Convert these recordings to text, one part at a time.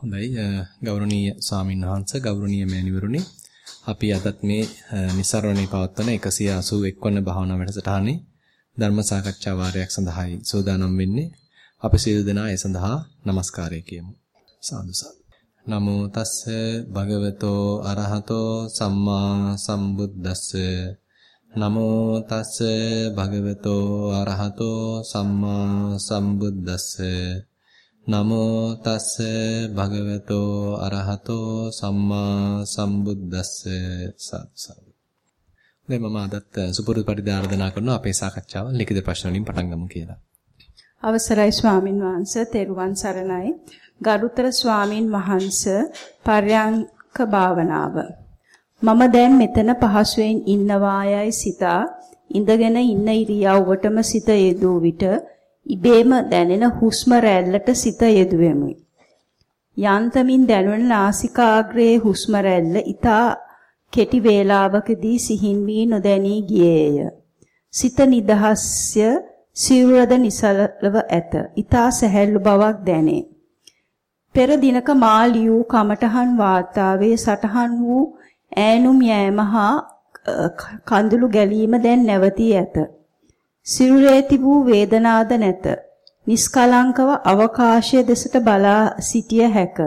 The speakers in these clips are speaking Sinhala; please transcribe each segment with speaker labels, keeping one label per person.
Speaker 1: හොඳයි. ගෞරවනීය සාමින් වහන්ස ගෞරවනීය මෑණිවරුනි අපි අදත් මේ નિසරණේ පවත්වන 181 වන භාවනා වැඩසටහනේ ධර්ම සාකච්ඡා වාරයක් සඳහායි සෝදානම් වෙන්නේ. අපි සියලු දෙනා ඒ සඳහා নমස්කාරය කියමු. සාදු සාදු. නමෝ තස්ස භගවතෝ අරහතෝ සම්මා සම්බුද්දස්ස. නමෝ තස්ස භගවතෝ අරහතෝ සම්මා සම්බුද්දස්ස. නමෝ තස්ස භගවතෝ අරහතෝ සම්මා සම්බුද්දස්ස සත්සත්. දැන් මම අදත් සුපුරුදු පරිදි ආරාධනා කරනවා අපේ සාකච්ඡාව ලිඛිත ප්‍රශ්න වලින් පටන් ගමු කියලා.
Speaker 2: අවසරයි ස්වාමින් වහන්සේ තෙරුවන් සරණයි. ගරුතර ස්වාමින් වහන්සේ පර්යංක භාවනාව. මම දැන් මෙතන පහසුවෙන් ඉන්නවායයි සිතා ඉඳගෙන ඉන්න ඉරියව්වටම සිත යෙදූ විට ඉබේම දැනෙන හුස්ම රැල්ලට සිත යෙදුවෙමි. යන්තමින් දැනුන නාසිකාග්‍රයේ හුස්ම රැල්ල ඊතා කෙටි වේලාවකදී සිහින් වී නොදැනී ගියේය. සිත නිදහස්ය සිවුරද නිසලව ඇත. ඊතා සැහැල්ලු බවක් දැනේ. පෙර දිනක මා ලියූ කමඨහන් වාතාවේ සටහන් වූ ඈනුම් යෑම හා කඳුළු ගැලීම දැන් නැවතී ඇත. සිරුරේ තිබූ වේදනාද නැත. නිස්කලංකව අවකාශය දෙසට බලා සිටිය හැක.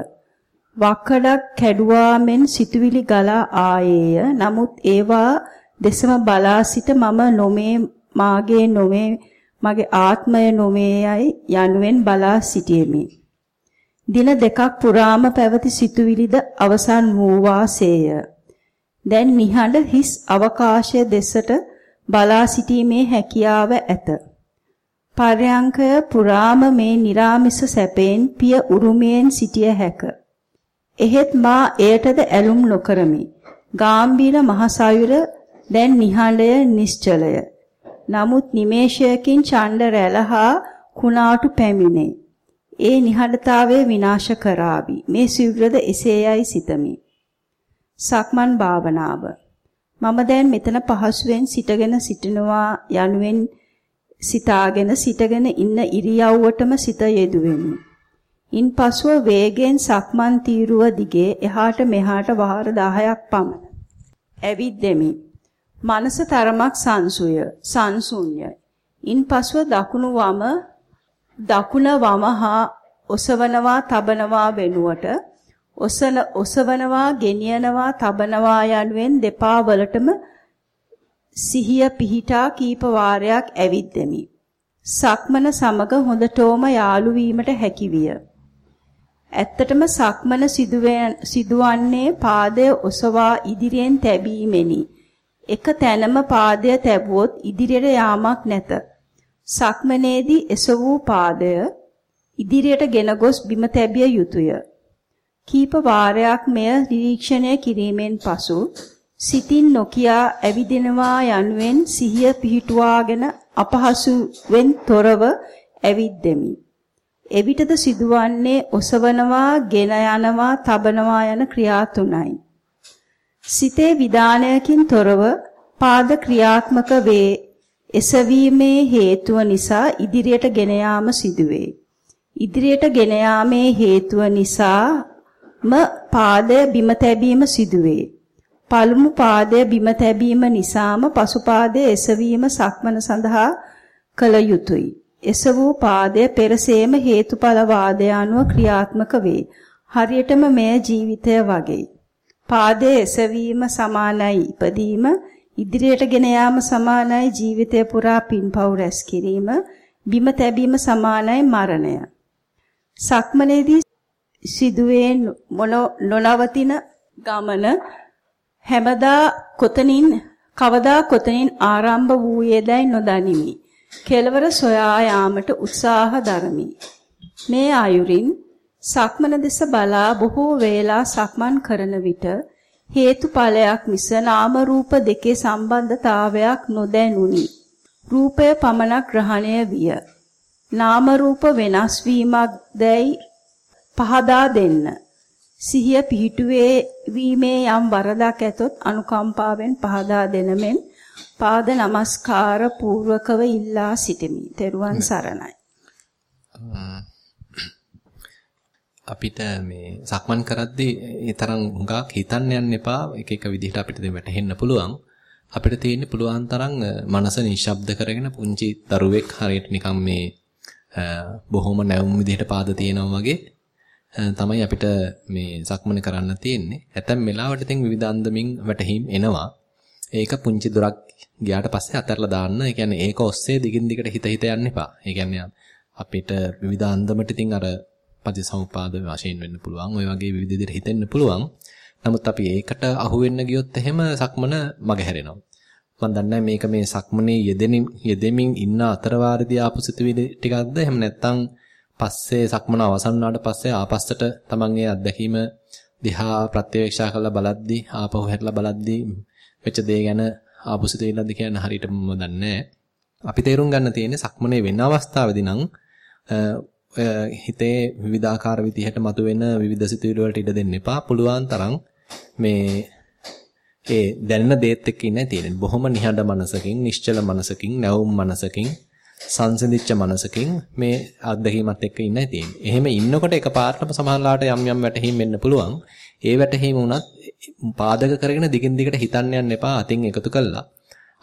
Speaker 2: වක්කඩක් කැඩුවා මෙන් සිතුවිලි ගලා ආයේය. නමුත් ඒවා දෙසම බලා සිට මම නොමේ මාගේ නොමේ මගේ ආත්මය නොමේයයි යනුවෙන් බලා සිටියෙමි. දින දෙකක් පුරාම පැවති සිතුවිලිද අවසන් වූ වාසේය. දැන් නිහඬ හිස් අවකාශය දෙසට බලා සිටීමේ හැකියාව ඇත. පර්යංකය පුරාම මේ निराமிස සැපෙන් පිය උරුමයෙන් සිටිය හැක. එහෙත් මා එයටද ඇලුම් නොකරමි. ගාම්භීර මහසයුර දැන් නිහඬය නිශ්චලය. නමුත් නිමේෂයකින් ඡණ්ඩ රැළහා කුණාටු පැමිණේ. ඒ නිහඬතාවය විනාශ කරાવી. මේ සිවුරද එසේයයි සිතමි. සක්මන් භාවනාව මම දැන් මෙතන පහසුවෙන් සිටගෙන සිටිනවා යනුවෙන් සිතාගෙන සිටගෙන ඉන්න ඉරියව්වටම සිත යෙදුවෙමි. ඉන්පසුව වේගෙන් සක්මන් තීරුව දිගේ එහාට මෙහාට වහර 10ක් පමණ ඇවිද්දෙමි. මනස තරමක් සංසුය, සංසුන්්‍යයි. ඉන්පසුව දකුණු වම දකුණ වම හා ඔසවනවා, තබනවා වෙනුවට ඔසන ඔසවනවා ගෙනියනවා තබනවා යනුවෙන් දෙපා වලටම සිහිය පිහිටා කීප වාරයක් ඇවිද්දෙමි. සක්මන සමග හොඳටම යාළු වීමට හැකිවිය. ඇත්තටම සක්මන සිදුවන්නේ පාදය ඔසවා ඉදිරියෙන් තැබීමෙනි. එක තැනම පාදය තැබුවොත් ඉදිරියට යාමක් නැත. සක්මනේදී එසවූ පාදය ඉදිරියට ගෙන ගොස් බිම තැබිය යුතුය. කීප වාරයක් මෙය නිරීක්ෂණය කිරීමෙන් පසු සිතින් නොකියා ඇවිදිනවා යනුවෙන් සිහිය පිහිටුවාගෙන අපහසුවෙන් තොරව ඇවිද්දෙමි. එවිටද සිදුවන්නේ ඔසවනවා, ගෙන යනවා, තබනවා යන ක්‍රියා තුනයි. සිතේ විදානයකින් තොරව පාද ක්‍රියාත්මක වේ. එසවීමේ හේතුව නිසා ඉදිරියට ගෙන යාම සිදුවේ. ඉදිරියට ගෙන යාමේ හේතුව නිසා ම පාදය බිම තැබීම සිදුවේ. පළමු පාදය බිම තැබීම නිසාම පසු පාදයේ එසවීම සක්මන සඳහා කළ යුතුය. එසවූ පාදය පෙරසේම හේතුඵල වාදය අනුව ක්‍රියාත්මක වේ. හරියටම මෙය ජීවිතය වගේ. පාදයේ එසවීම සමානයි ඉපදීම, ඉදිරියට ගෙන යාම සමානයි ජීවිතය පුරා පින්පව් රැස් කිරීම, බිම තැබීම සමානයි මරණය. සක්මනේදී සිදුවේ නොනවතින ගමන හැමදා කොතනින් කවදා කොතනින් ආරම්භ වූයේදයි නොදනිමි. කෙලවර සොයා යාමට උත්සාහ දරමි. මේ ආයුරින් සක්මන දෙස බලා බොහෝ වේලා සක්මන් කරන විට හේතුඵලයක් මිස නාම රූප දෙකේ සම්බන්ධතාවයක් නොදැනුනි. රූපය පමණක් ග්‍රහණය විය. නාම රූප වෙනස් වීමක් දැයි පහදා දෙන්න. සිහිය පිහිටුවේ වීමේ යම් වරදක් ඇතොත් අනුකම්පාවෙන් පහදා දෙනමෙන් පාද නමස්කාර පූර්වකව ඉල්ලා සිටිමි. තෙරුවන් සරණයි.
Speaker 1: අපිට මේ සක්මන් කරද්දී ඒ තරම් හුඟක් හිතන්න යන්න එපා. එක එක විදිහට අපිට දැන් වැටහෙන්න පුළුවන්. අපිට තියෙන්නේ පුළුවන් තරම් මනස නිශ්ශබ්ද කරගෙන පුංචි දරුවෙක් හරියට නිකන් මේ බොහොම නැවුම් විදිහට පාද තියෙනවා වගේ තමයි අපිට මේ සක්මන කරන්න තියෙන්නේ. ඇතැම් වෙලාවට ඉතින් විවිධ අන්දමින් වැටහීම් එනවා. ඒක පුංචි දොරක් ගියාට පස්සේ අතහැරලා දාන්න. ඒ කියන්නේ ඒක ඔස්සේ දිගින් දිගට හිත හිත යන්න එපා. ඒ කියන්නේ අපිට විවිධ අන්දමට ඉතින් අර පටිසමුපාද වශයෙන් වෙන්න පුළුවන්. ওই වගේ විවිධ විදිහට හිතෙන්න පුළුවන්. නමුත් අපි ඒකට අහු වෙන්න ගියොත් එහෙම සක්මන මගහැරෙනවා. මම දන්නේ මේක මේ සක්මනේ යෙදෙනින් යෙදෙමින් ඉන්න අතරවාරදී ආපු සිතුවිලි ටිකක්ද එහෙම නැත්නම් පස්සේ සක්මන අවසන් වුණාට පස්සේ ආපස්සට තමන්ගේ අත්දැකීම දිහා ප්‍රත්‍යවේක්ෂා කරලා බලද්දී ආපහු හැරලා බලද්දී වෙච්ච දේ ගැන ආපු සිතුවිල්ලක්ද කියන හරියට මම දන්නේ අපි තේරුම් ගන්න තියෙන්නේ සක්මනේ වෙන අවස්ථාවේදී නම් හිතේ විවිධාකාර විදිහට මතුවෙන විවිධ සිතුවිලි වලට ඉඩ දෙන්න එපා. පුළුවන් තරම් මේ ඒ දැනෙන දේත් එක්ක ඉන්නයි තියෙන්නේ. බොහොම නිහඬ මනසකින්, නිශ්චල මනසකින්, නැවුම් මනසකින්, සංසිඳිච්ච මනසකින් මේ අත්දැකීමත් එක්ක ඉන්නයි තියෙන්නේ. එහෙම ඉන්නකොට එකපාරටම සමහරලාට යම් යම් වැටහීම් වෙන්න පුළුවන්. ඒ වැටහීම උනත් පාදක කරගෙන දිගින් දිගට හිතන්න යන්න එපා. අතින් එකතු කළා.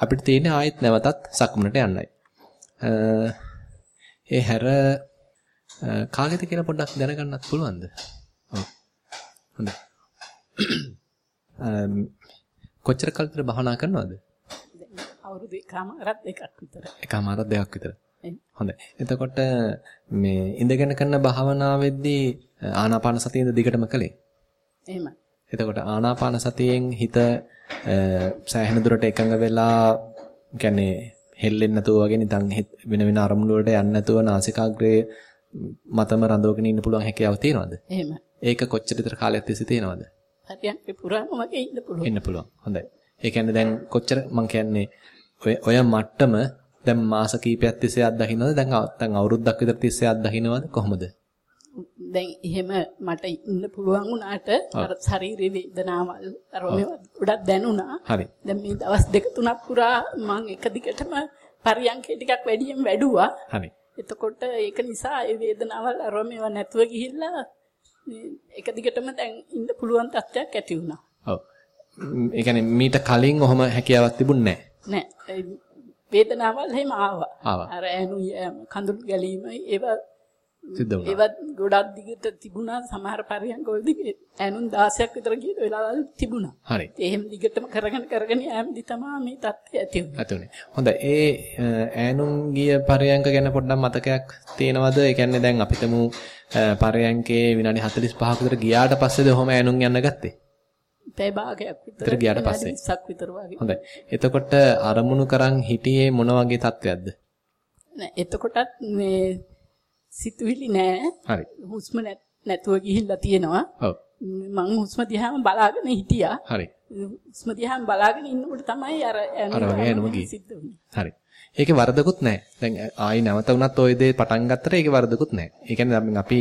Speaker 1: අපිට තියෙන්නේ ආයෙත් නැවතත් සක්මනට යන්නයි. ඒ හැර කාගෙද කියලා පොඩ්ඩක් දැනගන්නත් පුළුවන්ද? ඔව්. හොඳයි. කොච්චර කල්තර භවනා කරනවද?
Speaker 3: අවුරුදු එකමාරක් දෙකක් විතර.
Speaker 1: එකමාරක් දෙකක් විතර. හොඳයි. එතකොට මේ ඉඳගෙන කරන භාවනාවේදී ආනාපාන සතියෙන්ද දිගටම කළේ?
Speaker 3: එහෙමයි.
Speaker 1: එතකොට ආනාපාන සතියෙන් හිත සෑහෙන දුරට එකඟ වෙලා කියන්නේ හෙල්ලෙන්නේ නැතුව වගේ නිකන් වෙන වෙන අරමුණු වලට යන්නේ නැතුව නාසිකාග්‍රේ මතම රඳවගෙන ඉන්න පුළුවන් හැකියාව තියෙනවද?
Speaker 3: එහෙම.
Speaker 1: ඒක කොච්චර විතර කාලයක් තිස්සේ තියෙනවද?
Speaker 3: හරියට පුරාම වගේ ඉන්න පුළුවන්.
Speaker 1: ඉන්න පුළුවන්. හොඳයි. ඒ කියන්නේ දැන් කොච්චර මං කියන්නේ ඔය ඔය මට්ටම දැන් මාස කීපයක් තිස්සේ අත්දකින්නවද? දැන් දැන් අවුරුද්දක් විතර තිස්සේ අත්දකින්නවද කොහොමද?
Speaker 3: දැන් එහෙම මට ඉන්න පුළුවන් වුණාට අර ශරීරේ වේදනාවල් අර ගොඩක් දැනුණා.
Speaker 1: හරි.
Speaker 3: දැන් මේ දවස් දෙක තුනක් පුරා මම එක දිගටම පරියන්කේ ටිකක් වැඩියෙන් වැඩුවා.
Speaker 1: හරි.
Speaker 3: එතකොට ඒක නිසා ඒ වේදනාවල් අර මේවා නැතුව ගිහිල්ලා එක දිගටම දැන් ඉන්න පුළුවන් තත්ත්වයක් ඇති වුණා.
Speaker 1: ඔව්. ඒ කියන්නේ මීට කලින් ඔහම හැකියාවක් තිබුණේ
Speaker 3: නැහැ. නැහැ. වේදනාවල් එහෙම ආවා. අර ඇනු කඳුළු ගැලීම ඒවා
Speaker 1: සිද්ධ වුණා.
Speaker 3: ඒවත් ගොඩක් දිගට තිබුණා සමහර පරියන්කවලදී ඇනුන් 16ක් විතර ගිය වෙලාවල් තිබුණා.
Speaker 1: හරි.
Speaker 3: එහෙම දිගටම කරගෙන කරගෙන යෑමදි තමයි මේ தත්ත්වය ඇති වුනේ.
Speaker 1: ඇති වුනේ. හොඳයි. ඒ ඈනුන් ගිය පරයන්ක ගැන පොඩ්ඩක් මතකයක් තියෙනවද? ඒ කියන්නේ දැන් අපිටම පරයන්කේ විනාඩි 45ක විතර ගියාට පස්සේද ඔහොම ඈනුන් යන්න ගත්තේ?
Speaker 3: පැය භාගයක් විතර.
Speaker 1: ගියාට පස්සේ.
Speaker 3: 20ක් විතර වගේ.
Speaker 1: හොඳයි. එතකොට අරමුණු කරන් හිටියේ මොන වගේ තත්ත්වයක්ද?
Speaker 3: නෑ එතකොටත් මේ සිතුවිලි නෑ.
Speaker 1: හරි.
Speaker 3: හුස්ම නැතුව ගිහිල්ලා තියෙනවා.
Speaker 1: ඔව්.
Speaker 3: මං හුස්ම දිහාම බලාගෙන හිටියා.
Speaker 1: හරි.
Speaker 3: හුස්ම දිහාම බලාගෙන ඉන්නකොට තමයි අර
Speaker 1: ගියේ.
Speaker 3: සිද්ධ වුනේ.
Speaker 1: හරි. ඒකේ වරදකුත් නැහැ. දැන් ආයි නැවත වුණත් ওই දේ පටන් ගත්තට ඒකේ වරදකුත් නැහැ. ඒ කියන්නේ අපි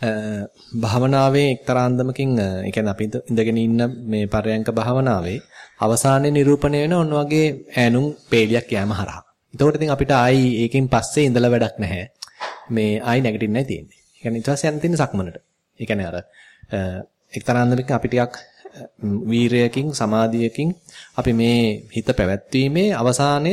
Speaker 1: භාවනාවේ එක්තරා අන්දමකින් ඒ කියන්නේ අපි ඉඳගෙන ඉන්න මේ පරයන්ක භාවනාවේ අවසානයේ නිරූපණය වෙන ඔන්න වගේ ඈනුම් පේලියක් යෑම හරහා. එතකොට ඉතින් අපිට ආයි ඒකෙන් පස්සේ ඉඳලා වැඩක් නැහැ. මේ ආයි නැගිටින්නයි තියෙන්නේ. ඒ කියන්නේ ඊට පස්සේ යන්න තියෙන්නේ සක්මනට. ඒ කියන්නේ අර එක්තරා අන්දමකින් අපි ටිකක් වීරයකින් සමාධියකින් අපි මේ හිත පැවැත්වීමේ අවසානය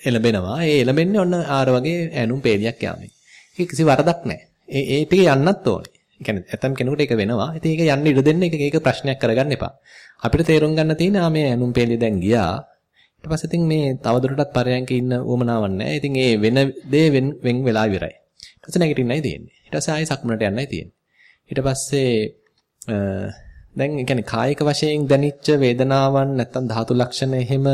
Speaker 1: එළඹෙනවා. ඒ එළඹෙන්නේ ඔන්න ආර වගේ ඈනුම් පේලියක් යාමේ. ඒක කිසි වරදක් නැහැ. ඒ ඒ ටික යන්නත් ඕනේ. ඒ කියන්නේ ඇතම් කෙනෙකුට ඒක වෙනවා. ඉතින් ඒක යන්න ඉඩ දෙන්න ඒක ඒක ප්‍රශ්නයක් කරගන්න එපා. අපිට තේරුම් ගන්න තියෙන ආ මේ ඈනුම් පේලිය දැන් ගියා. ඊට පස්සේ ඉතින් මේ තවදුරටත් පරයන්ක ඉන්න උවමනාවක් නැහැ. ඉතින් ඒ වෙන දේ වෙන් වෙන් වෙලා ඉවරයි. ඊට පස්සේ නැගිටින්නයි තියෙන්නේ. ඊට පස්සේ ආයෙ සක්මනට යන්නයි තියෙන්නේ. ඊට පස්සේ දැන් ඒ කියන්නේ කායික වශයෙන් දැනිච්ච වේදනාවන් නැත්තම් ධාතු ලක්ෂණ එහෙම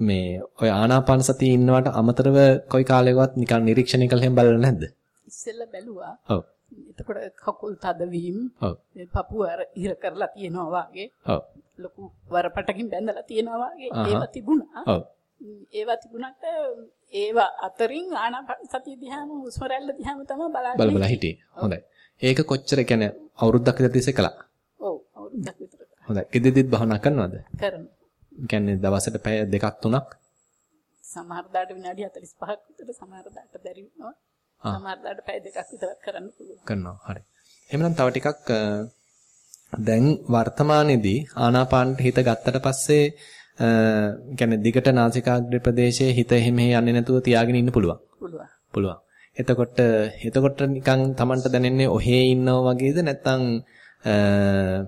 Speaker 1: මේ ඔය ආනාපාන සතිය ඉන්නවට අමතරව කොයි කාලයකවත් නිකන් නිරීක්ෂණය කළ හැම බලලා නැද්ද?
Speaker 3: ඉස්සෙල්ලා බැලුවා.
Speaker 1: ඔව්.
Speaker 3: එතකොට කකුල් තදවීම,
Speaker 1: ඔව්.
Speaker 3: පපුව අර ඉර කරලා තියෙනවා වගේ.
Speaker 1: ඔව්.
Speaker 3: ලොකු වරපටකින් බැඳලා තියෙනවා වගේ ඒවා තිබුණා.
Speaker 1: ඔව්.
Speaker 3: ඒවා තිබුණාට ඒවා අතරින් ආනාපාන සතිය දිහාම හුස්ම රැල්ල දිහාම තමයි බලාගෙන
Speaker 1: බල බල හිටියේ. හොඳයි. ඒක කොච්චර කියන්නේ අවුරුද්දක් විතර තිස්සේ කළා.
Speaker 3: ඔව් අවුරුද්දක් විතර
Speaker 1: හොඳයි. ඉදිරිදිත් භවනා කරනවද?
Speaker 3: කරනවා.
Speaker 1: කියන්නේ දවසට පැය දෙකක් තුනක්
Speaker 3: සමහර දාට විනාඩි 45ක් විතර සමහර දාට බැරි වෙනවා. සමහරවිට පැය දෙකක් විතර කරන්න පුළුවන්.
Speaker 1: කරනවා. හරි. එහෙනම් තව ටිකක් දැන් වර්තමානයේදී ආනාපානට හිත ගත්තට පස්සේ කියන්නේ දිගට නාසිකාග්‍ර ප්‍රදේශයේ හිත එහෙම යන්නේ නැතුව තියාගෙන ඉන්න පුළුවන්.
Speaker 3: පුළුවන්.
Speaker 1: පුළුවන්. එතකොට එතකොට නිකන් Tamanට දැනෙන්නේ ඔහේ ඉන්නව වගේද නැත්නම්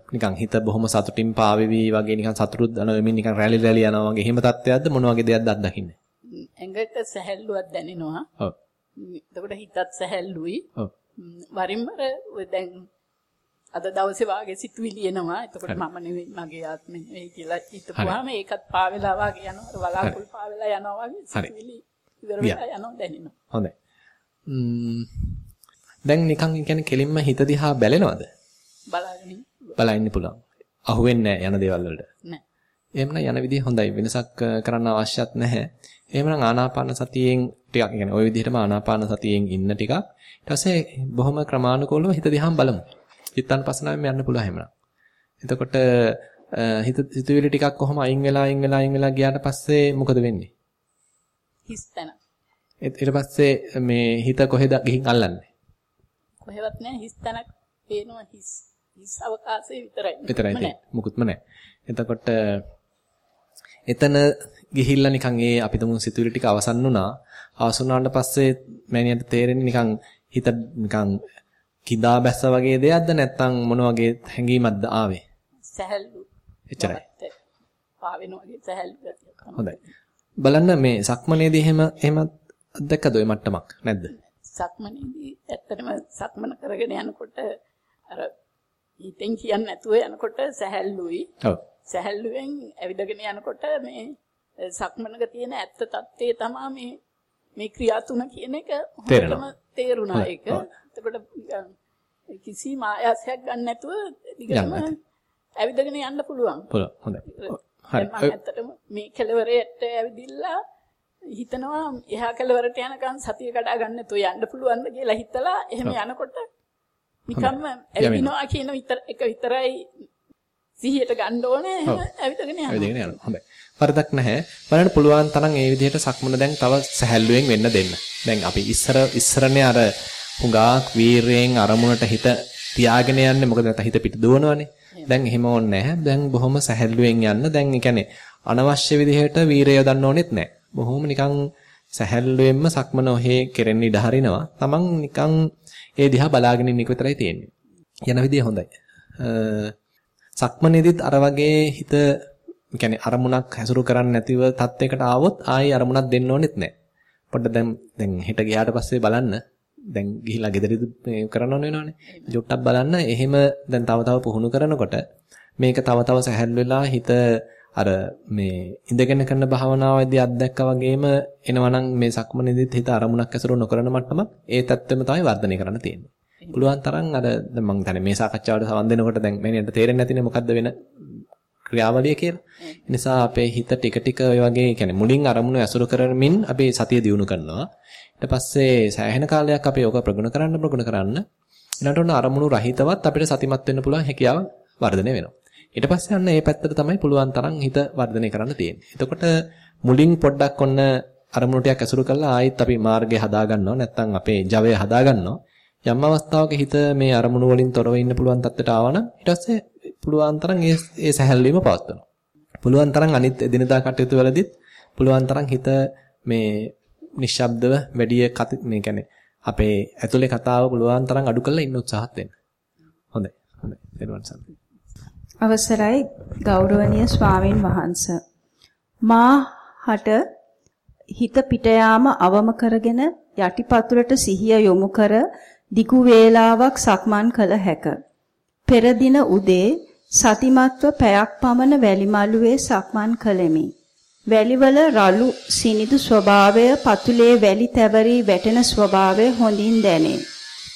Speaker 1: නිකන් හිත බොහොම සතුටින් පාවෙවි වගේ නිකන් සතුටුත් දනවෙමින් නිකන් රැලි රැලි යනවා වගේ එහෙම තත්ත්වයක්ද මොන වගේ දෙයක්ද අත්දකින්නේ?
Speaker 3: ඇඟට සැහැල්ලුවක් දැනෙනවා.
Speaker 1: ඔව්.
Speaker 3: එතකොට හිතත් සැහැල්ලුයි.
Speaker 1: ඔව්.
Speaker 3: වරින් වර දැන් අද දවසේ වාගේ සිතුවිලි එනවා. එතකොට මම නෙවෙයි මගේ ආත්මෙ නෙවෙයි කියලා හිතපුවාම ඒකත් පාවෙලා වාගේ යනවා. වලාකුළු පාවෙලා යනවා වගේ සිතුවිලි ඉවර වෙලා යනවා දැනෙනවා.
Speaker 1: හොඳයි. දැන් නිකන් කියන්නේ කෙලින්ම හිත දිහා බැලෙනවද?
Speaker 3: බලාගෙන
Speaker 1: බලන්න පුළුවන්. අහුවෙන්නේ නැහැ යන දේවල් වලට.
Speaker 3: නැහැ.
Speaker 1: එහෙමනම් යන විදිහ හොඳයි. වෙනසක් කරන්න අවශ්‍යත් නැහැ. එහෙමනම් ආනාපාන සතියෙන් ටිකක් يعني ওই විදිහටම ආනාපාන සතියෙන් ඉන්න ටිකක්. ඊට පස්සේ බොහොම ක්‍රමානුකූලව හිත දිහාම බලමු. චිත්තානුපස්සනාවෙන් යන්න පුළුවන් එහෙමනම්. එතකොට හිත සිතුවිලි ටිකක් කොහොම අයින් වෙලා අයින් වෙලා අයින් වෙලා ගියාට පස්සේ මොකද වෙන්නේ?
Speaker 3: හිස් තැන.
Speaker 1: ඊට පස්සේ මේ හිත කොහෙද ගිහින් අල්ලන්නේ?
Speaker 3: කොහෙවත් නැහැ හිස් තැනක් පේනවා හිස් හිස් අවකාශයේ විතරයි.
Speaker 1: විතරයි තියෙන්නේ. මුකුත්ම නැහැ. එතකොට එතන ගිහිල්ලා නිකන් ඒ අපි තුමු සිතුවිලි ටික අවසන් වුණා. අවසන් වුණාට පස්සේ මෑණියන්ට තේරෙන්නේ නිකන් හිත නිකන් කිඳා බැස්ස වගේ දෙයක්ද නැත්නම් මොන වගේ හැඟීමක්ද ආවේ?
Speaker 3: සැහැල්ලු.
Speaker 1: එච්චරයි.
Speaker 3: පාවෙන වගේ සැහැල්ලු ගතියක්
Speaker 1: හොඳයි. බලන්න මේ සක්මනේදී එහෙම එහෙම දැක්කද ඔය මට්ටමක් නැද්ද?
Speaker 3: සක්මනේදී ඇත්තටම සක්මන කරගෙන යනකොට අර හිතෙන් කියන්නේ නැතුව යනකොට සැහැල්ලුයි.
Speaker 1: ඔව්.
Speaker 3: සැහැල්ලුවෙන් ඇවිදගෙන යනකොට මේ සක්මනක තියෙන ඇත්ත తත්වයේ තමයි මේ මේ ක්‍රියා තුන කියන එක හොඳටම තේරුණා ඒක. එතකොට කිසිම ආයාසයක් ගන්න නැතුව දිගටම ඇවිදගෙන යන්න පුළුවන්.
Speaker 1: පුළුවන්. හොඳයි. හරි.
Speaker 3: මම ඇත්තටම මේ කෙලවරේට ඇවිදිලා හිතනවා එහා කෙලවරට යනකම් සතිය කඩා ගන්න නැතුව යන්න පුළුවන්ද කියලා හිතලා එහෙම යනකොට නිකම්ම ඇවිදිනවා කියන එක විතරයි සිහියට ගන්න ඕනේ ඇවිදගෙන යනවා.
Speaker 1: ඇවිදගෙන යනවා. හොඳයි. වරදක් නැහැ. බලන්න පුළුවන් තරම් ඒ විදිහට සක්මන දැන් තව සැහැල්ලුවෙන් වෙන්න දෙන්න. දැන් අපි ඉස්සර ඉස්සරනේ අර හුඟාක් වීරයෙන් අරමුණට හිත තියාගෙන යන්නේ මොකද නැත්නම් හිත පිට දුවනවනේ. දැන් එහෙම ඕනේ නැහැ. දැන් බොහොම සැහැල්ලුවෙන් යන්න. දැන් ඒ කියන්නේ අනවශ්‍ය විදිහට වීරය යොදන්න ඕනෙත් නැහැ. බොහොම නිකන් සැහැල්ලුවෙන්ම සක්මන ඔහේ කෙරෙන්න ඉඩ හරිනවා. Taman නිකන් ඒ දිහා බලාගෙන ඉන්න එක විතරයි තියෙන්නේ. යන විදිය හොඳයි. සක්මනේදිත් අර වගේ හිත කියන්නේ අරමුණක් හැසුරු කරන්නේ නැතිව තත්යකට ආවොත් ආයේ අරමුණක් දෙන්න ඕනෙත් නැහැ. පොඩ්ඩ දැන් දැන් හෙට ගියාට පස්සේ බලන්න දැන් ගිහිලා ගෙදරින් මේ කරනවන වෙනවනේ. ජොට්ටක් බලන්න එහෙම දැන් තව තව පුහුණු කරනකොට මේක තව තව සැහැල් වෙලා හිත අර මේ ඉඳගෙන කරන භාවනාවේදී අත්දැක්කා වගේම එනවනම් මේ සක්මනේදිත් හිත අරමුණක් ඇසුරු නොකරන මට්ටමක් ඒ තත්ත්වෙම තමයි වර්ධනය කරන්න තියෙන්නේ. පුළුවන් තරම් අර දැන් මම හිතන්නේ මේ සාකච්ඡාවට සවන් දෙනකොට දැන් මේනියට තේරෙන්නේ නැතිනේ මොකද්ද වෙන ක්‍රියාවලිය කියලා. ඒ නිසා අපේ හිත ටික ටික ඔය වගේ කියන්නේ මුලින් අරමුණු ඇසුරු කරමින් අපි සතිය දියුණු කරනවා. ඊට පස්සේ සෑහෙන කාලයක් අපි ඕක ප්‍රගුණ කරන්න ප්‍රගුණ කරන්න ඊළඟට ඔන්න අරමුණු රහිතවත් අපිට සතිමත් වෙන්න පුළුවන් හැකියාව වර්ධනය වෙනවා. ඊට පස්සේ අන්න ඒ පැත්තට තමයි පුළුවන් තරම් හිත වර්ධනය කරන්න තියෙන්නේ. එතකොට මුලින් පොඩ්ඩක් ඔන්න අරමුණු ටිකක් ඇසුරු කරලා ආයෙත් අපි මාර්ගය හදා ගන්නවා නැත්නම් අපේ ජවය හදා ගන්නවා. යම් අවස්ථාවක හිත මේ අරමුණු වලින් තොරව ඉන්න පුළුවන් තත්ත්වයට ආවනම් ඊට පස්සේ පුළුවන් තරම් ඒ ඒ සැහැල්ලුවීම පවත්වනවා. පුළුවන් තරම් අනිත් එදිනදා කටයුතු වලදීත් පුළුවන් තරම් හිත මේ නිශ්ශබ්දව වැඩි මේ කියන්නේ අපේ ඇතුලේ කතාව පුළුවන් තරම් අඩු කරලා ඉන්න උත්සාහත් වෙන්න. හොඳයි. හොඳයි. ඊළඟ සම්පූර්ණ
Speaker 2: අවසරයි ගෞරවනීය ස්වාමින් වහන්ස මා හට හිත පිට යාම අවම කරගෙන යටිපතුලට සිහිය යොමු කර දිගු වේලාවක් සක්මන් කළ හැක. පෙර දින උදේ සතිමත්ව පැයක් පමණ වැලිමලුවේ සක්මන් කළෙමි. වැලිවල රළු සිනිදු ස්වභාවය පතුලේ වැලි තැවරි වැටෙන ස්වභාවය හොඳින් දැනේ.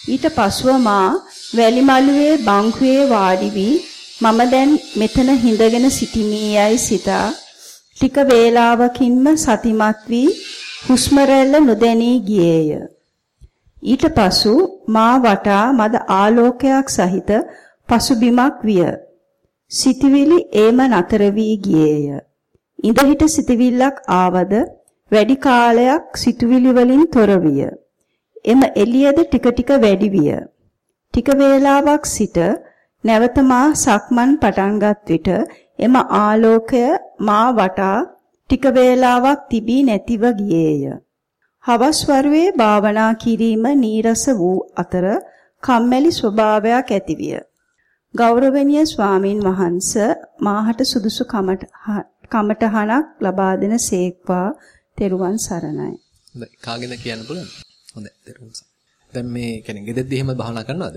Speaker 2: ඊට පසුව මා වැලිමලුවේ බංකුවේ වාඩි වී මම දැන් මෙතන හිඳගෙන සිටිමි යයි සිතා ටික වේලාවකින්ම සතිමත් වී හුස්ම රැල්ල නොදැනී ගියේය. ඊට පසු මා වටා මද ආලෝකයක් සහිත පසුබිමක් විය. සිතවිලි ඒම නතර වී ගියේය. ඉඳහිට සිතවිල්ලක් ආවද වැඩි කාලයක් සිතවිලි වලින් තොර විය. එම එළියද ටික ටික වැඩි විය. ටික වේලාවක් සිට නැවත මා සක්මන් පටන්ගත් විට එම ආලෝකය මා වටා ටික වේලාවක් තිබී නැතිව ගියේය. හවස් වරුවේ භාවනා කිරීම නීරස වූ අතර කම්මැලි ස්වභාවයක් ඇතිවිය. ගෞරවනීය ස්වාමින් වහන්ස මාහට සුදුසු කමටහනක් ලබා දෙන සේක්වා තෙරුවන් සරණයි.
Speaker 1: හොඳයි කාගෙද කියන්න පුළුවන්? හොඳයි තෙරුවන් සරණයි. දැන් මේ කියන්නේ ගෙදෙද්දි එහෙම භාවනා කරනවද?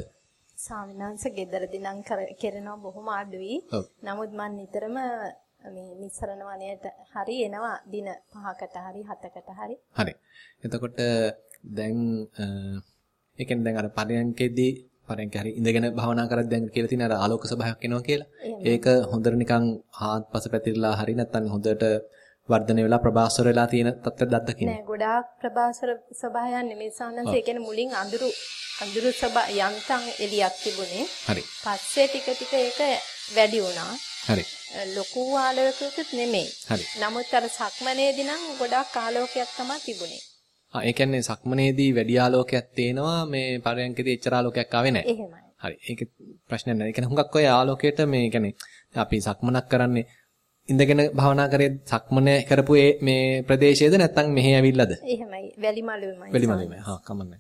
Speaker 4: ස්වාමීන් වහන්සේ ගෙදරදී නම් කරනවා බොහොම අඩුයි. නමුත් මම නිතරම මේ නිස්සරණ වනයේට හරි එනවා දින 5කට හරි 7කට හරි.
Speaker 1: හරි. එතකොට දැන් ඒ කියන්නේ දැන් අර පරයන්කෙදී පරයන්ක හරි ඉඳගෙන භාවනා කරද්දී දැන් කියලා තියෙන අර ආලෝක සභාවක් එනවා කියලා. ඒක හොඳට නිකන් හාත්පස පැතිරලා හරි නැත්නම් හොඳට වර්ධනය වෙලා ප්‍රභාස්වර වෙලා තියෙන තත්ත්වයක් දක්ද
Speaker 4: නෑ ගොඩාක් ප්‍රභාස්වර ස්වභාවයන් නෙමෙයි සානන්ස ඒ කියන්නේ මුලින් අඳුරු අඳුරු ස්වභා යන්තම් එළියක් තිබුණේ.
Speaker 1: හරි.
Speaker 4: පස්සේ ටික ටික ඒක වැඩි වුණා.
Speaker 1: හරි.
Speaker 4: ලොකු ආලෝකයකුත් නෙමෙයි.
Speaker 1: හරි.
Speaker 4: නමුත් අර සක්මනේදී නම් ගොඩාක් ආලෝකයක් තමයි තිබුණේ.
Speaker 1: ආ ඒ කියන්නේ සක්මනේදී වැඩි ආලෝකයක් තේනවා මේ පරයන්කදී එච්චර ආලෝකයක් ආවේ නැහැ.
Speaker 4: එහෙමයි.
Speaker 1: හරි. ඒක ප්‍රශ්නයක් නැහැ. ඒ කියන්නේ හුඟක් ඔය ආලෝකයට මේ කියන්නේ අපි සක්මනක් කරන්නේ ඉඳගෙන භාවනා කරේ සක්මනේ කරපු මේ ප්‍රදේශයේද නැත්නම් මෙහි ඇවිල්ලාද?
Speaker 4: එහෙමයි. වැලිමලුවමයි.
Speaker 1: වැලිමලුවමයි. හා කමන්නේ.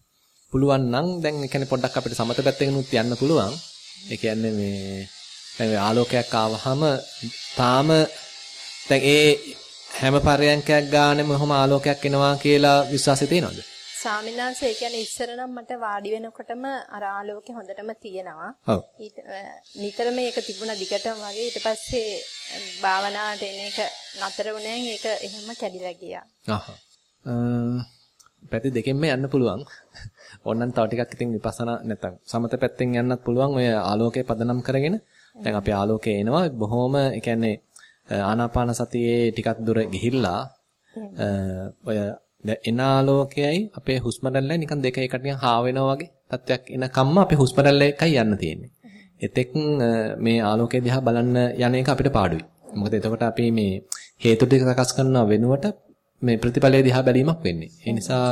Speaker 1: පුළුවන් නම් දැන් ඒ කියන්නේ පොඩ්ඩක් අපිට සමත පැත්තකිනුත් යන්න පුළුවන්. ඒ කියන්නේ මේ දැන් ආලෝකයක් ආවහම තාම දැන් ඒ හැම පරයන්කයක් ගානෙම කොහොම ආලෝකයක් එනවා කියලා විශ්වාසය තියෙනවද?
Speaker 4: ස්වාමිනාංශ ඒ කියන්නේ ඉස්සර නම් මට වාඩි වෙනකොටම අර ආලෝකය හොඳටම තියෙනවා.
Speaker 1: ඔව්.
Speaker 4: නිතර මේක තිබුණ දිගටම වගේ ඊට පස්සේ භාවනාවට එන එක නතර වුණෙන් ඒක එහෙම කැඩිලා ගියා.
Speaker 1: අහහ. පැති දෙකෙන්ම යන්න පුළුවන්. ඕනනම් තව ටිකක් ඉතින් විපස්සනා නැත්තම් සමත පැත්තෙන් යන්නත් පුළුවන් ඔය ආලෝකය පදනම් කරගෙන. දැන් අපේ ආලෝකය එනවා බොහොම ඒ කියන්නේ ආනාපාන සතියේ ටිකක් දුර ගිහිල්ලා ඔය එන ආලෝකයයි අපේ හුස්ම රැල්ලයි නිකන් දෙක එකට නිකන් හා වෙනවා වගේ තත්ත්වයක් එනකම්ම අපේ හුස්ම රැල්ල එකයි යන්න තියෙන්නේ. එතෙක් මේ ආලෝකය දිහා බලන්න යන එක අපිට පාඩුයි. මොකද එතකොට අපි මේ හේතු ටික සකස් කරනව වෙනුවට මේ ප්‍රතිඵලය දිහා බැලීමක් වෙන්නේ. ඒ නිසා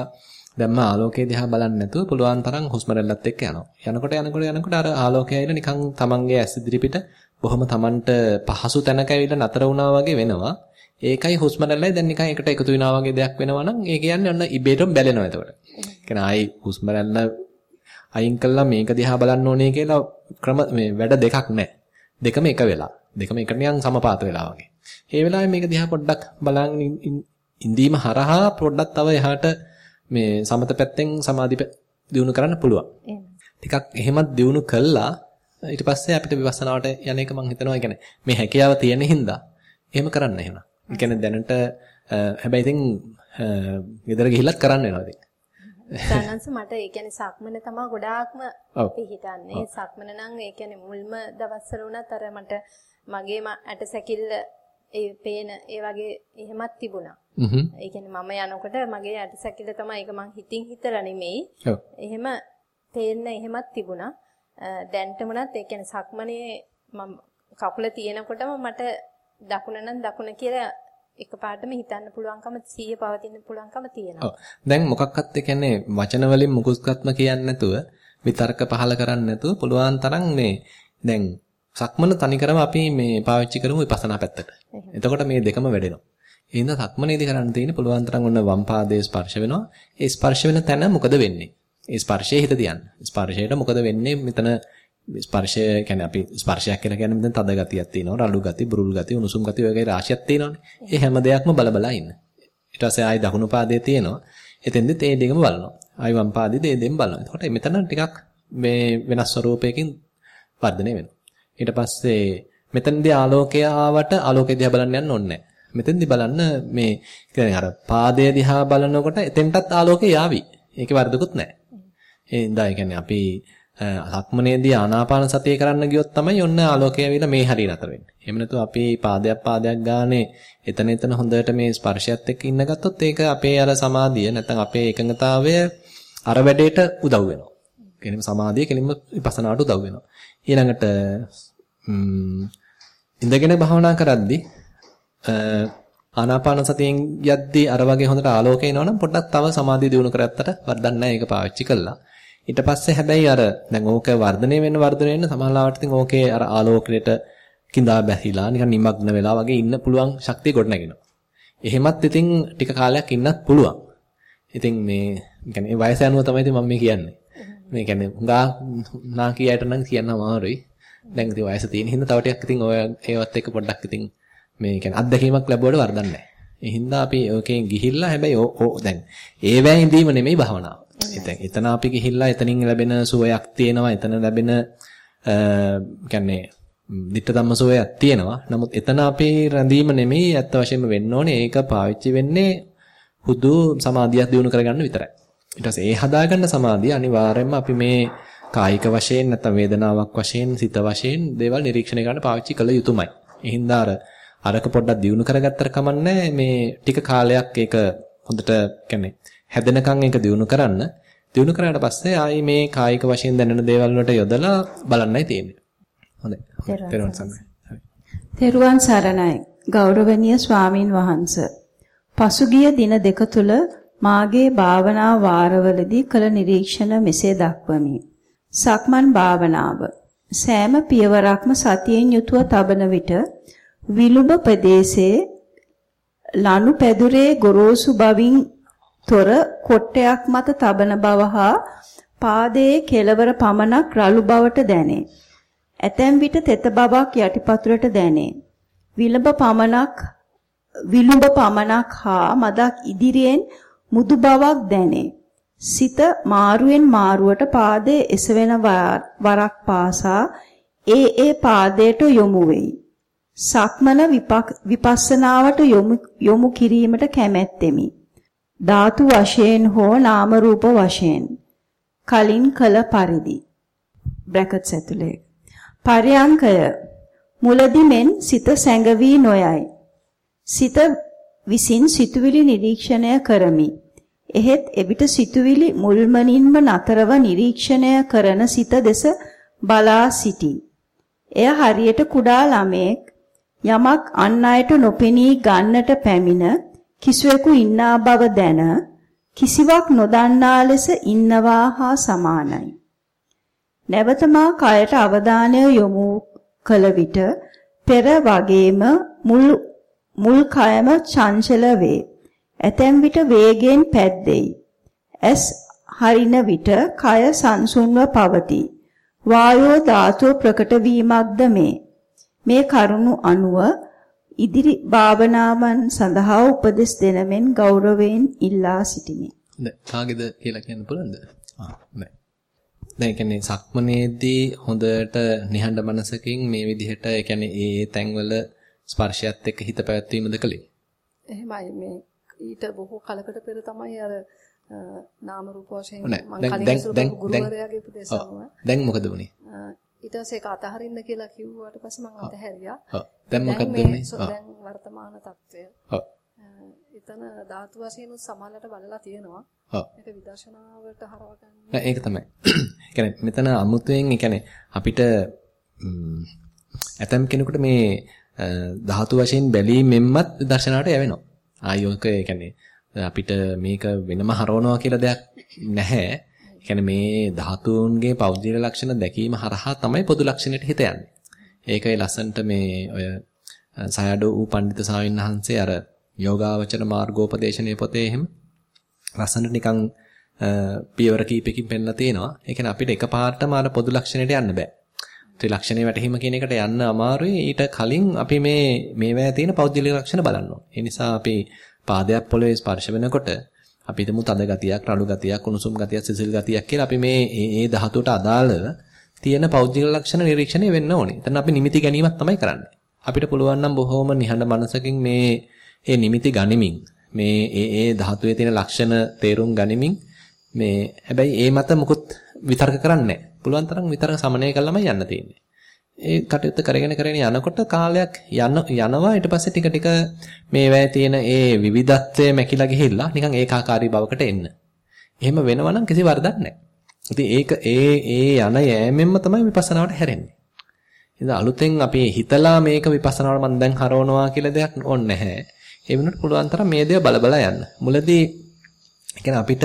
Speaker 1: දැම්ම ආලෝකයේ දිහා බලන්නේ නැතුව පුළුවන් තරම් හුස්ම රැල්ලත් එක්ක යනවා. යනකොට යනකොට යනකොට අර ආලෝකය ඇවිල්ලා නිකන් තමන්ගේ ඇස් ඉදිරිපිට බොහොම තමන්ට පහසු තැනක ඇවිල්ලා නතර වුණා වගේ වෙනවා. ඒකයි හුස්ම රැල්ලයි දැන් නිකන් එකට එකතු වෙනවා වගේ දෙයක් වෙනවා නම් ඒ කියන්නේ ඔන්න ඉබේටම බැලෙනවා එතකොට. කියන්නේ ආයි හුස්ම රැල්ල අයින් කළා මේක දිහා බලන්න ඕනේ කියලා ක්‍රම මේ වැඩ දෙකක් නැහැ. දෙකම එක වෙලා. දෙකම එක නිකන් සමපාත වෙලා වගේ. ඒ වෙලාවේ මේක දිහා පොඩ්ඩක් බලන් ඉඳීම හරහා පොඩ්ඩක් තව එහාට මේ සමත පැත්තෙන් සමාධි දියුණු කරන්න පුළුවන්. ටිකක් එහෙමත් දියුණු කළා ඊට පස්සේ අපිට විපස්සනාවට යන එක මම හිතනවා කියන්නේ මේ හැකියාව තියෙන හින්දා එහෙම කරන්න එහෙම. ඒ කියන්නේ දැනට හැබැයි ඉතින් ගෙදර ගිහිල්ලත් කරන්න වෙනවා ඉතින්.
Speaker 4: සනන්ස මට ඒ කියන්නේ සක්මන තමයි ගොඩාක්ම පිහිටන්නේ. සක්මන නම් ඒ කියන්නේ මුල්ම දවස්වල උනත් අර මට මගේ ඇට සැකිල්ල ඒ පේන ඒ වගේ එහෙමත් තිබුණා.
Speaker 1: හ්ම්.
Speaker 4: ඒ කියන්නේ මම යනකොට මගේ ඇට සැකිල්ල තමයි ඒක මං හිතින් හිතලා නෙමෙයි. එහෙම පේන්න එහෙමත් තිබුණා. දැන්ට මුණත් ඒ කියන්නේ සක්මනේ මම කකුල තියෙනකොටම මට දකුණ නම් දකුණ කියලා එකපාරටම හිතන්න පුළුවන්කම සිහිය පවතින්න පුළුවන්කම තියෙනවා.
Speaker 1: දැන් මොකක්වත් ඒ කියන්නේ වචන වලින් මුකුත්ක්ත්ම කියන්නේ නැතුව විතර්ක පහල කරන්නේ නැතුව පුළුවන් තරම් මේ දැන් සක්මන තනිකරම අපි මේ පාවිච්චි කරමු විපස්සනා පැත්තට. එතකොට මේ දෙකම වැඩෙනවා. ඒ හින්දා සක්මනේදී කරන්න තියෙන්නේ පුළුවන් තරම් ඔන්න වම් පාදයේ ස්පර්ශ වෙනවා. ඒ ස්පර්ශ වෙන තැන මොකද වෙන්නේ? ඒ ස්පර්ශයේ හිත තියන්න. ස්පර්ශයට මොකද වෙන්නේ? මෙතන ස්පර්ශය කියන්නේ අපි ස්පර්ශයක් කියලා කියන්නේ මෙතන තද ගතියක් තියෙනවා, රළු ගති, බුරුල් ගති, උණුසුම් ගති වගේ රාශියක් තියෙනවානේ. ඒ හැම දෙයක්ම බල බල ඉන්න. ඊට පස්සේ ආයි දකුණු පාදයේ තියෙනවා. එතෙන්දෙත් ඒ දෙකම බලනවා. ආයි වම් පාදයේ ඒ දෙකම බලනවා. එතකොට මෙතන ටිකක් මේ වෙනස් ස්වරූපයකින් වර්ධනය වෙනවා. ඊට පස්සේ මෙතනදී ආලෝකය ආවට ආලෝකය දිහා බලන්න යන්න ඕනේ නැහැ. මෙතෙන්දී බලන්න මේ කියන්නේ අර පාදය දිහා බලනකොට එතෙන්ටත් ආලෝකය යාවි. ඒකේ වරදකුත් නැහැ. ඒ හින්දා ඒ කියන්නේ අපි සක්මනේදී ආනාපාන සතිය කරන්න ගියොත් තමයි ඔන්න ආලෝකය ඇවිල්ලා මේ හරිය නතර වෙන්නේ. එහෙම නැතු අපි පාදයක් පාදයක් ගානේ එතන එතන හොඳට මේ ස්පර්ශයත් එක්ක ඉන්න ගත්තොත් ඒක අපේ අර සමාධිය නැත්නම් අපේ එකඟතාවය අර වැඩේට උදව් වෙනවා. කෙලින්ම සමාධිය කෙලින්ම විපස්සනාට උදව් වෙනවා. ඊළඟට ඉඳගෙන භාවනා කරද්දී ආනාපාන සතියෙන් යද්දී අර වගේ හොඳට ආලෝකය එනවනම් පොඩ්ඩක් තව සමාධිය දියුණු කරගත්තට වරදක් නැහැ ඒක පාවිච්චි කළා. ඊට පස්සේ හැබැයි අර දැන් ඕක වර්ධනය වෙන්න වර්ධනය වෙන්න සමහරවිට ඉතින් ඕකේ අර ආලෝකයට කිඳා බැහිලා නිකන් නිමග්න වෙලා වගේ ඉන්න පුළුවන් ශක්තිය ගොඩනගෙනවා. එහෙමත් ඉතින් ටික කාලයක් ඉන්නත් පුළුවන්. ඉතින් මේ කියන්නේ වයස අනුව තමයි ඉතින් මම මේ කියන්නේ. මේ කියන්නේ හුඟා නාකියට නම් කියන්න අමාරුයි. දැන් ඉතින් වයස තියෙන හින්දා තව ටිකක් ඉතින් ඔය ඒවත් එක්ක පොඩ්ඩක් ඉතින් මේ කියන්නේ අත්දැකීමක් ලැබුවට වරදක් නැහැ. ඒ හින්දා අපි ඔකෙන් ගිහිල්ලා හැබැයි ඕ දැන් ඒවැ ඉඳීම නෙමෙයි භාවනාව. ඉතින් එතන අපි ගිහිල්ලා එතනින් ලැබෙන සුවයක් තියෙනවා. එතන ලැබෙන කියන්නේ ditta ධම්ම සුවයක් තියෙනවා. නමුත් එතන අපේ රැඳීම නෙමෙයි ඇත්ත වශයෙන්ම වෙන්න ඕනේ. ඒක පාවිච්චි වෙන්නේ හුදු සමාධියක් දිනු කරගන්න විතරයි. ඊට පස්සේ ඒ හදාගන්න සමාධිය අනිවාර්යයෙන්ම අපි මේ කායික වශයෙන් නැත්නම් වේදනාවක් වශයෙන් සිත වශයෙන් දේවල් නිරීක්ෂණය කරන්න පාවිච්චි කළ යුතුමයි. ඒ හින්දා අර අරක පොඩ්ඩක් දිනු කරගත්තට කමන්නේ මේ ටික කාලයක් ඒක හොඳට කියන්නේ හැදෙනකන් ඒක දිනු කරන්න. දිනු කරාට පස්සේ ආයි මේ කායික වශයෙන් දැනෙන දේවල් වලට යොදලා බලන්නයි තියෙන්නේ. හොඳයි. තෙරුවන් සරණයි.
Speaker 2: තෙරුවන් සරණයි. ගෞරවනීය ස්වාමින් වහන්සේ. පසුගිය දින දෙක තුල මාගේ භාවනා වාරවලදී කළ නිරීක්ෂණ මෙසේ දක්වමි. සක්මන් භාවනාව සෑම පියවරක්ම සතියෙන් යුතුව තබන විට විලුඹ ප්‍රදේශයේ ලනු පැදුරේ ගොරෝසු බවින් තොර කොට්ටයක් මත තබන බව හා පාදයේ කෙළවර පමණක් රළු බවට දැනේ. ඇතැම් විට තෙත බවක් යටිපතුලට දැනේ. විලඹ පමණක් විලුඹ පමණක් හා මදක් ඉදිරියෙන් මුදු බවක් දැනේ. සිත මාරුවෙන් මාරුවට පාදයේ එසවෙන වරක් පාසා ඒ ඒ පාදයට යොමු වෙයි. සක්මන විපස්සනාවට යොමු කිරීමට කැමැත්තෙමි. ධාතු වශයෙන් හෝ නාම රූප වශයෙන් කලින් කළ පරිදි බ්‍රැකට්ස් ඇතුලේ පරයන්කය මුලදි මෙන් සිත සැඟවි නොයයි සිත විසින් සිතුවිලි නිරීක්ෂණය කරමි එහෙත් එවිට සිතුවිලි මුල්මනින්ම නතරව නිරීක්ෂණය කරන සිත දෙස බලා සිටී. එය හරියට කුඩා ළමෙක් යමක් අන් අයට නොපෙනී ගන්නට පැමිණ කිසිවෙකු ඉන්නා බව දැන කිසිවක් නොදන්නා ලෙස ඉන්නවා හා සමානයි. නැවතමා කයට අවධානය යොමු කළ විට පෙර වගේම මුල් මුල් කයම චංචල වේ. ඇතැම් විට වේගයෙන් පැද්දෙයි. ඇස් හරින විට කය සංසුන්ව පවතී. වායෝ ධාතුව ප්‍රකට වීමක්ද මේ. මේ කරුණු අනුව ඉදිරි භාවනාවන් සඳහා උපදෙස් දෙනමෙන් ගෞරවයෙන් ඉල්ලා සිටිමි.
Speaker 1: දැන් කාගේද කියලා කියන්න පුළුවන්ද? ආ නෑ. දැන් ඒ කියන්නේ සක්මනේදී හොඳට නිහඬ මනසකින් මේ විදිහට ඒ කියන්නේ ඒ තැන්වල ස්පර්ශයත් එක්ක හිත පැවැත්වීමද කලේ?
Speaker 5: එහෙමයි. මේ ඊට බොහෝ කලකට පෙර තමයි අර නාම රූප වශයෙන් මම කලින් සුරුපු ගුරුවරයාගේ උපදේශ අනුව
Speaker 1: දැන් මොකද වුනේ?
Speaker 5: ඊට පස්සේ ඒක අතහරින්න කියලා කිව්වට පස්සේ මම අතහැරියා.
Speaker 1: ඔව්. දැන් මොකද වෙන්නේ?
Speaker 5: දැන් වර්තමාන තත්ත්වය.
Speaker 1: ඔව්.
Speaker 5: එතන ධාතු වශයෙන් සමාලලට බලලා තියෙනවා. ඒක විදර්ශනාවට හරව ගන්න.
Speaker 1: නෑ ඒක තමයි. කියන්නේ මෙතන අමුතුවෙන් ඒ අපිට ඇතම් කෙනෙකුට මේ ධාතු වශයෙන් බැලීමෙන්මත් දර්ශනාවට යවෙනවා ආයෝක ඒ කියන්නේ අපිට මේක වෙනම හරවනවා කියලා දෙයක් නැහැ. ඒ කියන්නේ මේ ධාතුන්ගේ පෞද්ගලික ලක්ෂණ දැකීම හරහා තමයි පොදු ලක්ෂණයට හිත යන්නේ. ඒකයි ලස්සන්ට මේ ඔය සයඩෝ වූ පඬිත සාවින් වහන්සේ අර යෝගාවචර මාර්ගෝපදේශනයේ පොතේ එහෙම ලස්සනට නිකන් පියවර කීපකින් පෙන්නලා තියෙනවා. ඒ කියන්නේ අපිට එකපාරටම අර පොදු ලක්ෂණයට යන්න බෑ. ත්‍රිලක්ෂණේ වැටහීම කියන එකට යන්න අමාරුයි. ඊට කලින් අපි මේ මේවැය තියෙන පෞද්ගලික ලක්ෂණ බලන්න ඕනේ. ඒ නිසා අපි පාදයක් පොළවේ ස්පර්ශ වෙනකොට අපි හිතමු තද ගතියක්, රළු ගතියක්, කුණුසුම් ගතියක්, සිසිල් ගතියක් කියලා අපි මේ ඒ ධාතුවට අදාළව තියෙන පෞද්ගලික ලක්ෂණ නිරීක්ෂණය වෙන්න ඕනේ. එතන අපි නිමිති ගැනීමක් තමයි කරන්නේ. අපිට පුළුවන් නම් බොහොම නිහඬ මනසකින් මේ ඒ නිමිති ගනිමින් මේ ඒ ඒ ධාතුවේ තියෙන ලක්ෂණ තේරුම් ගනිමින් මේ හැබැයි ඒ මත මුකුත් විතර්ක කරන්නේ නැහැ. පුළුවන් තරම් විතර්ක සමනය කළාමයි යන්න තියෙන්නේ. ඒ කටයුත්ත කරගෙන කරගෙන යනකොට කාලයක් යන යනවා ඊට පස්සේ ටික ටික මේ වැය තියෙන ඒ විවිධත්වය මැකිලා ගිහිල්ලා නිකන් ඒකාකාරී බවකට එන්න. එහෙම වෙනවා නම් කිසි වරදක් නැහැ. ඉතින් ඒක ඒ ඒ යන යෑමෙන්ම තමයි විපස්සනාවට හැරෙන්නේ. ඉතින් අලුතෙන් අපි හිතලා මේක විපස්සනාවට මම දැන් හරවනවා කියලා දෙයක් ඕනේ නැහැ. ඒ වෙනුවට පුළුවන් තරම් මේ දේ බල බල යන්න. මුලදී කියන්නේ අපිට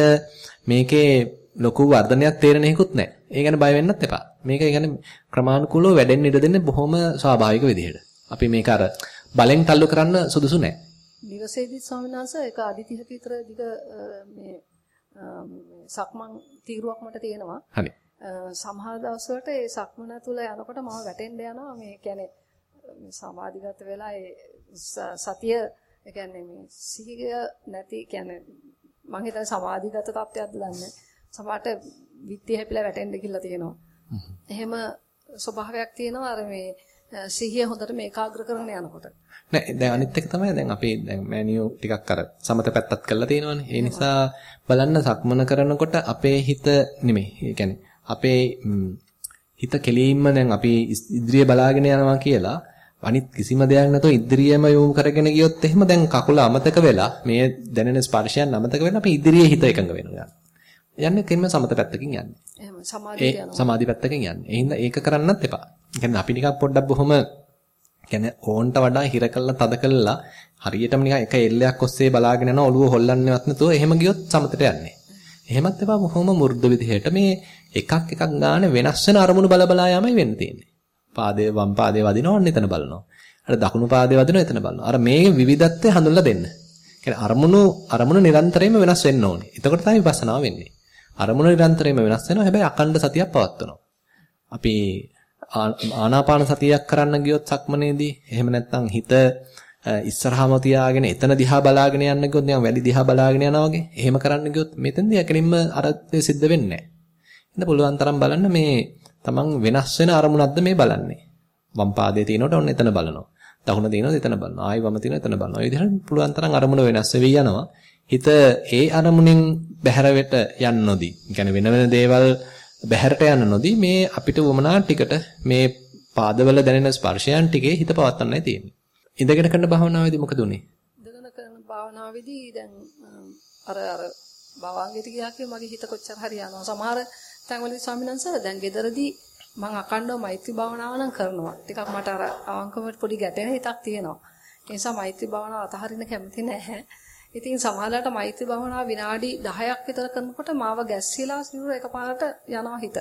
Speaker 1: මේකේ ලොකු වර්ධනයක් තේරෙන හේකුත් නැහැ. ඒ ගැන බය වෙන්නත් එපා. මේක කියන්නේ ක්‍රමානුකූලව වැඩෙන්න ඉඩ දෙන්නේ බොහොම ස්වාභාවික විදිහට. අපි මේක අර බලෙන් තල්ලු කරන්න සුදුසු නැහැ.
Speaker 5: නිවසේදී ස්වාමීන් වහන්සේ ඒක අඩි 30ක විතර දිග මේ සක්මන් තීරුවක් මට තියෙනවා.
Speaker 1: හරි.
Speaker 5: සමහර දවස්වලට ඒ සක්මන තුල යනකොට මම වැටෙන්න යනවා මේ කියන්නේ සමාධිගත වෙලා ඒ සතිය ඒ කියන්නේ මේ සිහිය නැති කියන්නේ මම හිතන්නේ සමාධිගත තත්ත්වයක්ද දන්නේ සමහරට විත්ති හැපිලා වැටෙන්න කියලා තියෙනවා. එහෙම ස්වභාවයක් තියෙනවා අර මේ සිහිය හොඳට මේකාග්‍ර කරගෙන යනකොට.
Speaker 1: නෑ දැන් අනිත් එක තමයි දැන් අපි දැන් මෑනියෝ ටිකක් අර සමත පැත්තත් කරලා තියෙනවානේ. ඒ නිසා බලන්න සක්මන කරනකොට අපේ හිත නෙමෙයි. ඒ අපේ හිත කෙලින්ම දැන් අපි ඉදිරිය බලාගෙන යනවා කියලා අනිත් කිසිම දෙයක් නැතුව ඉදිරියම යොමු කරගෙන ගියොත් එහෙම දැන් කකුල අමතක වෙලා මේ දැනෙන ස්පර්ශයන් අමතක වෙලා අපි ඉදිරියේ හිත එකඟ වෙනවා. යන්නේ කෙලින්ම සමත පැත්තකින් යන්නේ.
Speaker 5: එහෙම සමාධියට
Speaker 1: යනවා. සමාධි පැත්තකින් යන්නේ. ඒ හින්දා ඒක කරන්නත් එපා. කියන්නේ අපි නිකන් පොඩ්ඩක් බොහොම කියන්නේ ඕන්ට වඩා හිර කළා තද කළා හරියටම නිකන් එක එල්ලයක් ඔස්සේ බලාගෙන යන ඔළුව හොල්ලන්නේවත් නැතුව එහෙම ගියොත් සමතට යන්නේ. එහෙමත් එපා බොහොම මු르දු විදිහට මේ එකක් එකක් ගන්න වෙනස් වෙන අරමුණු බල බලා යමයි වෙන්න තියෙන්නේ. පාදයේ වම් පාදයේ වදිනවා ඔන්න එතන බලනවා. අර දකුණු පාදයේ වදිනවා එතන බලනවා. අර මේ විවිධත්වය හඳුන්ලා දෙන්න. කියන්නේ අරමුණු අරමුණු නිරන්තරයෙන්ම වෙනස් වෙන්න ඕනේ. එතකොට තමයි විපස්සනාව වෙන්නේ. අරමුණු නිරන්තරයෙන්ම වෙනස් වෙනවා. හැබැයි අකණ්ඩ සතියක් පවත්වනවා. අපි ආනාපාන සතියක් කරන්න ගියොත් සක්මනේදී එහෙම නැත්නම් හිත ඉස්සරහම තියාගෙන එතන දිහා බලාගෙන යන්න ගියොත් නිකන් වැඩි දිහා බලාගෙන යනවා වගේ එහෙම කරන්න ගියොත් මෙතෙන්දී ඇකලින්ම අර සිද්ධ වෙන්නේ නැහැ. පුළුවන් තරම් බලන්න මේ තමන් වෙනස් වෙන අරමුණක්ද මේ බලන්නේ. වම් පාදයේ තියෙනකොට ඔන්න එතන බලනවා. දකුණ තියෙනකොට එතන බලනවා. ආයි වම තියෙනකොට එතන බලනවා. ඒ විදිහට පුළුවන් තරම් අරමුණ වෙනස් වෙවි යනවා. හිත ඒ අරමුණෙන් බැහැර වෙට යන්න නොදී. يعني වෙන වෙන දේවල් බැහැරට යන්න නොදී මේ අපිට වමනා ටිකට මේ පාදවල දැනෙන ස්පර්ශයන් ටිකේ හිත පවත්වන්නයි තියෙන්නේ. ඉඳගෙන කරන භාවනාවේදී මොකද උනේ?
Speaker 5: ඉඳගෙන කරන භාවනාවේදී දැන් අර අර භාවාංගයට ගියා කිය මගේ හිත කොච්චර හරි යනවා. සමහර තැන්වලදී ස්වාමීන් වහන්සේ දැන් ගෙදරදී මම අකණ්ඩව මෛත්‍රී භාවනාව නම් කරනවා. ටිකක් මට අර අවංකව පොඩි ගැටෙන හිතක් තියෙනවා. ඒ නිසා මෛත්‍රී භාවනාව අතහරින්න කැමති නැහැ. ඉතින් සමහරවිට මෛත්‍රී භාවනාව විනාඩි 10ක් විතර කරනකොට මාව ගැස්සීලා සිවුර එකපාරට යනවා හිත.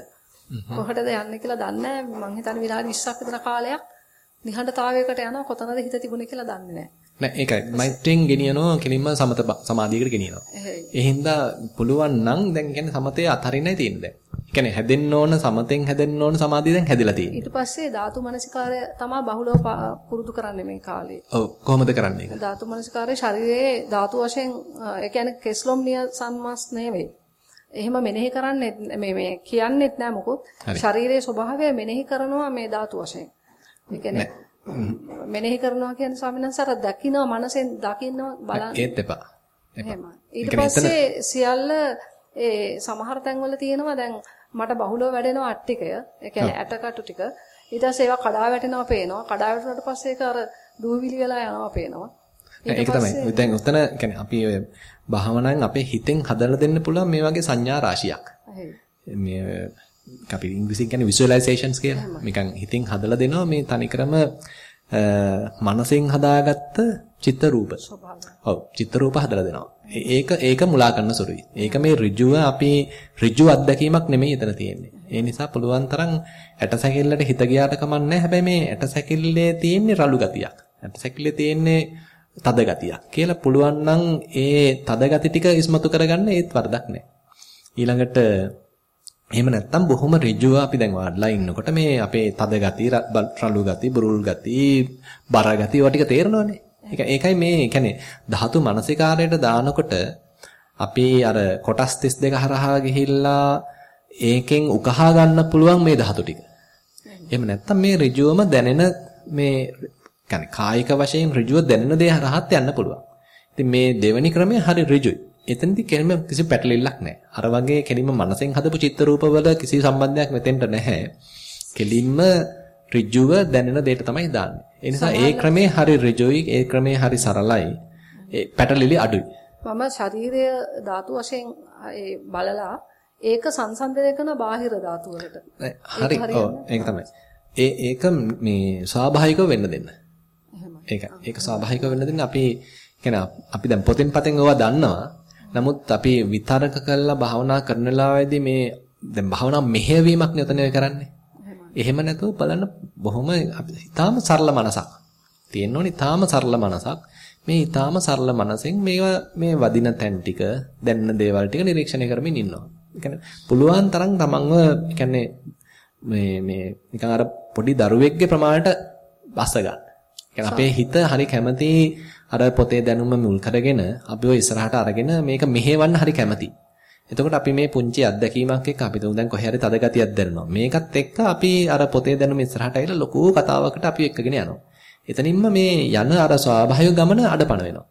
Speaker 5: කොහටද යන්නේ කියලා දන්නේ නැහැ. මං හිතන්නේ විනාඩි 20ක් විතර කාලයක් නිහඬතාවයකට යනවා කොතනද හිත තිබුණේ කියලා දන්නේ නැහැ.
Speaker 1: නෑ ඒකයි මෛත්‍රියෙන් ගෙනියනවා කෙලින්ම සමත සමාධියකට ගෙනියනවා. ඒ හින්දා පුළුවන් නම් දැන් කියන්නේ සමතේ අතරින්නයි තියෙන්නේ දැන්. කියන්නේ හැදෙන්න ඕන සමතෙන් හැදෙන්න ඕන සමාධිය දැන් හැදිලා තියෙන්නේ.
Speaker 5: ඊට පස්සේ ධාතු මනසිකාරය තමයි බහුලව පුරුදු කරන්නේ මේ කාලේ.
Speaker 1: ඔව් කොහොමද කරන්නේ ඒක?
Speaker 5: ධාතු මනසිකාරය ශරීරයේ ධාතු වශයෙන් ඒ කියන්නේ කෙස්ලොම් නිය සම්මස් නෙවෙයි. එහෙම මෙනෙහි කරන්නේ මේ මේ කියන්නේත් නෑ මොකොත්. ශරීරයේ ස්වභාවය මෙනෙහි කරනවා මේ ධාතු වශයෙන්. ඒ කියන්නේ මෙනෙහි කරනවා කියන්නේ ස්වාමීන් වහන්සේ අර දකින්න මනසෙන් දකින්න බලන්න.
Speaker 1: ඒත් එපා.
Speaker 5: එහෙම. ඊට පස්සේ සියල්ල ඒ සමහර තැන්වල තියෙනවා දැන් මට බහුලව වැඩෙනවා අට්ටිකය. ඒ කියන්නේ ඇටකටු ටික. ඊට පස්සේ ඒවා කඩා වැටෙනවා පේනවා. කඩා වැටුණාට පස්සේ ඒක අර දූවිලි වෙලා යනවා පේනවා.
Speaker 1: ඒක තමයි. දැන් උතන කියන්නේ අපි ඔය භාවනාවෙන් අපේ හිතෙන් හදලා දෙන්න පුළුවන් මේ වගේ සංඥා රාශියක්. මේ අපි ඉංග්‍රීසියෙන් කියන්නේ visualizations කියලා. නිකන් හිතින් හදලා දෙනවා මේ තනිකරම මනසෙන් හදාගත්ත චිත්ත රූප. ඔව් චිත්ත රූප හදලා දෙනවා. ඒක ඒක මුලා කරන සුළුයි. ඒක මේ ඍජුව අපි ඍජු අත්දැකීමක් නෙමෙයි එතන තියෙන්නේ. ඒ නිසා පුළුවන් තරම් ඇටසැකිල්ලට හිත ගියාට කමන්නේ හැබැයි මේ ඇටසැකිල්ලේ තියෙන්නේ රළු ගතියක්. ඇටසැකිල්ලේ තියෙන්නේ තද ගතියක්. කියලා පුළුවන් නම් ඒ තද ගති ටික ඉස්මතු කරගන්න ඒත් වරදක් නැහැ. ඊළඟට එහෙම නැත්තම් බොහොම ඍජුව අපි දැන් වාඩිලා ඉන්නකොට මේ අපේ තද ගති, රළු ගති, බුරුල් ගති, බර ගති ඒවා ටික තේරෙනවනේ. ඒක ඒකයි මේ කියන්නේ ධාතු මනසිකාරයට දානකොට අපි අර කොටස් 32 හරහා ගිහිල්ලා ඒකෙන් උකහා ගන්න පුළුවන් මේ ධාතු ටික. එහෙම නැත්තම් මේ ඍජුවම දැනෙන මේ කියන්නේ කායික වශයෙන් ඍජුව දැනෙන දේ හරහාත් යන්න පුළුවන්. ඉතින් මේ දෙවෙනි ක්‍රමය හරි ඍජුයි. එතනදී කෙලින්ම කිසි පැටලෙල්ලක් නැහැ. අර වගේ කෙලින්ම මනසෙන් හදපු චිත්‍ර රූපවල කිසි සම්බන්ධයක් මෙතෙන්ට නැහැ. කෙලින්ම ඍජුව දැනෙන දෙයට තමයි දාන්නේ. ඒ නිසා ඒ ක්‍රමේ හරි ඍජුයි, ඒ ක්‍රමේ හරි සරලයි. ඒ පැටලිලි අඩුයි.
Speaker 5: මම ශරීරය ධාතු වශයෙන් ඒ බලලා ඒක සංසන්දනය කරන බාහිර ධාතු වලට.
Speaker 1: හරි. ඔව් ඒක තමයි. ඒ ඒක මේ ස්වාභාවිකව වෙන්න දෙන්න. ඒක ඒක ස්වාභාවිකව වෙන්න දෙන්න අපි කියන්නේ අපි දැන් පොතෙන් පතෙන් ඕවා දන්නවා. නමුත් අපි විතරක කළා භාවනා කරන ලාවේදී මේ දැන් භාවනා මෙහෙයවීමක් නෙතන කරන්නේ. එහෙම නැතුව බලන්න බොහොම ඊටාම සරල මනසක්. තියෙන්න ඕනි ඊටාම සරල මනසක්. මේ ඊටාම සරල මනසෙන් මේවා මේ වදින තැන් ටික දැනන දේවල් ටික නිරීක්ෂණය කරමින් ඉන්නවා. ඒ කියන්නේ පුළුවන් තරම් තමන්ව කියන්නේ මේ මේ නිකන් අර පොඩි දරුවෙක්ගේ ප්‍රමාණයට බස ගන්න. කියන්නේ අපේ හිත හරි කැමති අර පොතේ දැනුම මුල් කරගෙන අපි ඔය ඉස්සරහට අරගෙන මේක මෙහෙවන්න හරි කැමති. එතකොට අපි මේ පුංචි අත්දැකීමක් එක්ක අපි තුන් දැන් කොහේ හරි තද ගතියක් දැනෙනවා. මේකත් එක්ක අපි අර පොතේ දැනුම ඉස්සරහට ඇවිල්ලා ලොකු කතාවකට අපි එක්කගෙන යනවා. එතනින්ම මේ යන අර ස්වාභාවික ගමන අඩපණ වෙනවා.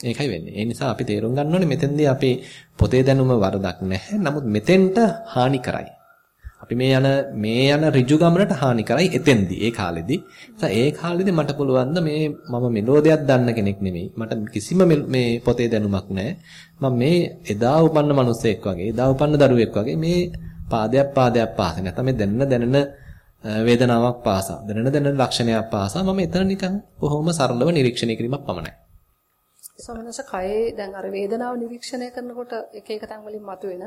Speaker 1: ඒකයි වෙන්නේ. ඒ නිසා අපි තේරුම් ගන්න ඕනේ මෙතෙන්දී අපේ පොතේ දැනුම වරදක් නැහැ. නමුත් මෙතෙන්ට හානි කරයි. අපි මේ යන මේ යන ඍජු ගමනට හානි කරයි එතෙන්දී ඒ කාලෙදී. ඒ කාලෙදී මට පුළුවන් මේ මම මෙලෝඩියක් දන්න කෙනෙක් නෙමෙයි. මට කිසිම මේ පොතේ දැනුමක් නැහැ. මම මේ එදා උපන්න මිනිසෙක් වගේ, එදා උපන්න දරුවෙක් වගේ මේ පාදයක් පාදයක් පාසේ නැත්නම් මේ දැනන දැනන වේදනාවක් පාසා, දැනන දැනන ලක්ෂණයක් පාසා මම එතන නිකන් බොහොම සරලව නිරීක්ෂණය කිරීමක් පමණයි.
Speaker 5: සමනස කයේ දැන් අර වේදනාව නිරීක්ෂණය කරනකොට එක එක තැන් වලින් මතුවෙන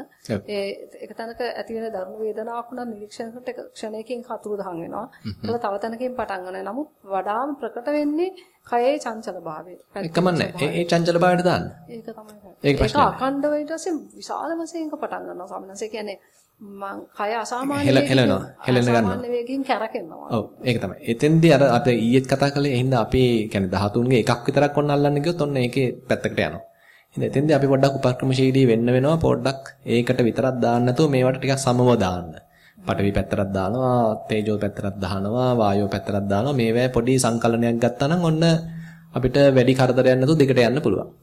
Speaker 5: ඒ එක තැනක ඇති වෙන ධර්ම වේදනාවක් උනත් නිරීක්ෂණය කරනකොට එක ක්ෂණයකින් හතුරු දහන් වෙනවා. ඒක තව තැනකින් පටන් ගන්නවා. නමුත් වඩාම ප්‍රකට වෙන්නේ කයේ චංචල භාවය.
Speaker 1: එකම නැහැ. ඒ චංචල භාවයට දාන්න.
Speaker 5: ඒක තමයි. ඒක අඛණ්ඩව ඊට පස්සේ විශාල වශයෙන් පටන් ගන්නවා. සමනස කියන්නේ මං කය අසාමාන්‍ය
Speaker 1: හෙලනවා. හෙලෙන්න ගන්නවා.
Speaker 5: වේගකින් කැරකෙනවා.
Speaker 1: ඔව් ඒක තමයි. එතෙන්දී අර අපි ඊයේත් කතා කළේ එහෙනම් අපි කියන්නේ 13ගේ එකක් විතරක් ඔන්න අල්ලන්න ගියොත් ඔන්න ඒකේ පැත්තකට යනවා. එහෙනම් එතෙන්දී අපි පොඩ්ඩක් උපක්‍රමශීලී වෙන්න වෙනවා. පොඩ්ඩක් ඒකට විතරක් දාන්න නැතුව මේවට ටිකක් සමව දාන්න. පඨවි පැත්තටත් දානවා තේජෝ පැත්තටත් දානවා වායෝ පැත්තටත් දානවා. මේවැ පොඩි සංකලනයක් ගත්තා නම් ඔන්න අපිට වැඩි කරදරයක් නැතුව දිගට යන්න පුළුවන්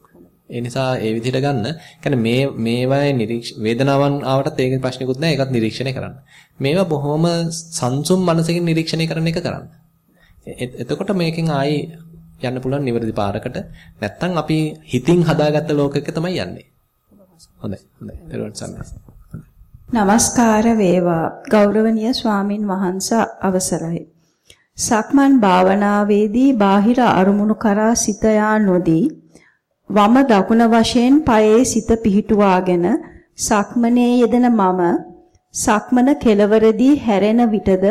Speaker 1: ඒ නිසා ඒ විදිහට ගන්න. කියන්නේ මේ මේවායේ නිරීක්ෂ වේදනාවන් ආවටත් ඒක ප්‍රශ්නිකුත් නැහැ. ඒකත් නිරීක්ෂණය කරන්න. මේවා බොහොම සංසුම් මනසකින් නිරීක්ෂණය කරන එක කරන්න. එතකොට මේකෙන් ආයි යන්න පුළුවන් නිවැරදි පාරකට. නැත්තම් අපි හිතින් හදාගත්ත ලෝකයක තමයි යන්නේ. හොඳයි. හොඳයි. දරුවන් සම්මත.
Speaker 2: নমස්කාර වේවා ගෞරවනීය ස්වාමින් වහන්සේ අවසරයි. සක්මන් භාවනාවේදී බාහිර අරමුණු කරා සිත යා නොදී වම දකුණ වශයෙන් පයේ සිත පිහිටුවාගෙන සක්මනේ යෙදෙන මම සක්මන කෙලවරදී හැරෙන විටද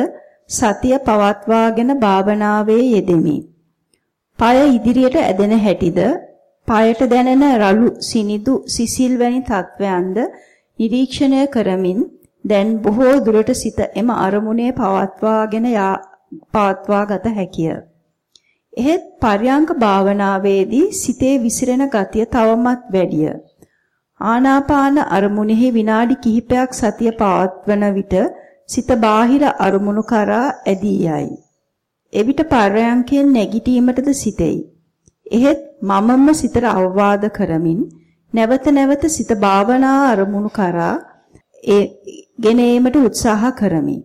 Speaker 2: සතිය පවත්වාගෙන භාවනාවේ යෙදෙමි. পায় ඉදිරියට ඇදෙන හැටිද පායට දැනෙන රළු සිනිදු සිසිල් වැනි තත්වයන්ද නිරීක්ෂණය කරමින් දැන් බොහෝ දුරට සිත එම අරමුණේ පවත්වාගෙන පවත්වා ගත හැකිය. එහෙත් පර්යාංක භාවනාවේදී සිතේ විසිරෙන ගතිය තවමත් වැඩිය. ආනාපාන අරමුණෙහි විනාඩි කිහිපයක් සතිය පවත්වන විට සිත බාහිර අරමුණු කරා ඇදී යයි. එවිට පර්යාංකයෙන් නැගිටීමටද සිතෙයි. එහෙත් මමම සිතට අවවාද කරමින් නැවත නැවත සිත භාවනා අරමුණු කරා ඒ ගෙනීමට උත්සාහ කරමි.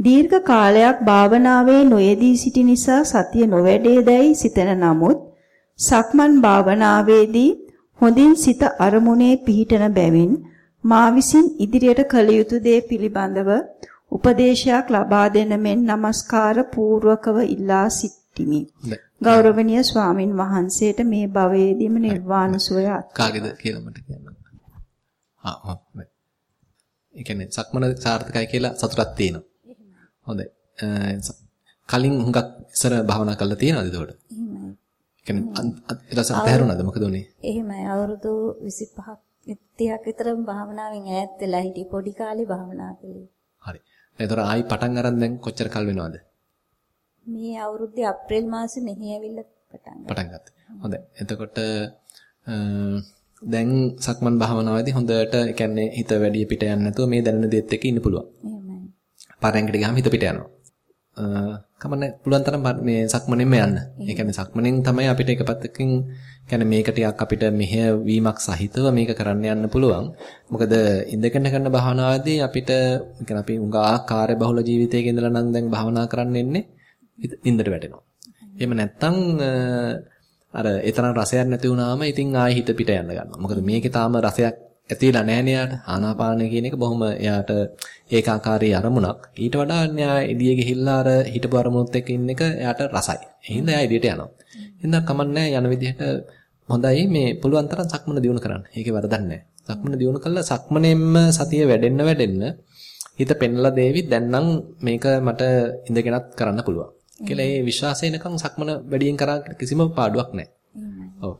Speaker 2: දීර්ඝ කාලයක් භාවනාවේ නොයෙදී සිටි නිසා සතිය නොවැඩේදැයි සිතන නමුත් සක්මන් භාවනාවේදී හොඳින් සිත අරමුණේ පිහිටන බැවින් මා විසින් ඉදිරියට කළ යුතු දේ පිළිබඳව උපදේශයක් ලබා දෙන මෙන් নমස්කාර පූර්වකව ඉල්ලා සිටිමි. ගෞරවනීය ස්වාමින් වහන්සේට මේ භවයේදීම නිර්වාණ සුවය
Speaker 1: කාගේද කියලා මට කියන්න. ආ ඔව්. ඒ කියන්නේ සක්මන සාර්ථකයි කියලා සතුටක් තියෙනවා. හොඳයි. කලින් හුඟක් ඉස්සර භාවනා කරලා තියෙනවද එතකොට?
Speaker 6: එහෙමයි.
Speaker 1: කියන්නේ ඊට අතහැරුණාද මොකද උනේ?
Speaker 6: එහෙමයි. අවුරුදු 25ක් 30ක් විතර භාවනාවෙන් ඈත් වෙලා හිටි පොඩි කාලේ භාවනා කළේ.
Speaker 1: හරි. එතකොට ආයි පටන් අරන් දැන් කොච්චර කල් වෙනවද?
Speaker 6: මේ අවුරුද්දේ අප්‍රේල් මාසේ මෙහි ඇවිල්ලා පටන් ගත්තා.
Speaker 1: පටන් ගත්තා. හොඳයි. එතකොට දැන් සක්මන් භාවනාවේදී හොඳට කියන්නේ හිත වැඩි පිට යන්නේ නැතුව මේ දැනෙන දේත් එක්ක ඉන්න පුළුවන්. පාරෙන්කට ගියාම හිත පිට යනවා. කමන්නේ පුළුවන් තරම් මේ සක්මනෙන්ම යන්න. ඒ කියන්නේ සක්මනෙන් තමයි අපිට එක පැත්තකින් කියන්නේ මේක ටිකක් අපිට මෙහෙවීමක් සහිතව මේක කරන්න යන්න පුළුවන්. මොකද ඉඳගෙන කරන භාවනාවේදී අපිට කියන්නේ අපි උඟා කාර්ය බහුල ජීවිතයක ඉඳලා නම් දැන් භාවනා කරන්න එන්නේ ඉන්දර වැටෙනවා. එහෙම නැත්තම් අර ඒතරම් රසයක් නැති වුනාම ඉතින් ආයෙ හිත පිට යන්න ගන්නවා. මොකද මේකේ තාම රසයක් ඇතිලා නැහැ යාට. ආනාපානය කියන එක බොහොම එයාට ඒකාකාරී අරමුණක්. ඊට වඩා න්යා එළිය ගිහිල්ලා අර හිටපු අරමුණුත් එක්ක ඉන්න එක එයාට රසයි. එහෙනම් එයා එළියට යනවා. එහෙනම් කමන්නේ යන විදිහට හොඳයි මේ පුළුවන් තරම් සක්මන දියුණු කරන්න. ඒකේ වරදක් නැහැ. සක්මන දියුණු කළා සක්මනෙන්ම සතිය වැඩෙන්න වැඩෙන්න හිත පෙන්ලා දෙවි දැන් නම් මේක මට ඉඳගෙනත් කරන්න පුළුවන්. කියලා ඒ විශ්වාසය එනකන් සක්මන වැඩියෙන් කරා කිසිම පාඩුවක් නැහැ. ඔව්.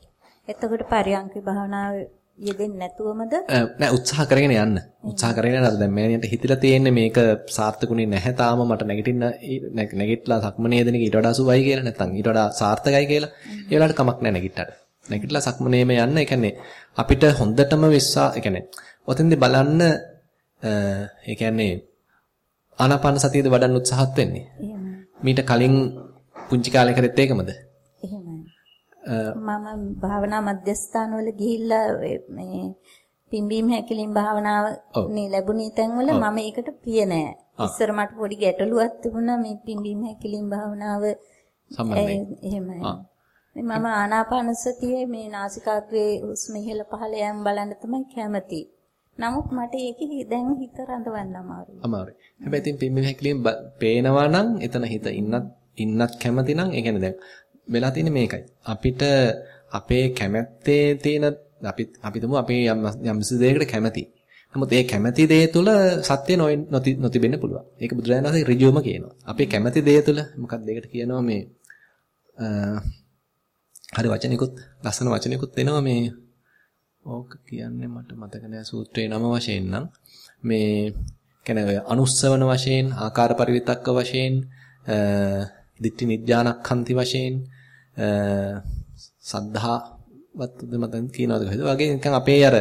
Speaker 6: එතකොට පරියන්ක භාවනාව යෙදෙන්නේ නැතුවමද?
Speaker 1: නෑ උත්සාහ කරගෙන යන්න. උත්සාහ කරගෙන යන්න. දැන් මෑණියන්ට හිතලා තියෙන්නේ මේක සාර්ථකුනේ නැහැ තාම මට නැගිටින්න නැගිටලා සක්මනේ දෙන එක ඊට වඩා සුවයි කියලා නැත්නම් ඊට වඩා සාර්ථකයි කියලා. ඒ වෙලාවට කමක් නැහැ නැගිට්ටට. නැගිටලා සක්මනේම යන්න. ඒ කියන්නේ අපිට හොඳටම විශ්වාස ඒ කියන්නේ ඔතෙන්ද බලන්න ඒ කියන්නේ ආනාපාන සතියද වඩන්න උත්සාහත් වෙන්නේ. මීට කලින් පුංචි කාලේ කරෙත් ඒකමද?
Speaker 6: මම භාවනා මධ්‍යස්ථාන වල ගිහිල්ලා මේ පිම්බීම හැකිලින් භාවනාව නේ ලැබුණේ තැන්වල මම ඒකට ප්‍රිය නෑ. ඉස්සර මට පොඩි ගැටලුවක් තිබුණා මේ පිම්බීම හැකිලින් භාවනාව
Speaker 1: සම්බන්ධයෙන්.
Speaker 6: එහෙමයි. මම ආනාපාන සතියේ මේ නාසිකාග්‍රේ හුස්ම ඉහළ පහළ යෑම බලන්න තමයි කැමති. නමුත් මට ඒකේ දැන් හිත රඳවන්න අමාරුයි.
Speaker 1: අමාරුයි. හැබැයි ඉතින් පිම්බීම හැකිලින් පේනවා නම් එතන හිත ඉන්නත් ඉන්නත් කැමති නම් ඒ කියන්නේ දැන් වෙලා තියෙන්නේ මේකයි. අපිට අපේ කැමැත්තේ තියෙන අපි අපි තුමු අපේ යම් යම් දෙයකට කැමැති. නමුත් ඒ කැමැති දේ තුල සත්‍ය නොතිබෙන්න පුළුවන්. ඒක බුදුරජාණන් වහන්සේ ඍජුවම කියනවා. අපේ කැමැති දේ තුල මොකක්ද ඒකට කියනවා මේ හරි වචනිකුත් ලස්සන වචනිකුත් එනවා මේ ඕක කියන්නේ මට මතක නෑ සූත්‍රයේ නම වශයෙන් නම් මේ කියන්නේ අනුස්සවන වශයෙන් ආකාර පරිවිතක්ක වශයෙන් දිට්ඨි නිඥානක්ඛන්ති වශයෙන් සද්ධාවත්ද මතන් කියනවාද කොහෙද වගේ නිකන් අපේ අර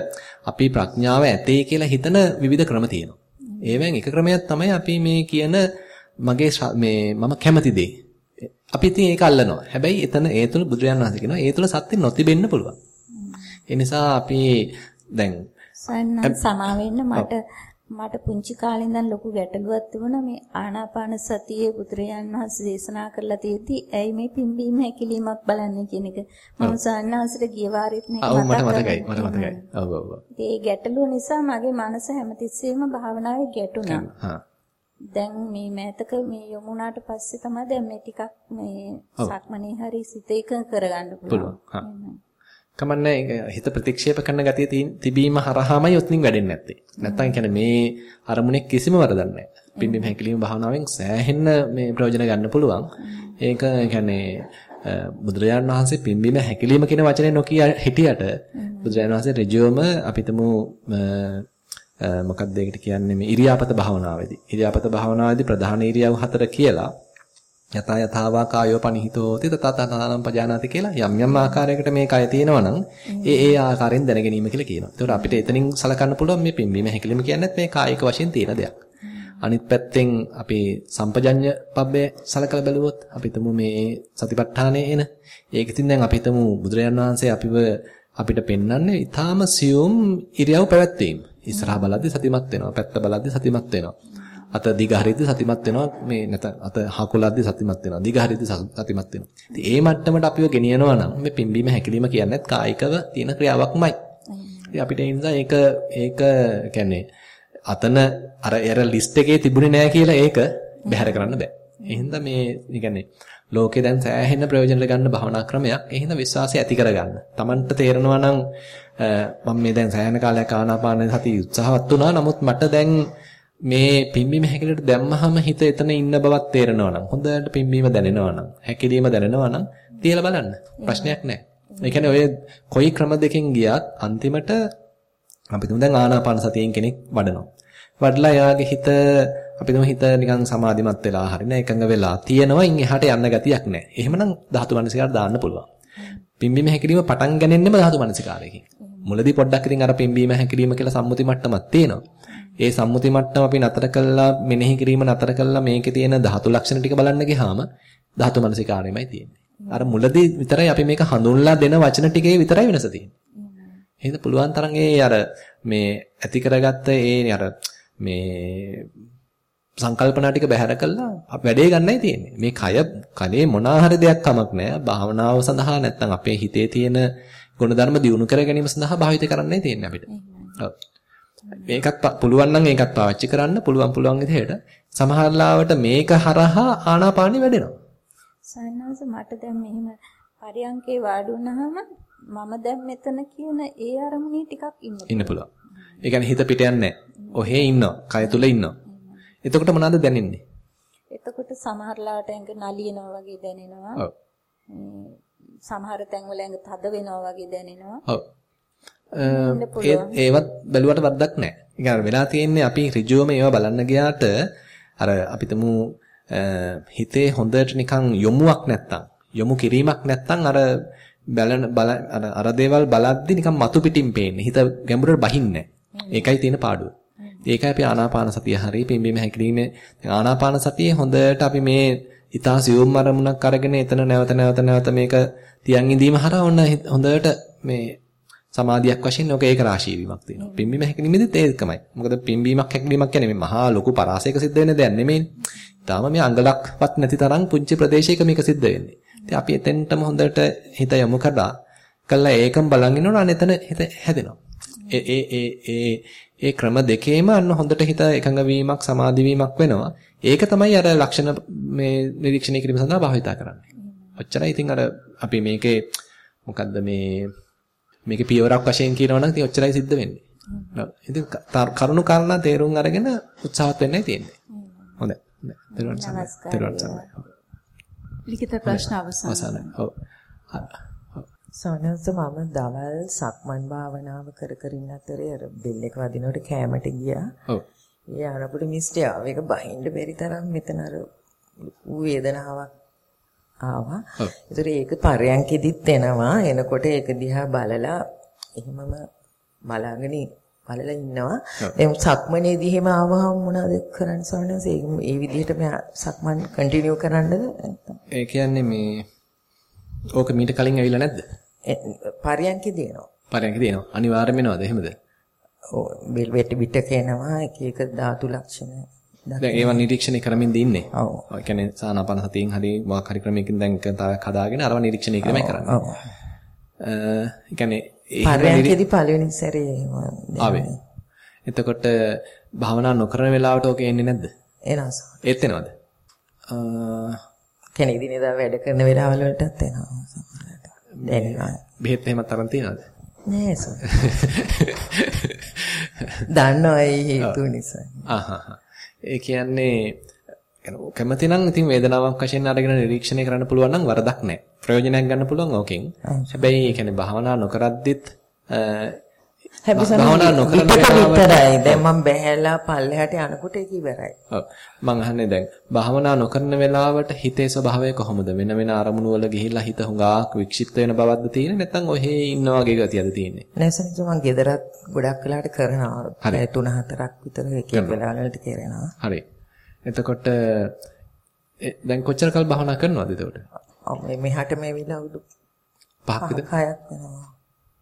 Speaker 1: අපි ප්‍රඥාව ඇතේ කියලා හිතන විවිධ ක්‍රම තියෙනවා. ඒවෙන් එක ක්‍රමයක් තමයි අපි මේ කියන මගේ මේ මම කැමති දේ. අපි ඉතින් ඒක අල්ලනවා. හැබැයි එතන ඒ තුල බුදුරජාණන් වහන්සේ කියනවා ඒ තුල සත්‍ය නොතිබෙන්න පුළුවන්. ඒ නිසා අපි දැන්
Speaker 6: සයන්නම් සමා වෙන්න මට මට පුංචි කාලේ ඉඳන් ලොකු ගැටලුවක් තිබුණා. මේ ආනාපාන සතියේ පුත්‍රයන් වහන්සේ දේශනා කරලා තියෙද්දි ඇයි මේ පිම්බීම හැකිලීමක් බලන්නේ? කියන එක. මම සාන්නාසට ගිය වාරෙත් මේක
Speaker 1: මතක් මතකයි මට මතකයි. ඔව් ඔව්
Speaker 6: ඒ ගැටලුව නිසා මගේ මනස හැමතිස්සෙම භාවනාවේ ගැටුණා. දැන් මේ මෑතක මේ යමුනාට පස්සේ තමයි දැන් මේ ටිකක් මේ සක්මනේ හරි සිත එක කරගන්න පුළුවන්
Speaker 1: කමන්නේ හිත ප්‍රතික්ෂේප කරන ගතිය තිබීම හරහාමයි ඔතනින් වැඩෙන්නේ නැත්තේ. නැත්තම් කියන්නේ මේ අරමුණේ කිසිම වරදක් නැහැ. පිම්බීම හැකිලිම භාවනාවෙන් සෑහෙන්න මේ ප්‍රයෝජන ගන්න පුළුවන්. ඒක කියන්නේ බුදුරජාණන් වහන්සේ පිම්බීම හැකිලිම කියන වචනේ නොකිය හිටියට බුදුරජාණන් වහන්සේ ඍජුවම අපිටම මොකක්ද ඒකට කියන්නේ මේ ඉරියාපත භාවනාවේදී. ඉරියාපත භාවනාවේදී ප්‍රධාන ඉරියව් හතර කියලා යතා යතාවා කායෝ පනිහිතෝති තතතනනම් පජානාති කියලා යම් යම් ආකාරයකට මේ කය තියෙනවා නම් ඒ ඒ ආකාරයෙන් දැන ගැනීම කියලා කියනවා. ඒතකොට අපිට එතනින් සලකන්න පුළුවන් මේ පිම්බීම හැකිලිම කියන්නේ මේ කායික වශයෙන් තියෙන දෙයක්. අනිත් පැත්තෙන් අපි සම්පජඤ්ඤ පබ්බේ සලකලා බැලුවොත් අපි තුමු මේ සතිපට්ඨානයේ එන. ඒක ඉතින් දැන් අපි තුමු බුදුරජාන් වහන්සේ අපිව අපිට පෙන්වන්නේ ඊටාම සියුම් ඉරියව් පැවැත්වීම. ඉස්සරහා බලද්දි සතිමත් වෙනවා. පැත්ත බලද්දි සතිමත් වෙනවා. අත දිග හරියද්දි සතිමත් වෙනවා. මේ නැත්නම් අත හකුලද්දි සතිමත් වෙනවා. දිග හරියද්දි සතිමත් වෙනවා. ඉතින් ඒ මට්ටමට අපිව ගෙනියනවා නම් මේ පිම්බීම හැකිලිම කියන්නේත් කායිකව තියෙන ක්‍රියාවක්මයි. ඉතින් අපිට ඒ නිසා ඒක ඒක කියන්නේ අතන අර එර ලිස්ට් එකේ තිබුණේ නැහැ කියලා ඒක බැහැර කරන්න බෑ. ඒ හින්දා මේ කියන්නේ ලෝකේ දැන් සෑහෙන ප්‍රයෝජන ගන්න භවනා ක්‍රමයක්. ඒ හින්දා විශ්වාසය ඇති කරගන්න. Tamanට තේරෙනවා නම් මම මේ දැන් සෑහෙන කාලයක් ආනාපාන සතිය උත්සාහවත් වුණා. නමුත් මට දැන් මේ පිම්බීම හැකිලට දැම්මහම හිත එතන ඉන්න බවක් තේරෙනවා නම් හොඳට පිම්බීම දැනෙනවා නම් හැකිලීම දැනෙනවා නම් තියලා බලන්න ප්‍රශ්නයක් නැහැ. ඒ කියන්නේ ඔය කොයි ක්‍රම දෙකෙන් ගියත් අන්තිමට අපි තුමු දැන් ආනාපාන සතියෙන් කෙනෙක් වඩනවා. වඩලා එයාගේ හිත අපි තුමු හිත නිකන් සමාධිමත් වෙලා හරින එකඟ වෙලා තියෙනවා. ඉන් එහාට යන්න ගතියක් නැහැ. එහෙමනම් ධාතු මනසිකාර දාන්න පුළුවන්. පිම්බීම හැකිලිම පටන් ගන්නෙන්නෙම ධාතු මනසිකාරයකින්. මුලදී පොඩ්ඩක් ඉතින් අර පිම්බීම හැකිලිම කියලා සම්මුති මට්ටමක් තියෙනවා. ඒ සම්මුති මට්ටම අපි නතර කළා මෙනෙහි කිරීම නතර කළා මේකේ තියෙන ධාතු ලක්ෂණ ටික බලන්න ගියාම ධාතු මනසිකාරයමයි තියෙන්නේ. අර මුලදී විතරයි අපි මේක හඳුන්ලා දෙන වචන ටිකේ විතරයි වෙනස තියෙන්නේ. එහෙනම් පුළුවන් තරම් ඒ අර මේ ඇති කරගත්ත ඒ අර මේ සංකල්පනා ටික බැහැර කළා වැඩේ ගන්නයි තියෙන්නේ. මේ කය කලේ මොනාහරි දෙයක් කමක් නැහැ. භාවනාව සඳහා නැත්නම් අපේ හිතේ තියෙන ගුණධර්ම දියුණු කර ගැනීම සඳහා භාවිත කරන්නයි තියෙන්නේ අපිට. ඔව්. මේකත් පුළුවන් නම් ඒකත් පාවිච්චි කරන්න පුළුවන් පුළුවන් විදිහට සමහරලාවට මේක හරහා ආනාපානෙ වැඩෙනවා.
Speaker 6: සයන්වස මට දැන් මෙහෙම පරියන්කේ වාඩි වුණාම මම දැන් මෙතන කියන ඒ අරමුණේ ටිකක් ඉන්න
Speaker 1: ඉන්න පුළුවන්. ඒ කියන්නේ හිත පිට යන්නේ ඔහේ ඉන්නවා. කය තුල ඉන්නවා. එතකොට මොනවද දැනෙන්නේ?
Speaker 6: එතකොට සමහරලාට ඇඟ නලියනවා වගේ දැනෙනවා.
Speaker 1: ඔව්.
Speaker 6: සමහර තැන්වල ඇඟ තද වෙනවා වගේ දැනෙනවා.
Speaker 1: ඔව්. ඒවත් බැලුවට වරදක් නැහැ. ඒ වෙලා තියෙන්නේ අපි ඍජුවම ඒවා බලන්න ගියාට අර අපිටම හිතේ හොඳට නිකන් යොමුවක් නැත්තම් යොමු කිරීමක් නැත්තම් අර බලන බල අර දේවල් බලද්දි නිකන් මතු පිටින් පේන්නේ. හිත ගැඹුරට බහින්නේ ඒකයි තියෙන පාඩුව. ඒකයි අපි ආනාපාන සතිය හරිය පිම්බීම හැකිලිමේ ආනාපාන සතියේ හොඳට අපි මේ ඊතා සියුම් අරමුණක් අරගෙන එතන නැවත නැවත නැවත මේක තියන් ඉඳීම හරහා ඔන්න හොඳට මේ සමාධියක් වශයෙන් ඔක ඒක රාශී වීමක් තියෙනවා. පිම්බීම හැකිලිමේදීත් ඒකමයි. මොකද පිම්බීමක් හැකිලිමක් කියන්නේ මේ මහා ලොකු පරාසයක සිද්ධ වෙන දෙයක් නෙමෙයි. තාම මේ අඟලක්වත් නැති තරම් පුංචි ප්‍රදේශයක මේක සිද්ධ වෙන්නේ. ඉතින් අපි එතෙන්ටම හොඳට හිත යොමු කරලා කළා ඒකම බලන් ඉන්නොත් අන්න එතන හිත හැදෙනවා. ඒ ඒ ඒ ඒ ඒ ක්‍රම දෙකේම අන්න හොඳට හිත එකඟ වීමක් සමාධි වීමක් වෙනවා. ඒක තමයි අර ලක්ෂණ මේ නිරීක්ෂණය කිරීම සඳහා භාවිතා කරන්නේ. ඔච්චරයි ඉතින් අර අපි මේකේ මොකද්ද මේ මේකේ පියවරක් වශයෙන් කියනවා නම් ඉතින් ඔච්චරයි සිද්ධ වෙන්නේ. ඉතින් කරුණු කාරණා තේරුම් අරගෙන උත්සාහත් වෙන්නයි තියෙන්නේ. හොඳයි. හොඳයි. තෙරුවන් සරණයි.
Speaker 2: ලිඛිත ප්‍රශ්න අවසන්.
Speaker 1: අවසන්. ඔව්.
Speaker 7: සනස මම දවල් සක්මන් භාවනාව කර කර ඉන්න අතරේ අර බෙල් එක වදිනකොට කැමට ගියා.
Speaker 1: ඔව්.
Speaker 7: ඒ අනපුඩ මිස්ටර් ආව. ඒක බහින්න බැරි තරම් මෙතන අර වේදනාවක් ආවා. ඒතර ඒක පරයන්කෙදිත් එනවා. එනකොට ඒක දිහා බලලා එහෙමම බලාගෙන බලලා ඉන්නවා. දැන් සක්මනේදී එහෙම ආවහම මොනවද කරන්න සවනස? ඒ විදිහට මම සක්මන් කන්ටිනියු කරන්නද?
Speaker 1: ඒ කියන්නේ මේ ඕක මීට කලින් ඇවිල්ලා නැද්ද?
Speaker 7: පරයන්කෙදී එනවා.
Speaker 1: පරයන්කෙදී එනවා. අනිවාර්යයෙන්ම එනවද එහෙමද?
Speaker 7: ඔව් වෙට විටක එනවා එක එක ධාතු ලක්ෂණ.
Speaker 1: දැන් ඒවා නිරීක්ෂණය කරමින්ද ඉන්නේ.
Speaker 7: ඔව්.
Speaker 1: ඒ කියන්නේ සානාපාන සතියෙන් හරි මොකක් හරි ක්‍රමයකින් දැන් තවක් හදාගෙන අරව නිරීක්ෂණය කිරීමයි කරන්නේ.
Speaker 7: ඔව්.
Speaker 1: අ ඒ කියන්නේ
Speaker 7: පරයන්කෙදී පළවෙනි සැරේ
Speaker 1: ආවේ. එතකොට භාවනා නොකරන වෙලාවට ඔක එන්නේ නැද්ද?
Speaker 7: එනවා.
Speaker 1: ඒත් එනවද? අ
Speaker 7: කෙනෙක් දිනදා වැඩ කරන වෙලාවල වලටත් එනවා. දැනෙනවා.
Speaker 1: බෙහෙත් එහෙමත් අරන් තියනවද?
Speaker 7: නෑ සර්. දන්නවා ඒ හේතු නිසා.
Speaker 1: ආහ් ඒ කියන්නේ කැමති නම් ඉතින් වේදනාවක් වශයෙන් අරගෙන නිරීක්ෂණය කරන්න පුළුවන් නම් වරදක් නැහැ. ප්‍රයෝජනයක් ගන්න පුළුවන් ඕකෙන්. හැබැයි ඒ කියන්නේ භාවනා නොකරද්දිත්
Speaker 7: භාවනා නොකරන විතරයි. දැන් මම බැහැලා පල්ලෙහාට යනකොට ඒක ඉවරයි.
Speaker 1: ඔව්. මං අහන්නේ දැන් භාවනා නොකරන වෙලාවට හිතේ ස්වභාවය කොහොමද? වෙන වෙන අරමුණු වල ගිහිල්ලා හිත හුඟක් වික්ෂිප්ත වෙන බවක්ද තියෙන්නේ? නැත්නම් ඔහේ ඉන්න වගේ ගතියද තියෙන්නේ?
Speaker 7: නෑ සනිට මම ගෙදරත් ගොඩක් වෙලාට කරනවා. හරි. 3-4ක් විතර එක එක වෙලාවලට කරනවා.
Speaker 1: හරි. එතකොට දැන් කොච්චර කල් භාවනා කරනවද එතකොට?
Speaker 7: මෙහාට මේ විලාවුඩු
Speaker 1: පහක් විතර.
Speaker 7: හයක් වෙනවා.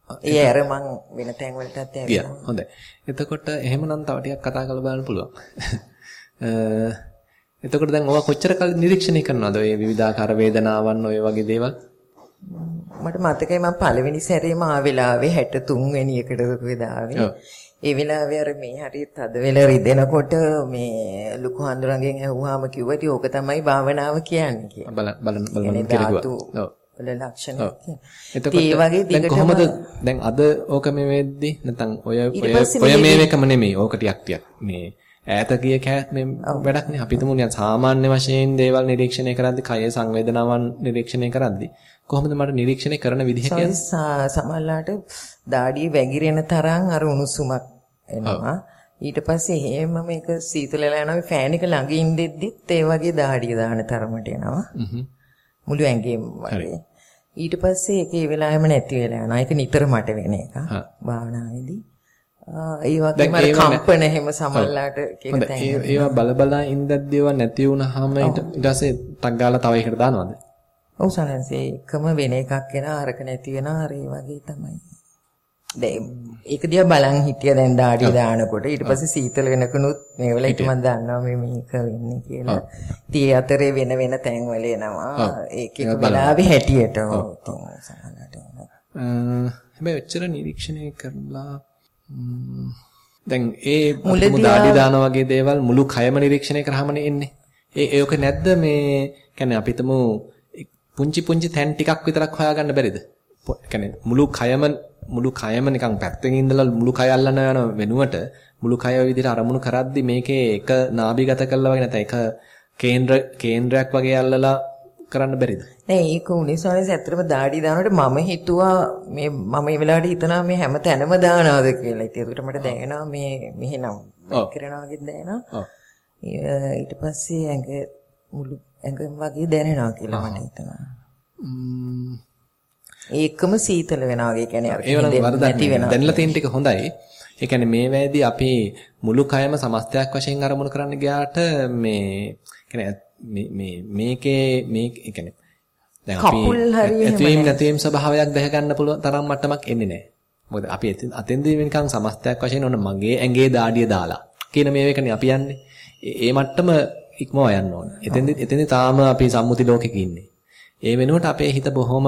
Speaker 7: ඒ අර මං වෙන තැන් වලටත්
Speaker 1: ඇවිල්ලා. හොඳයි. එතකොට එහෙමනම් තව ටිකක් කතා කරලා බලන්න පුළුවන්. එතකොට දැන් ඔයා කොච්චර කල් නිරීක්ෂණය කරනවද ඔය විවිධාකාර වේදනාවන් ඔය වගේ දේවල්?
Speaker 7: මට මතකයි මම පළවෙනි සැරේම ආ වෙලාවේ 63 වෙනි එකට වෙදාවේ. ඒ වෙලාවේ අර මේ හරියට අද වෙල රිදෙනකොට මේ ලুকু හඳුරංගෙන් ඇහුවාම කිව්වා ඉතින් ඕක තමයි භාවනාව කියන්නේ කියලා.
Speaker 1: බලන්න බලන්න කියලා. ඔව්.
Speaker 7: වල ලක්ෂණ
Speaker 1: එතකොට ඒ වගේ දිගටම කොහොමද දැන් අද ඕක මේ වෙද්දි නැත්නම් ඔය ඔය මේ එකම නෙමෙයි. ඕක ටිකක් ටිකක්. මේ ඈත ගිය කෑත් මේ වැඩක් නේ. අපි තුමු නිකන් සාමාන්‍ය වශයෙන් දේවල් නිරීක්ෂණය කරද්දි කයේ සංවේදනාවන් නිරීක්ෂණය කරද්දි කොහොමද මට නිරීක්ෂණය කරන විදිහ
Speaker 7: කියන්නේ? සමහරලාට දාඩිය වැగిරෙන තරම් අර උණුසුමක් එනවා. ඊට පස්සේ එහෙම මේක සීතලලා යනවා. ෆෑන් එක ළඟ ඉඳෙද්දිත් ඒ වගේ දාඩිය දාන තරමට එනවා මුළු ඇඟේම වගේ ඊට පස්සේ ඒක ඒ වෙලාවෙම නැති වෙලා යනවා. ඒක නිතර මට වෙන එක. භාවනාවේදී. ඒ වගේම අර කම්පන එහෙම සමල්ලාට
Speaker 1: කියන තැන්. ඒවා බල බල ඉඳද්දී ඒවා නැති වුනහම ඊට පස්සේ ටක් ගාලා තව එකකට දානවද?
Speaker 7: ඔව් සනන්සේ එකම වෙන එකක් එනවා අරක නැති වෙනවා අර ඒ වගේ තමයි. ඒක දිහා බලන් හිටිය දැන් දාඩි දානකොට ඊට පස්සේ සීතල වෙනකනුත් මේ වෙලාව ඊට මම දන්නවා මේ මේක වෙන්නේ කියලා. ඉතින් අතරේ වෙන වෙන තැන් වල එනවා. ඒක එක වෙලාවේ හැටියට.
Speaker 1: හැබැයි ඔච්චර නිරීක්ෂණය කරලා දැන් ඒ මුලදී දාඩි දාන වගේ දේවල් මුළු කයම නිරීක්ෂණය කරාමනේ එන්නේ. ඒ ඒක නැද්ද මේ කියන්නේ අපිටම පුංචි පුංචි තැන් ටිකක් විතරක් හොයාගන්න බැරිද? කියන්නේ මුළු කයම මුළු කයම නිකන් පැත්තෙන් ඉඳලා මුළු කය අල්ලන යන වෙනුවට මුළු කය විදිහට අරමුණු කරද්දි මේකේ එක නාභිගත කළා වගේ නැත්නම් එක කේන්ද්‍ර කේන්ද්‍රයක් වගේ අල්ලලා කරන්න බැරිද?
Speaker 7: නෑ ඒක උනේ සෝනස් ඇත්තටම දාඩි දානකොට මම හිතුවා මේ මම මේ වෙලාවට හිතනවා මේ හැම තැනම දානවාද කියලා. ඉතින් ඒකට මට දැනෙනවා මේ මෙහෙනම් කරනවා වගේ දැනෙනවා. ඊට පස්සේ ඇඟ මුළු ඇඟම වගේ දැනෙනවා කියලා මට හිතනවා. ඒකම සීතල වෙනවා වගේ කියන්නේ අර
Speaker 1: වගේ වරදක් දැනලා තියෙන ටික හොඳයි. ඒ කියන්නේ මේ වෙලාවේදී අපි මුළු කයම සමස්තයක් වශයෙන් අරමුණු කරන්න ගියාට මේ කියන්නේ මේ මේකේ මේ කියන්නේ දැන් අපි ඇතුවීම් නැතිවීම් ස්වභාවයක් දැක ගන්න පුළුවන් තරම් මට්ටමක් එන්නේ නැහැ. මොකද අපි අතෙන්දී නිකන් සමස්තයක් වශයෙන් ඔන්න මගේ ඇඟේ දාඩිය දාලා කියන මේ එකනේ අපි යන්නේ. ඒ මට්ටම ඉක්මව යන්න ඕන. එතෙන්දි එතෙන්දි තාම අපි සම්මුති ලෝකෙක ඉන්නේ. ඒ වෙනුවට අපේ හිත බොහොම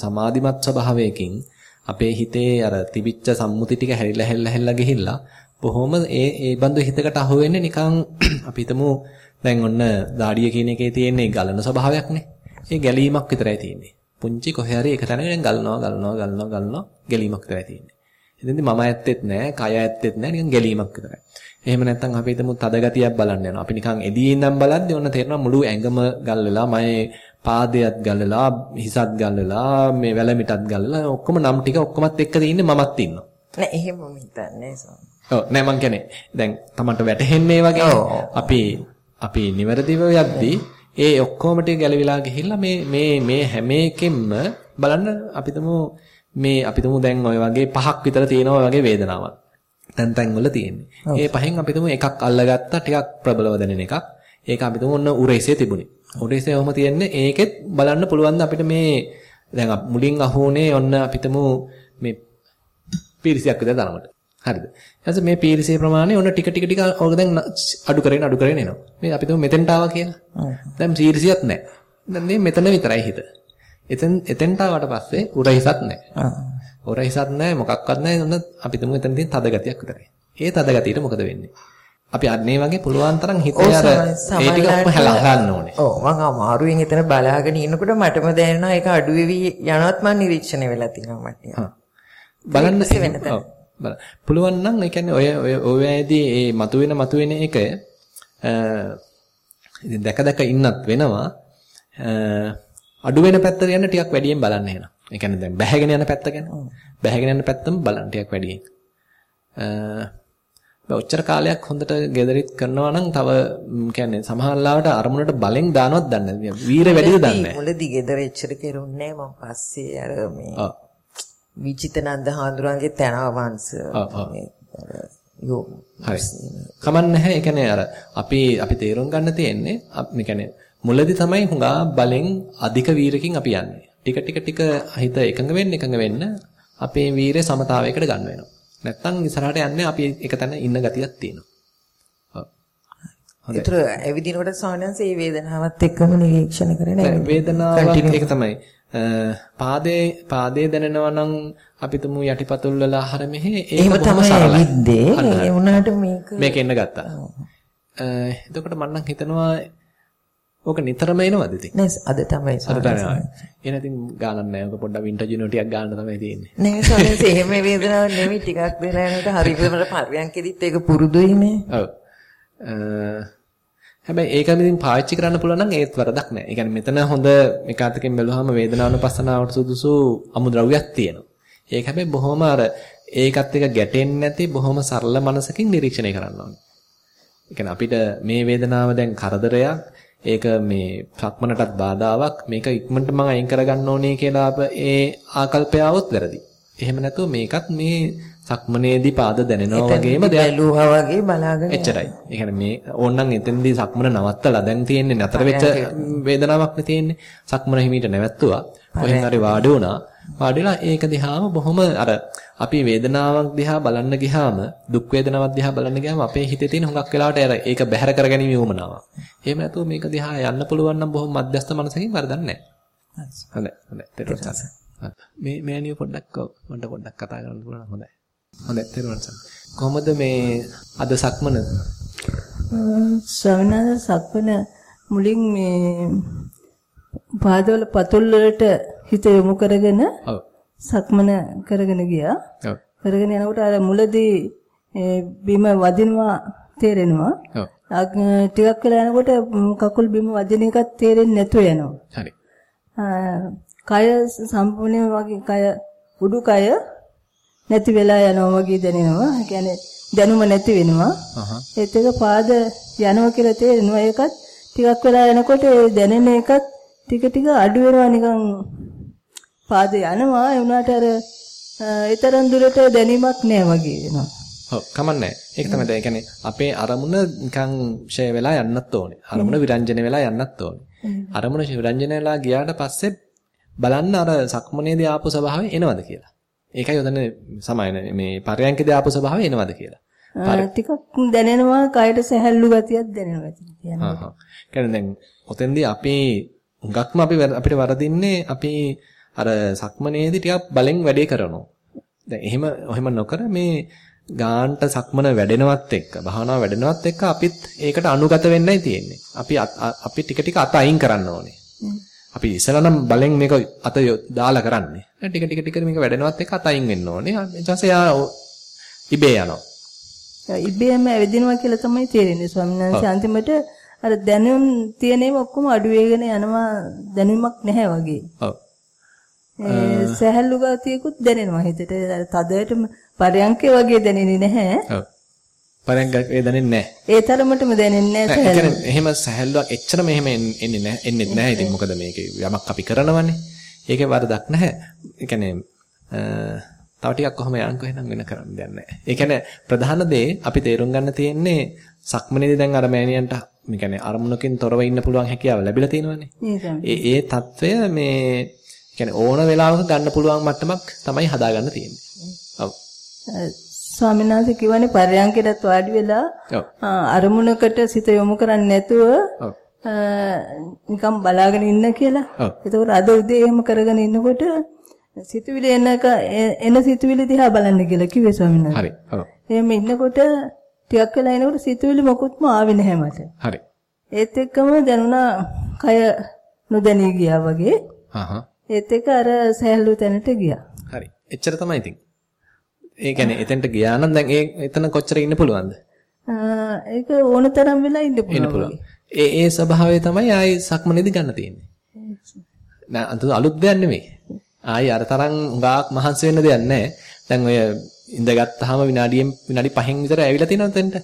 Speaker 1: සමාධිමත් ස්වභාවයකින් අපේ හිතේ අර තිබිච්ච සම්මුති ටික හැරිලා හැරිලා හැරිලා ගිහිල්ලා බොහොම ඒ ඒ බඳු හිතකට අහු වෙන්නේ නිකන් අපි හිතමු දැන් ඔන්න දාඩිය කියන එකේ තියෙන ගලන ස්වභාවයක්නේ. ඒ ගැලීමක් විතරයි තියෙන්නේ. පුංචි කොහේ හරි එක තැනක ගලනවා ගලනවා ගලනවා ගලනවා ගැලීමක් විතරයි තියෙන්නේ. එතෙන්දි මම ඇත්තෙත් නැහැ, කය ඇත්තෙත් නැහැ, නිකන් ගැලීමක් විතරයි. එහෙම නැත්නම් අපි හිතමු තද ගතියක් බලන්න යනවා. අපි නිකන් එදී ඉඳන් බලද්දී ඔන්න තේරෙනවා මුළු ඇඟම ගල් වෙලා, මගේ පාදයක් ගල් වෙලා, හිසත් ගල් වෙලා, මේ වැලමිටත් ගල් වෙලා ඔක්කොම නම් ටික ඔක්කොමත් එක්ක තියෙන්නේ මමත් ඉන්නවා.
Speaker 7: නෑ එහෙම හිතන්නේ
Speaker 1: ඔව් නෑ මං කියන්නේ දැන් Tamanට වැටහෙන්නේ වගේ අපි අපි නිවැරදිව යද්දී ඒ ඔක්කොම ටික ගැලවිලා ගිහිල්ලා මේ මේ මේ හැම එකෙම බලන්න අපිටම මේ අපිටම දැන් ඔය වගේ පහක් විතර තියෙනවා වගේ වේදනාවක්. තැන් තැන් වල තියෙන්නේ. ඒ පහෙන් අපිටම එකක් අල්ලගත්තා ටිකක් ප්‍රබලව දැනෙන එකක්. ඒක අපිටම ඔන්න උරේසේ තිබුණේ. උරේසේ ඔහම තියෙන්නේ ඒකෙත් බලන්න පුළුවන් අපිට මේ දැන් මුලින් අහුනේ ඔන්න අපිටම මේ පීරිසියක් විතර තරමට. හරිද? ඊට මේ පීරිසේ ප්‍රමාණය ඔන්න ටික ටික ටික ඕක දැන් අඩු කරගෙන අඩු කරගෙන එනවා. මේ අපි තුමු මෙතෙන්ට ආවා කියලා. දැන් පීරිසියක් නැහැ. දැන් මේ මෙතන විතරයි හිත. එතෙන් එතෙන්ට ආවට පස්සේ උරහිසත් නැහැ. උරහිසත් නැහැ මොකක්වත් නැහැ. ඔන්න අපි තුමු එතන තියෙන තද ගතියක් විතරයි. ඒ තද ගතියට මොකද වෙන්නේ? අපි අන්නේ වගේ පුළුවන් තරම් හිතේ අර ඒ ටික ඔක්කොම හැලා ගන්න ඕනේ.
Speaker 7: ඔව් මම අමාරුවෙන් එතන බලාගෙන ඉන්නකොට මටම දැනෙනවා ඒක අඩු වෙවි යනවත් මම නිරීක්ෂණය වෙලා තියෙනවා මට.
Speaker 1: බලන්න පුළුවන් නම් ඒ කියන්නේ ඔය ඔය ඔය ඇයිදී මේ මතුවෙන මතුවෙන එක ඉතින් දැක දැක ඉන්නත් වෙනවා අඩු වෙන පැත්තට යන ටිකක් වැඩියෙන් බලන්න එහෙනම්. ඒ කියන්නේ දැන් බැහැගෙන යන පැත්ත ගැන. බැහැගෙන යන පැත්තම බලන්න ටිකක් වැඩියෙන්. ඔච්චර කාලයක් හොඳට ගෙදරිත් කරනවා නම් තව කියන්නේ සමහරවිට අරමුණට බලෙන් දානවත් දන්නේ නැහැ. වීර වැඩිද දන්නේ නැහැ.
Speaker 7: මුලදී ගෙදර එච්චර කෙරුන්නේ මම පස්සේ අර මේ විචිතනන්ද හාමුදුරන්ගේ තනවංශ
Speaker 1: යෝ හරි. කමන්න නැහැ. ඒ කියන්නේ අර අපි අපි තේරුම් ගන්න තියෙන්නේ මේ කියන්නේ මුලදී තමයි හුඟා බලෙන් අධික වීරකින් අපි යන්නේ. ටික ටික ටික හිත එකඟ වෙන්න එකඟ වෙන්න අපේ වීරය සමතාවයකට ගන්න වෙනවා. නැත්තම් ඉස්සරහට යන්නේ අපි එක තැන ඉන්න ගතියක් තියෙනවා.
Speaker 7: ඒතර ඇවිදිනකොට සානංශ ඒ වේදනාවත් එක්කම නිරීක්ෂණය කරන
Speaker 1: වේදනාවක් ඒක තමයි. පාදේ පාදේ දැනෙනවා නම් අපි තුමු යටිපතුල් වල ආහාර මෙහෙ
Speaker 7: ඒක තමයි ඇවිද්දේ. ඒ වුණාට මේක
Speaker 1: මේක එන්න ගත්තා. එතකොට මම නම් හිතනවා ඕක නිතරම එනවද ඉතින්?
Speaker 7: නෑ අද තමයි
Speaker 1: අද තමයි. එන ඉතින් ගානක් නෑ. ඕක පොඩ්ඩක් වින්ටර් ජිනෝ ටිකක් ගන්න තමයි තියෙන්නේ.
Speaker 7: නෑ සෝනස් එහෙම වේදනාවක් නෙමෙයි ටිකක් දෙනකොට හරියට මට පරියන්කෙදිත් ඒක පුරුදුයිනේ.
Speaker 1: ඔව්. හැබැයි ඒක ඉතින් පාවිච්චි කරන්න පුළුවන් නම් ඒත් වරදක් නෑ. ඒ කියන්නේ මෙතන හොඳ එක අතකින් බැලුවාම වේදනානුපස්සනාවට සුදුසු අමුද්‍රව්‍යයක් තියෙනවා. ඒක හැබැයි බොහොම අර ඒකත් එක ගැටෙන්නේ නැති බොහොම සරල මනසකින් නිරීක්ෂණය කරන්න ඕනේ. ඒ කියන්නේ අපිට මේ වේදනාව දැන් කරදරයක් ඒක මේ සක්මනටත් බාධාවක් මේක ඉක්මනට මම අයින් කරගන්න ඕනේ කියලා ඒ ආකල්පය આવොත් වැරදි. එහෙම නැතුව මේකත් මේ සක්මනේදී පාද දැනෙනවා වගේම
Speaker 7: දෙයක් බැලුවා වගේ බලාගෙන
Speaker 1: එච්චරයි. ඒ කියන්නේ මේ ඕන්නම් එතෙන්දී සක්මන නවත්තලා දැන් තියෙන්නේ නතර වෙච්ච වේදනාවක් නේ තියෙන්නේ. සක්මන හිමීට නැවැත්තුවා. කොහෙන් හරි වාඩි වුණා. වාඩිලා ඒක දිහාම බොහොම අර අපි වේදනාවක් දිහා බලන්න ගියාම දුක් වේදනාවක් දිහා බලන්න ගියාම අපේ හිතේ තියෙන හුඟක් වෙලාවට අර ඒක බැහැර කරගැනීම යොමනාවක්. එහෙම නැතුව මේක දිහා යන්න පුළුවන් නම් බොහොම මධ්‍යස්ථ මනසකින් වරදක් නැහැ. හොඳයි. මේ මෑනියෝ පොඩ්ඩක් මට පොඩ්ඩක් කතා කරන්න පුළුවන් හොඳයි. හොඳයි තේරුණා සම්. කොහොමද මේ අද සක්මන?
Speaker 8: ස්වාමීනාද සක්මන මුලින් මේ පාදවල පතුල් වලට හිත යොමු කරගෙන
Speaker 1: ඔව්.
Speaker 8: සක්මන කරගෙන ගියා. කරගෙන යනකොට අර මුලදී බිම වදිනවා තේරෙනවා. ටිකක් වෙලා යනකොට කකුල් බිම වදින එකක් තේරෙන්නේ නැතුව යනවා.
Speaker 1: හරි.
Speaker 8: කය සම්පූර්ණයෙන්ම වගේ කය උඩුකය නැති වෙලා යනවා වගේ දැනෙනවා. ඒ කියන්නේ දැනුම නැති වෙනවා. ඒත් එක පාද යනවා කියලා තේරෙනවා. ඒකත් ටිකක් වෙලා යනකොට දැනෙන එකත් ටික ටික අඩු වෙනවා නිකන් පාද යනවා. ඒ වුණාට අර ඊතරම් දුරට දැනීමක් නැහැ වගේ වෙනවා.
Speaker 1: ඔව් කමන්නේ. ඒක තමයි දැන් කියන්නේ අපේ අරමුණ නිකන් ෂය වෙලා යන්නත් ඕනේ. අරමුණ විරංජන වෙලා යන්නත් ඕනේ. අරමුණ විරංජන වෙලා ගියාට පස්සේ බලන්න අර සක්මනේදී ආපු ස්වභාවය එනවද කියලා. ඒකයි උදන සමායන මේ පරයන්කේදී ආපු ස්වභාවය එනවද කියලා.
Speaker 8: ටිකක් දැනෙනවා කයට සැහැල්ලු ගතියක් දැනෙනවා
Speaker 1: කියන්නේ. හා හා. කියන්නේ දැන් ඔතෙන්දී අපි හුඟක්ම අපි අපිට වරදින්නේ අපි අර සක්මනේදී ටිකක් බලෙන් වැඩේ කරනවා. දැන් එහෙම එහෙම නොකර මේ ගාන්ට සක්මන වැඩෙනවත් එක්ක භාවනාව වැඩෙනවත් එක්ක අපිත් ඒකට අනුගත වෙන්නයි තියෙන්නේ. අපි අපි ටික ටික අත අයින් කරන්න ඕනේ. අපි ඉස්සලා නම් බලෙන් මේක අත දාලා කරන්නේ. ටික ටික ටික මේක වැඩෙනවත් එක්ක අත අයින් වෙන්න ඕනේ. ඊට ඉබේ යනවා.
Speaker 8: ඉබේම ඇවිදිනවා කියලා තමයි තේරෙන්නේ ස්වාමීන් වහන්සේ. අන්තිමට අර දැනුම් තියෙන ඒවා ඔක්කොම අඩු වෙගෙන යනවා දැනුමක් නැහැ වගේ.
Speaker 1: ඔව්.
Speaker 8: සැහැල්ලු ගතියකුත් දැනෙනවා හිතට. අර තදයටම පරයන්කේ වගේ දැනෙන්නේ නැහැ.
Speaker 1: ඔව්. පරයන්ක ඒ දැනෙන්නේ නැහැ.
Speaker 8: ඒ තරමටම දැනෙන්නේ නැහැ
Speaker 1: එහෙම සැහැල්ලුවක් එච්චරම එහෙම එන්නේ නැහැ. එන්නේ නැහැ. ඉතින් මොකද මේක යමක් අපි කරනවනේ. ඒකේ වරදක් නැහැ. ඒ කියන්නේ තව ටිකක් කොහොම යනකෝ එහෙනම් වෙන කරන්න දෙයක් නැහැ. ඒ කියන්නේ ප්‍රධාන දේ අපි තේරුම් ගන්න තියෙන්නේ සක්මනේදී දැන් අර මෑණියන්ට මේ කියන්නේ අරමුණකින් තොරව ඉන්න පුළුවන් හැකියාව ලැබිලා තියෙනවානේ. ඒ ඒ తත්වය මේ කියන්නේ ඕන වෙලාවක ගන්න පුළුවන් මට්ටමක් තමයි හදාගන්න තියෙන්නේ. ඔව්.
Speaker 8: ස්වාමීන් වහන්සේ කියවනේ පරයන්කටත් වාඩි වෙලා අරමුණකට සිත යොමු කරන්නේ නැතුව නිකම් බලාගෙන ඉන්න කියලා. එතකොට අද උදේ එහෙම කරගෙන ඉන්නකොට සිතුවිලි එනක එන සිතුවිලි දිහා බලන්න කියලා කිව්වේ ස්වාමීන් වහන්සේ.
Speaker 1: හරි. ඔව්.
Speaker 8: එහෙම ඉන්නකොට ටිකක් වෙලා එනකොට සිතුවිලි මොකුත්ම ආවේ නැහැ මට.
Speaker 1: හරි.
Speaker 8: ඒත් එක්කම දැනුණා කය නොදැනී ගියා වගේ.
Speaker 1: හහ.
Speaker 8: ඒත් එක්ක අර සහැල්ලු තැනට ගියා.
Speaker 1: හරි. එච්චර තමයි ඉතින්. ඒ කියන්නේ එතනට ගියා නම් දැන් ඒ එතන කොච්චර ඉන්න පුළුවන්ද?
Speaker 8: ඒක ඕන තරම් වෙලා ඉන්න පුළුවන්.
Speaker 1: ඒ ඒ ස්වභාවය තමයි ආයි සක්මනේදී ගන්න තියෙන්නේ. නෑ අලුත් දෙයක් නෙමෙයි. ආයි අර තරම් හුඟක් මහන්සි වෙන්න දෙයක් නැහැ. දැන් ඔය ඉඳගත්තාම විනාඩියෙන් විනාඩි 5න් විතර ඇවිල්ලා තියෙනවා තෙන්ට.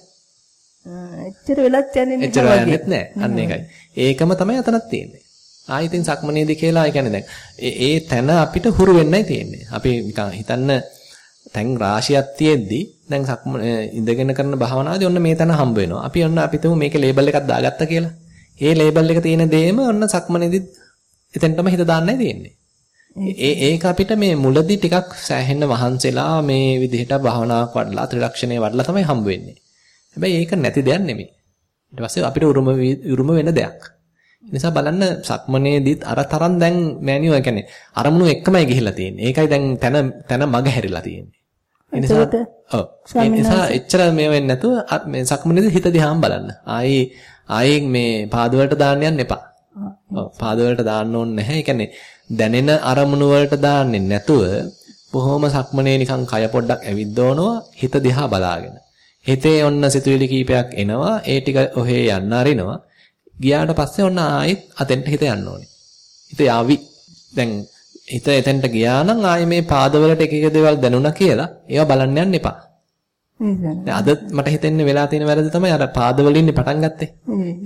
Speaker 8: එච්චර වෙලත් යන්නේ නැහැ.
Speaker 1: එච්චර යන්නේත් නැහැ. අන්න ඒකයි. ඒකම තමයි අතනක් තියෙන්නේ. ආයි ඉතින් සක්මනේදී කියලා ඒ කියන්නේ දැන් ඒ තැන අපිට හුරු වෙන්නයි තියෙන්නේ. අපි නිකන් හිතන්න තැන් රාශියක් තියෙද්දි දැන් සක්ම ඉඳගෙන කරන භාවනාවේදී ඔන්න මේ තැන හම්බ වෙනවා. අපි ඔන්න අපි තුමු මේකේ ලේබල් එකක් දාගත්තා කියලා. ඒ ලේබල් එක තියෙන දේම ඔන්න සක්මනේදී එතෙන්ටම හිත දාන්නයි තියෙන්නේ. ඒ ඒක අපිට මේ මුලදී ටිකක් සෑහෙන්න වහන්සලා මේ විදිහට භාවනාවක් වඩලා ත්‍රිලක්ෂණේ වඩලා තමයි හම්බ වෙන්නේ. හැබැයි ඒක නැති දෙයක් නෙමෙයි. ඊට පස්සේ අපිට උරුම උරුම වෙන දෙයක්. නිසා බලන්න සක්මනේදීත් අර තරම් දැන් මෑනියෝ කියන්නේ අරමුණු එක්කමයි ගිහිලා තියෙන්නේ. ඒකයි දැන් තන තන මග හැරිලා තියෙන්නේ. ඒ නිසා ඔව්. ඒ නිසා එච්චර මේ වෙන්නේ නැතුව මේ සක්මනේදී හිත දිහාම බලන්න. ආයේ ආයේ මේ පාද වලට දාන්න යන්න එපා. ඔව් පාද වලට දාන්න ඕනේ නැහැ. ඒ කියන්නේ දැනෙන අරමුණු වලට දාන්නේ නැතුව බොහොම සක්මනේ නිකන් කය පොඩ්ඩක් ඇවිද්දවනවා හිත දිහා බලාගෙන. හිතේ ඔන්න සිතුවිලි කීපයක් එනවා. ඒ ටික ඔහේ යන්න අරිනවා. ගියාට පස්සේ ඔන්න ආයෙත් අතෙන්ට හිත යන්න ඕනේ. හිත යාවි. දැන් හිත එතෙන්ට ගියා නම් ආයේ මේ පාදවලට එක එක දේවල් දැනුණා කියලා ඒවා බලන්න යන්න එපා. අද මට හිතෙන්නේ වෙලා තියෙන වැරද්ද තමයි අර පාදවල ඉන්නේ පටන් ගත්තේ.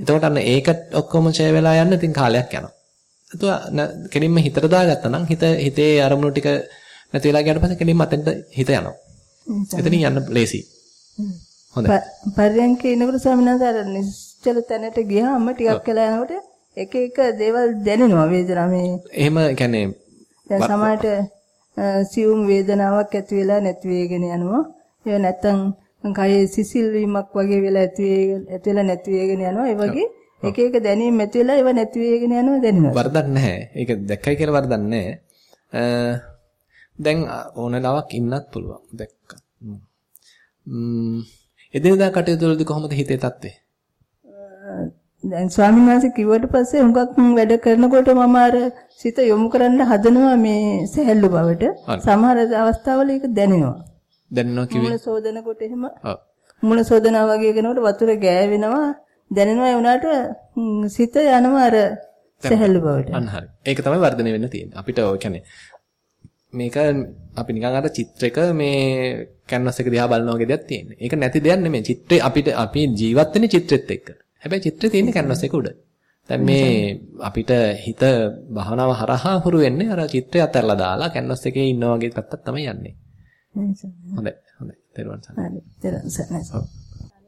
Speaker 1: එතකොට අන්න ඒක ඔක්කොම ඡය වෙලා යන්න ඉතින් කාලයක් යනවා. එතකොට කෙලින්ම හිතට දාගත්තා නම් හිත හිතේ අරමුණු ටික නැති වෙලා ගියාට පස්සේ කෙලින්ම අතෙන්ට හිත යනවා. එතනින් යන්න ලේසි.
Speaker 8: හොඳයි. පරියන්කේ ඉනකොට ස්වාමීන් වහන්සේ නිශ්චල තැනට ගියාම ටිකක් වෙලා යනකොට එක එක දේවල් දැනෙනවා වේදනාව මේ.
Speaker 1: එහෙම කියන්නේ
Speaker 8: දැන් සමහරට සියුම් වේදනාවක් ඇති වෙලා නැති වෙගෙන යනවා. ඒ නැත්තම් කයේ සිසිල් වීමක් වගේ වෙලා ඇති වෙලා නැති වෙගෙන යනවා. ඒ වගේ එක එක දැනීම් ඇති වෙලා ඒව නැති වෙගෙන යනවා දැනෙනවා.
Speaker 1: වරදක් නැහැ. ඒක දැක්කයි කියලා වරදක් නැහැ. දැන් ඕනලාවක් ඉන්නත් පුළුවන්. දැක්කත්. ම්ම් එදිනදා කටයුතු වලදී කොහොමද හිතේ තත්ත්වය?
Speaker 8: දැන් ස්වාමීන් වහන්සේ කිව්වට පස්සේ හුඟක් වැඩ කරනකොට මම අර සිත යොමු කරන්න හදනවා මේ සැහැල්ලු බවට. සමහර අවස්ථාවල ඒක දැනෙනවා.
Speaker 1: දැනෙනවා කිව්වේ.
Speaker 8: මුල සෝදනකොට එහෙම. ඔව්. මුල සෝදනවා වගේ කරනකොට වතුර ගෑවෙනවා. දැනෙනවා ඒ උනාට සිත යනවා අර සැහැල්ලු බවට.
Speaker 1: අන්න හරි. ඒක තමයි වර්ධනය වෙන්න තියෙන්නේ. අපිට ඔය කියන්නේ මේක අපි නිකන් අර චිත්‍රයක මේ කැන්වස් එක දිහා බලනවා වගේ දෙයක් තියෙන්නේ. ඒක නැති දෙයක් නෙමෙයි. චිත්‍රේ අපිට අපි ජීවත් වෙන්නේ චිත්‍රෙත් එක්ක. හැබැයි චිත්‍රේ තියෙන්නේ කැන්වස් එක උඩ. දැන් මේ අපිට හිත භාවනාව හරහා හුරු වෙන්නේ අර චිත්‍රය අතහැරලා දාලා කැන්වස් එකේ ඉන්නා වගේ පැත්තක් තමයි යන්නේ. හොඳයි. හොඳයි. තේරුවන් සරණයි.
Speaker 8: හරි. තේරුවන් සරණයි. ඔව්.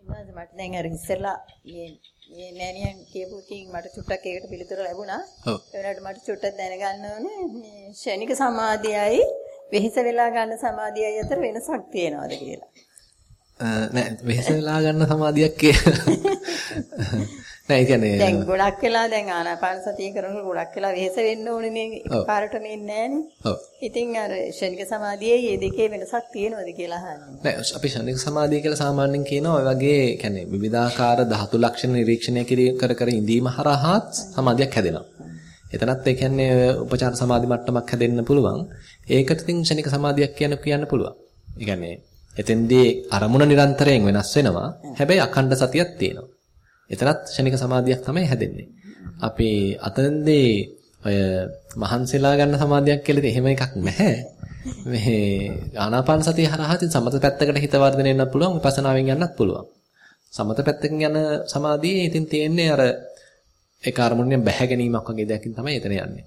Speaker 9: මට දැන් අර ඉස්සෙල්ලා මේ නෑනියන් කියපු එකකින් මට චුට්ටක් ඒකට පිළිතුර ලැබුණා.
Speaker 1: ඔව්.
Speaker 9: ඒ වුණාට මට චුට්ටක් දැනගන්න ඕනේ මේ ෂණික සමාධියයි වෙහෙස වෙලා ගන්න සමාධියයි අතර වෙනසක් තියෙනවද කියලා.
Speaker 1: නෑ වෙහෙස වෙලා ගන්න සමාධියක් නෑ ඒ කියන්නේ
Speaker 9: දැන් ගොඩක් වෙලා දැන් ආනාපාන සතිය කරනකොට ගොඩක් වෙලා වෙහෙස වෙන්න ඕනේ නේ එකපාරටම එන්නේ නෑනේ. ඉතින් අර ෂණික සමාධියේ මේ දෙකේ වෙනසක් තියෙනවද කියලා අහන්නේ.
Speaker 1: නෑ අපි ෂණික සමාධිය කියලා සාමාන්‍යයෙන් කියනවා ඔය වගේ කියන්නේ විවිධාකාර ධාතු ලක්ෂණ නිරීක්ෂණය කර කර ඉඳීම හරහාත් සමාධියක් හැදෙනවා. එතනත් ඒ කියන්නේ උපචාර සමාධි මට්ටමක් හැදෙන්න පුළුවන්. ඒකට ඉතින් ෂණික සමාධියක් කියන කියන්න පුළුවන්. ඒ කියන්නේ එතෙන්දී අරමුණ නිරන්තරයෙන් වෙනස් වෙනවා. හැබැයි අඛණ්ඩ සතියක් තියෙනවා. එතනත් ෂණික සමාධියක් තමයි හැදෙන්නේ. අපි අතෙන්දී ඔය මහන්සිලා ගන්න සමාධියක් කියලා එහෙම එකක් නැහැ. මේ ආනාපාන සතිය හරහා තින් සමත පැත්තකට හිත වර්ධනය වෙන්නත් පුළුවන් විපස්සනාවෙන් යන්නත් පුළුවන්. සමත පැත්තකින් යන සමාධියේ ඉතින් තියෙන්නේ අර ඒ කාර්මුණ්‍ය බැහැ ගැනීමක් වගේ දෙයක්ින් තමයි එතන යන්නේ.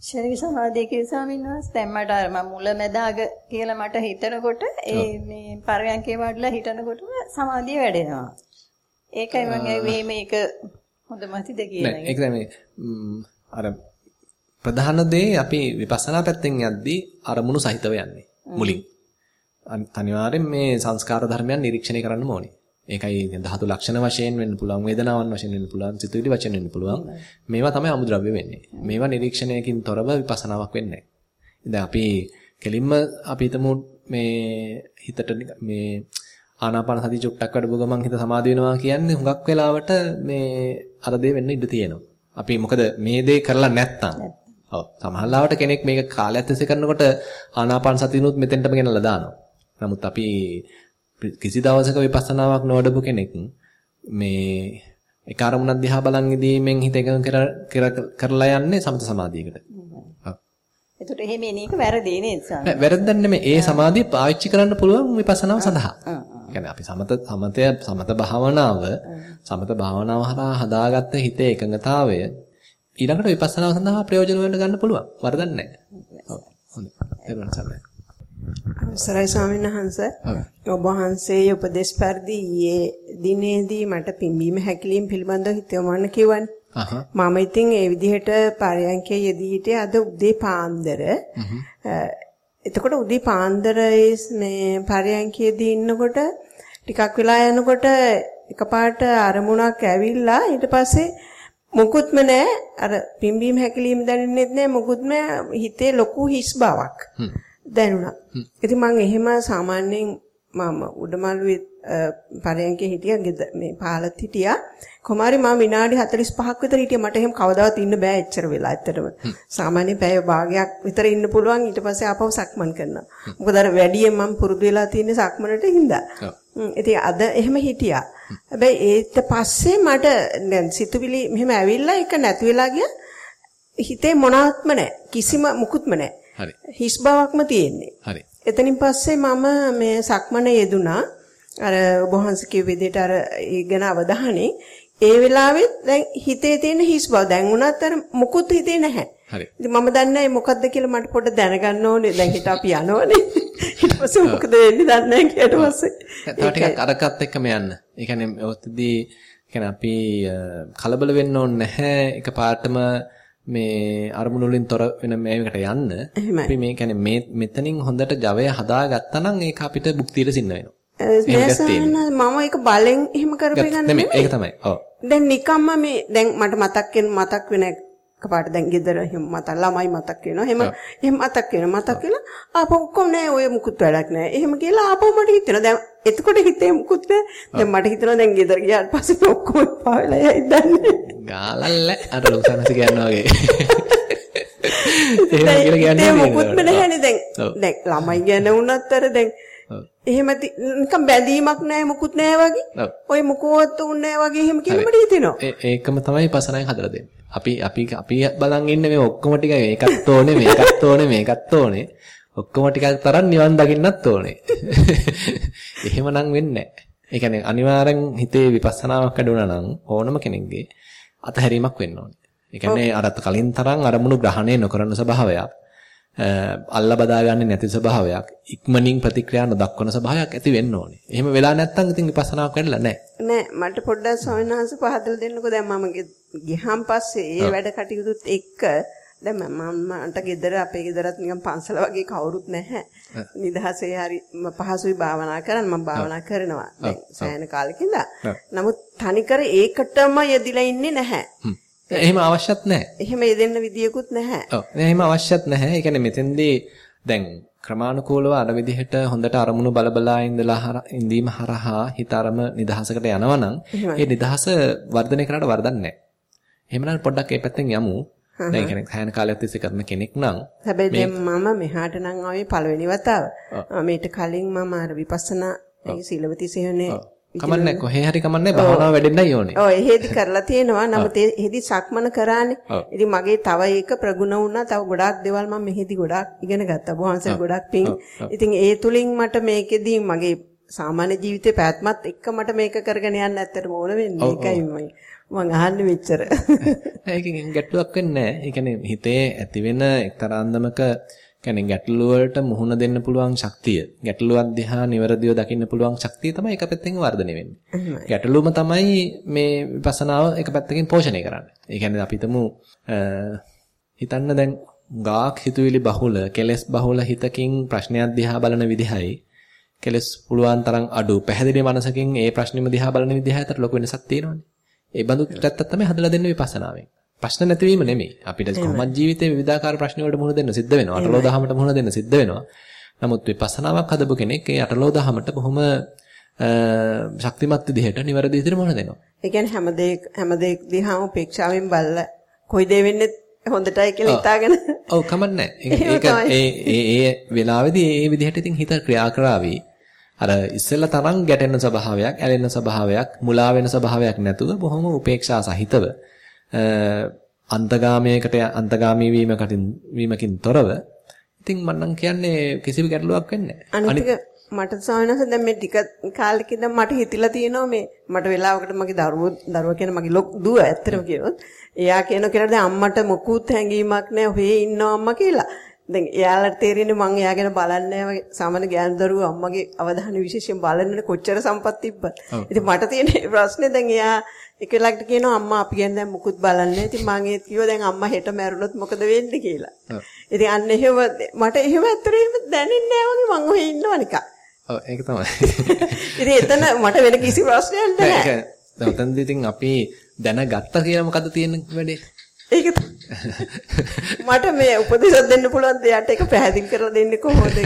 Speaker 9: ශරීර සමාධිය කියලා ස්වාමීන් වහන්සේ දැන් මට අර මම මුල මැදාග කියලා මට හිතනකොට ඒ මේ පරයන්කේ වඩලා හිතනකොටම සමාධිය වැඩෙනවා. ඒකයි මම මේ මේක හොඳ මතිද කියලා.
Speaker 1: ඒක තමයි අර ප්‍රධාන දේ අපි විපස්සනා පැත්තෙන් යද්දී අරමුණු සහිතව යන්නේ මුලින්. අනිවාර්යෙන් මේ සංස්කාර ධර්මයන් නිරීක්ෂණය කරන්න ඕනේ. ඒකයි ධාතු ලක්ෂණ වශයෙන් වෙන්න පුළුවන් වේදනාවන් වශයෙන් වෙන්න පුළුවන් සිතුවිලි වශයෙන් වෙන්න පුළුවන්. මේවා තමයි අමුද්‍රව්‍ය වෙන්නේ. මේවා නිරීක්ෂණයකින් තොරව විපස්සනාවක් වෙන්නේ නැහැ. අපි කෙලින්ම අපි මේ හිතට මේ ආනාපාන සති චුට්ටක් වැඩපුව ගමන් හිත සමාධි වෙනවා කියන්නේ හුඟක් වෙලාවට මේ අර දේ වෙන්න ඉඩ තියෙනවා. අපි මොකද මේ දේ කරලා නැත්තම්. ඔව්. සමහරවිට කෙනෙක් මේක කාලයක් තිස්සේ කරනකොට ආනාපාන සතියනොත් මෙතෙන්ටම ගෙනල්ලා දානවා. නමුත් අපි කිසි දවසක විපස්සනාවක් නොවඩපු කෙනෙක් මේ ඒ කාර්මුණක් දිහා බලන් ඉදීමෙන් හිත එකඟ කරලා යන්නේ සමත සමාධියකට.
Speaker 9: එතකොට එහෙම එන එක වැරදි නේද සාම?
Speaker 1: වැරද්දක් නෙමෙයි. ඒ සමාධිය පාවිච්චි කරන්න පුළුවන් විපස්සනාව සඳහා. කියන්නේ අපි සමත සමතය සමත භාවනාව සමත භාවනාව හරහා හදාගත්ත හිතේ එකඟතාවය ඊළඟට විපස්සනාව සඳහා ප්‍රයෝජන වෙන්න ගන්න පුළුවන්. වරදක් නැහැ. ඔව්. හොඳයි.
Speaker 10: අවසරයි ස්වාමීන් වහන්ස. ඔබ වහන්සේ උපදේශ පරිදි ඊයේ දිනේදී මට පිම්බීම හැකිලිම පිළිබඳව හිතවන්න කිව්වනේ. මම ඉතින් ඒ විදිහට පරයන්කේ යෙදී හිටියේ අද උදේ පාන්දර. එතකොට උදේ පාන්දර මේ පරයන්කේදී ඉන්නකොට ටිකක් වෙලා යනකොට එකපාරට අරමුණක් ඇවිල්ලා ඊට පස්සේ මොකුත්ම නැහැ අර පිම්බීම හැකිලිම දැනෙන්නේ නැහැ මොකුත්ම හිතේ ලොකු හිස් බවක්. දැනුණා. ඉතින් මම එහෙම සාමාන්‍යයෙන් මම උඩමළුවේ පරයන්කේ හිටියා මේ පාලත් හිටියා. කොමාරි මම විනාඩි 45ක් විතර හිටියා. මට එහෙම කවදාවත් ඉන්න බෑ එච්චර වෙලා ඇත්තටම. සාමාන්‍ය පැය භාගයක් විතර ඉන්න පුළුවන් ඊට පස්සේ ආපහු සක්මන් කරනවා. මොකද අර වැඩියෙන් මම පුරුදු වෙලා තියෙන්නේ සක්මනට හින්දා. ඉතින් අද එහෙම හිටියා. හැබැයි ඒත් පස්සේ මට දැන් සිතුවිලි මෙහෙම ඇවිල්ලා ඒක නැති වෙලා ගියා. හිතේ මොනවත්ම නැහැ. කිසිම මුකුත්ම නැහැ.
Speaker 1: හරි.
Speaker 10: හිස් බවක්ම තියෙන්නේ.
Speaker 1: හරි.
Speaker 10: එතනින් පස්සේ මම මේ සක්මන යෙදුනා. අර ඔබ වහන්සේ කිව්ව විදිහට අර ඉගෙන අවධානයේ ඒ වෙලාවෙත් දැන් හිතේ තියෙන හිස් බව දැන් උනත් අර මුකුත් හිතේ නැහැ.
Speaker 1: හරි.
Speaker 10: ඉතින් මම දන්නේ මොකද්ද කියලා මට පොඩ්ඩක් දැනගන්න ඕනේ. දැන් හිත අපි යනවනේ. ඊට පස්සේ මොකද වෙන්නේ දන්නේ නැහැ ඊට පස්සේ.
Speaker 1: තව ටිකක් අරකට එක්කම යන්න. ඒ කියන්නේ ඔතදී කියන්නේ අපි කලබල වෙන්න ඕනේ නැහැ. එකපාරටම මේ අරමුණු වලින් තොර වෙන මේකට යන්න අපි මේ කියන්නේ මේ මෙතනින් හොඳට ජවය හදාගත්තා නම් ඒක අපිට භුක්තියට සින්න වෙනවා.
Speaker 10: මම ඒක බලෙන් එහෙම කරපේ ගන්න නෙමෙයි.
Speaker 1: ඒක තමයි. ඔව්.
Speaker 10: දැන් නිකම්ම මේ දැන් මට මතක් වෙන මතක් වෙන කපාට දැන් ගෙදර එහෙම මත ළමයි මතක් වෙනවා. එහෙම එහෙම මතක් වෙනවා. මතක් වෙලා ආපහු ඔක්කොම නෑ ඔය මුකුත් වැඩක් නෑ. එහෙම කියලා ආපහු මට හිතෙනවා. දැන් එතකොට හිතේ මුකුත් නෑ. දැන් මට හිතෙනවා දැන් ගෙදර ගියාට පස්සේ ඔක්කොම පාවෙලා යයි දන්නේ.
Speaker 1: ගාලල්ල අර ලොකුසනස කියනවා වගේ. එහෙම කියලා කියන්නේ
Speaker 10: මුකුත්ම නැහැනේ දැන්. දැන් ළමයි ගැන වුණත් අර දැන් එහෙම නිකන් බැඳීමක් නැහැ මුකුත් නැහැ වගේ. ඔය මුකෝත් උන්නේ නැහැ වගේ එහෙම කියලා මට හිතෙනවා.
Speaker 1: ඒකම තමයි පසනාවෙන් හදලා දෙන්නේ. අපි අපි අපි බලන් ඉන්නේ මේ ඔක්කොම ටික මේකත් ඕනේ මේකත් ඕනේ මේකත් ඕනේ. ඔක්කොම ටිකක් තරම් නිවන් දකින්නත් ඕනේ. එහෙමනම් වෙන්නේ නැහැ. ඒ කියන්නේ අනිවාර්යෙන් හිතේ විපස්සනාවක් වැඩුණා නම් ඕනම කෙනෙක්ගේ අතහැරීමක් වෙන්න ඕනේ. ඒ කියන්නේ අර කලින් තරම් අරමුණු ග්‍රහණය නොකරන ස්වභාවයක්. අල්ලා බදාගන්නේ නැති ස්වභාවයක් ඉක්මනින් ප්‍රතික්‍රියා නොදක්වන ස්වභාවයක් ඇති වෙන්න ඕනේ. එහෙම වෙලා නැත්නම් ඉතින් විපස්සනාවක් වෙන්නලා නැහැ.
Speaker 10: නෑ මට පොඩ්ඩක් ස්වාමීන් වහන්සේ පහදලා දෙන්නකෝ දැන් මම ගියහන් පස්සේ ඒ වැඩ කටයුතුත් එක්ක දැන් මම මන්ට ගෙදර අපේ ගෙදරත් නිකන් පන්සල වගේ කවුරුත් නැහැ. නිදහසේ හරි පහසුයි භාවනා කරන්න මම භාවනා කරනවා. දැන් සෑහෙන කාලෙකින්ද. නමුත් තනිකර ඒකටම යෙදිලා ඉන්නේ නැහැ.
Speaker 1: එහෙම අවශ්‍යත් නැහැ.
Speaker 10: එහෙම යෙදෙන්න විදියකුත් නැහැ.
Speaker 1: ඔව්. එහෙම අවශ්‍යත් නැහැ. ඒ කියන්නේ මෙතෙන්දී දැන් ක්‍රමානුකූලව අර විදිහට හොඳට අරමුණු බලබලා ඉඳලා ඉඳීම හරහා හිත අරම නිදහසකට යනවනම් ඒ නිදහස වර්ධනය කරාට වරදක් නැහැ. එහෙමනම් පොඩ්ඩක් ඒ පැත්තෙන් යමු. දැන් කියන්නේ හැයන කාලයක් තිස්සේ කරන කෙනෙක් නම්
Speaker 10: හැබැයි දැන් මම මෙහාට නම් ආවේ පළවෙනි වතාව. මීට කලින් මම අර විපස්සනා ඒ සීලවති සෙහනේ
Speaker 1: කමන්නේ කොහේ හරි කමන්නේ භාවනාව වැඩෙන්නයි ඕනේ.
Speaker 10: ඔව් එහෙදි කරලා තියෙනවා. නමුත් එහෙදි සක්මන කරානේ. ඉතින් මගේ තව එක ප්‍රගුණ වුණා. තව ගොඩාක් දේවල් මම මෙහෙදි ගොඩාක් ඉගෙන ගත්තා. බොහන්සේ ගොඩාක් පිං. ඉතින් ඒ තුලින් මට මේකෙදී මගේ සාමාන්‍ය ජීවිතේ පැවැත්මත් එක්ක මට මේක කරගෙන යන්න ඇත්තටම ඕන වෙන්නේ. ඒකයි මම මං අහන්නේ මෙච්චර.
Speaker 1: ඒකෙන් ගැටලුවක් වෙන්නේ නැහැ. ඒ කියන්නේ හිතේ ඇතිවෙන එක්තරා අන්දමක කියන්නේ ගැටලු වලට මුහුණ දෙන්න පුළුවන් ශක්තිය ගැටලුවක් දිහා නිවැරදිව දකින්න පුළුවන් ශක්තිය තමයි එක පැත්තකින් වර්ධනය වෙන්නේ. ගැටලුවම තමයි මේ විපස්සනාව එක පැත්තකින් පෝෂණය කරන්නේ. ඒ කියන්නේ අපි හිතමු හිතන්න දැන් ගාක් හිතුවිලි බහුල කෙලස් බහුල හිතකින් ප්‍රශ්නයක් දිහා බලන විදිහයි කෙලස් පුළුවන් තරම් අඩු පැහැදිලි මනසකින් ඒ ප්‍රශ්නෙම දිහා බලන විදිහයි අතර ලොකු වෙනසක් තියෙනවානේ. ඒ බඳු පැත්තක් තමයි හදලා දෙන්නේ විපස්සනාවෙන්. ප්‍රශ්න නැතිවීම නෙමෙයි. අපිට කොහොමද ජීවිතේ විවිධාකාර ප්‍රශ්න වලට මුහුණ දෙන්න සිද්ධ වෙනවා. අටලෝ දහමට මුහුණ දෙන්න සිද්ධ වෙනවා. නමුත් විපස්සනාවක් හදපු කෙනෙක් ඒ අටලෝ දහමට බොහොම ශක්තිමත් විදිහට නිවැරදි විදිහට මුහුණ දෙනවා.
Speaker 10: ඒ කියන්නේ හැම දෙයක් හැම දෙයක් දිහාම උපේක්ෂාවෙන් බලලා කොයි දේ වෙන්නේ හොඳටයි කියලා හිතාගෙන
Speaker 1: ඔව් කමන්නේ ඒක ඒ ඒ ඒ වෙලාවේදී ඒ විදිහට ඉතින් හිත ක්‍රියා කරાવી අර ඉස්සෙල්ලා තරම් ගැටෙන ස්වභාවයක් ඇලෙන ස්වභාවයක් මුලා වෙන ස්වභාවයක් නැතුව බොහොම උපේක්ෂා සහිතව අන්තගාමයකට අන්තගාමී වීමකින් වීමකින් තොරව ඉතින් මම කියන්නේ කිසිම ගැටලුවක් වෙන්නේ
Speaker 10: නැහැ. මට සාහනස දැන් මේ ටික කාලෙකින් දැන් මට හිතිලා තියෙනවා මේ මට වෙලාවකට මගේ දරුවෝ දරුවා කියන මගේ දුව ඇත්තටම කියනොත් එයා කියන කෙනාට දැන් අම්මට මොකුත් හැඟීමක් නැහැ ඔහේ ඉන්නවා අම්මා කියලා. දැන් එයාලට තේරෙන්නේ මං එයා ගැන බලන්නේ නැහැ සාමාන්‍ය ගෑනු දරුවෝ අම්මගේ අවධානය විශේෂයෙන් බලන්නේ කොච්චර සම්පත් තිබ්බත්. ඉතින් මට තියෙන ප්‍රශ්නේ දැන් එයා එකලකට කියනවා අම්මා අපි ගැන දැන් මුකුත් බලන්නේ. ඉතින් මං ඒත් කිව්වා දැන් අම්මා හෙට මැරුණොත් මොකද වෙන්නේ කියලා. ඉතින් අන්න එහෙම මට එහෙම ඇත්තට එහෙම දැනෙන්නේ නැහැ වගේ මං ඔහේ ඉන්නවා නිකන්.
Speaker 1: ඔව් ඒක තමයි.
Speaker 10: ඉතින් එතන මට වෙන කිසි ප්‍රශ්නයක් නැහැ.
Speaker 1: දැන් උතන්දී ඉතින් අපි දැනගත්තා කියලා මොකද්ද තියෙන වැඩේ?
Speaker 10: ඒක මට මේ උපදේශයක් දෙන්න පුළුවන් දෙයට ඒක පැහැදිලි කරලා දෙන්නේ කොහොමද